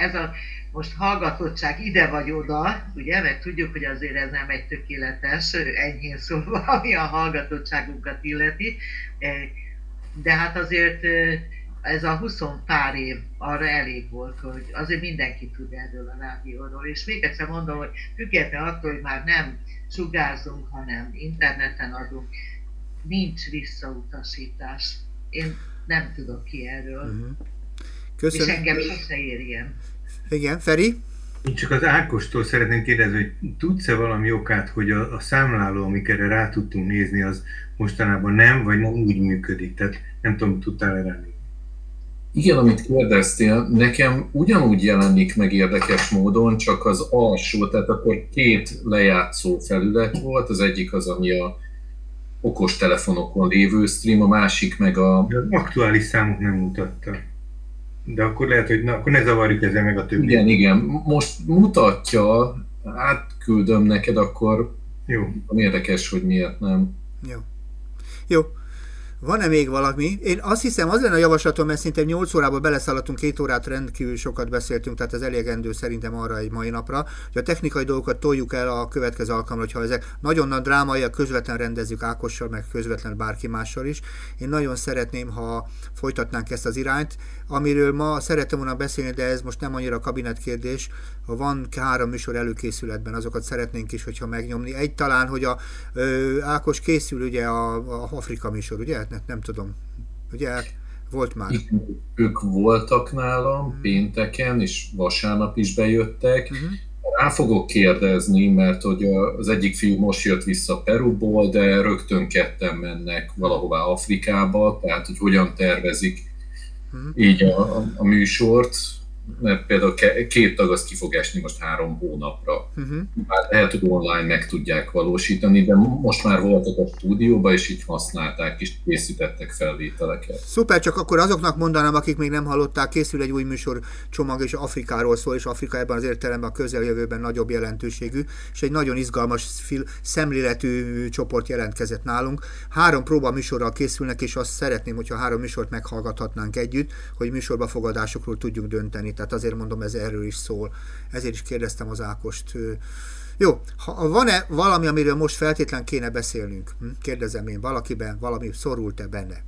F: ez a most hallgatottság ide vagy oda, ugye, meg tudjuk, hogy azért ez nem egy tökéletes, enyhén szólva, ami a hallgatottságunkat illeti, de hát azért ez a 20 pár év arra elég volt, hogy azért mindenki tud erről a rádióról. És még egyszer mondom, hogy független attól, hogy már nem sugárzunk, hanem interneten adunk, nincs visszautasítás. Én nem tudok ki erről. Uh-huh. Köszönöm. És engem sose ér ilyen.
B: Igen, Feri?
C: Én csak az Ákostól szeretném kérdezni, hogy tudsz-e valami okát, hogy a, a számláló, amikre rá tudtunk nézni, az mostanában nem, vagy nem úgy működik? Tehát nem tudom, tudtál erre
D: Igen, amit kérdeztél, nekem ugyanúgy jelenik meg érdekes módon, csak az alsó, tehát akkor két lejátszó felület volt, az egyik az, ami a okos telefonokon lévő stream, a másik meg a...
C: De az aktuális számok nem mutatta. De akkor lehet, hogy na, akkor ne zavarjuk ezzel meg a többi.
D: Igen, igen. Most mutatja, átküldöm neked, akkor
C: jó.
D: Érdekes, hogy miért nem.
B: Jó. Jó. Van-e még valami? Én azt hiszem, az lenne a javaslatom, mert szinte 8 órából beleszaladtunk, két órát rendkívül sokat beszéltünk, tehát ez elégendő szerintem arra egy mai napra, hogy a technikai dolgokat toljuk el a következő alkalomra, hogyha ezek nagyon nagy drámai, közvetlen rendezzük Ákossal, meg közvetlen bárki mással is. Én nagyon szeretném, ha folytatnánk ezt az irányt, amiről ma szerettem volna beszélni, de ez most nem annyira kabinet kérdés. Ha van három műsor előkészületben, azokat szeretnénk is, hogyha megnyomni. Egy talán, hogy a ö, Ákos készül ugye a, a Afrika műsor, ugye? Nem, nem tudom. Ugye volt már.
D: Ők voltak nálam hmm. pénteken, és vasárnap is bejöttek. Hmm. Rá fogok kérdezni, mert hogy az egyik fiú most jött vissza Peruból, de rögtön ketten mennek valahová Afrikába, tehát hogy hogyan tervezik uh-huh. így a, a, a műsort, mert például két tag az ki fog esni most három hónapra. Uh-huh. Már lehet, hogy online meg tudják valósítani, de most már voltak a stúdióba, és így használták, és készítettek felvételeket.
B: Szuper, csak akkor azoknak mondanám, akik még nem hallották, készül egy új műsor csomag, és Afrikáról szól, és Afrika ebben az értelemben a közeljövőben nagyobb jelentőségű, és egy nagyon izgalmas fil, szemléletű csoport jelentkezett nálunk. Három próba műsorral készülnek, és azt szeretném, hogyha három műsort meghallgathatnánk együtt, hogy műsorba fogadásokról tudjunk dönteni tehát azért mondom, ez erről is szól. Ezért is kérdeztem az Ákost. Jó, ha van-e valami, amiről most feltétlen kéne beszélnünk? Hm? Kérdezem én, valakiben valami szorult-e benne?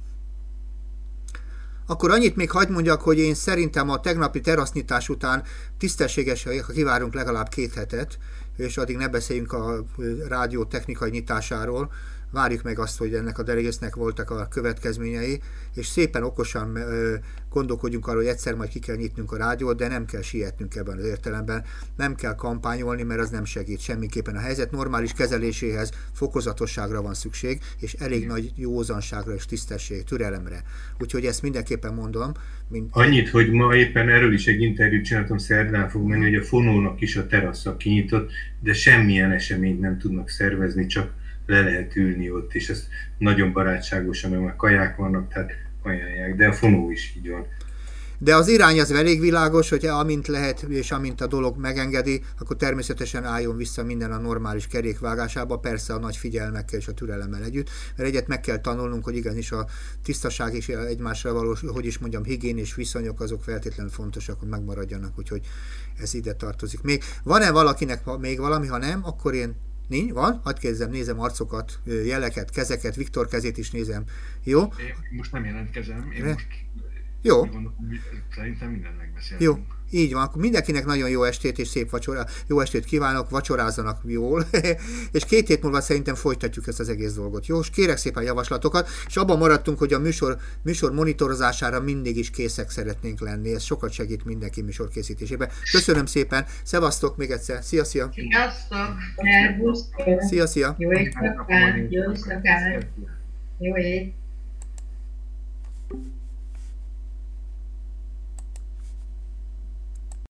B: Akkor annyit még hagyd mondjak, hogy én szerintem a tegnapi terasznyitás után tisztességes, ha kivárunk legalább két hetet, és addig ne beszéljünk a rádió technikai nyitásáról, várjuk meg azt, hogy ennek a delegésznek voltak a következményei, és szépen okosan gondolkodjunk arról, hogy egyszer majd ki kell nyitnunk a rádiót, de nem kell sietnünk ebben az értelemben, nem kell kampányolni, mert az nem segít semmiképpen. A helyzet normális kezeléséhez fokozatosságra van szükség, és elég Igen. nagy józanságra és tisztesség, türelemre. Úgyhogy ezt mindenképpen mondom.
C: Mint... Annyit, hogy ma éppen erről is egy interjút csináltam, szerdán fog menni, hogy a fonónak is a terasza kinyitott, de semmilyen eseményt nem tudnak szervezni, csak le lehet ülni ott, és ez nagyon barátságosan, mert már kaják vannak, tehát ajánlják, de a fonó is így van.
B: De az irány az elég világos, hogy amint lehet, és amint a dolog megengedi, akkor természetesen álljon vissza minden a normális kerékvágásába, persze a nagy figyelmekkel és a türelemmel együtt, mert egyet meg kell tanulnunk, hogy igenis a tisztaság és egymásra való, hogy is mondjam, higiénés viszonyok azok feltétlenül fontosak, hogy megmaradjanak, úgyhogy ez ide tartozik. Még van-e valakinek még valami, ha nem, akkor én Nincs? Van? Hadd kezdem, nézem arcokat, jeleket, kezeket, Viktor kezét is nézem. Jó?
H: Én most nem jelentkezem, én Re? most
B: jó.
H: Gondolom, szerintem mindent megbeszélünk.
B: Jó, így van, akkor mindenkinek nagyon jó estét és szép vacsora, jó estét kívánok, vacsorázzanak jól, és két hét múlva szerintem folytatjuk ezt az egész dolgot. Jó, és kérek szépen javaslatokat, és abban maradtunk, hogy a műsor, műsor monitorozására mindig is készek szeretnénk lenni, ez sokat segít mindenki műsor készítésében. Köszönöm szépen, szevasztok még egyszer, szia, szia!
F: Sziasztok!
B: Szia, szia!
K: Jó éjszakát! Jó éjszakát! Jó éjszakát!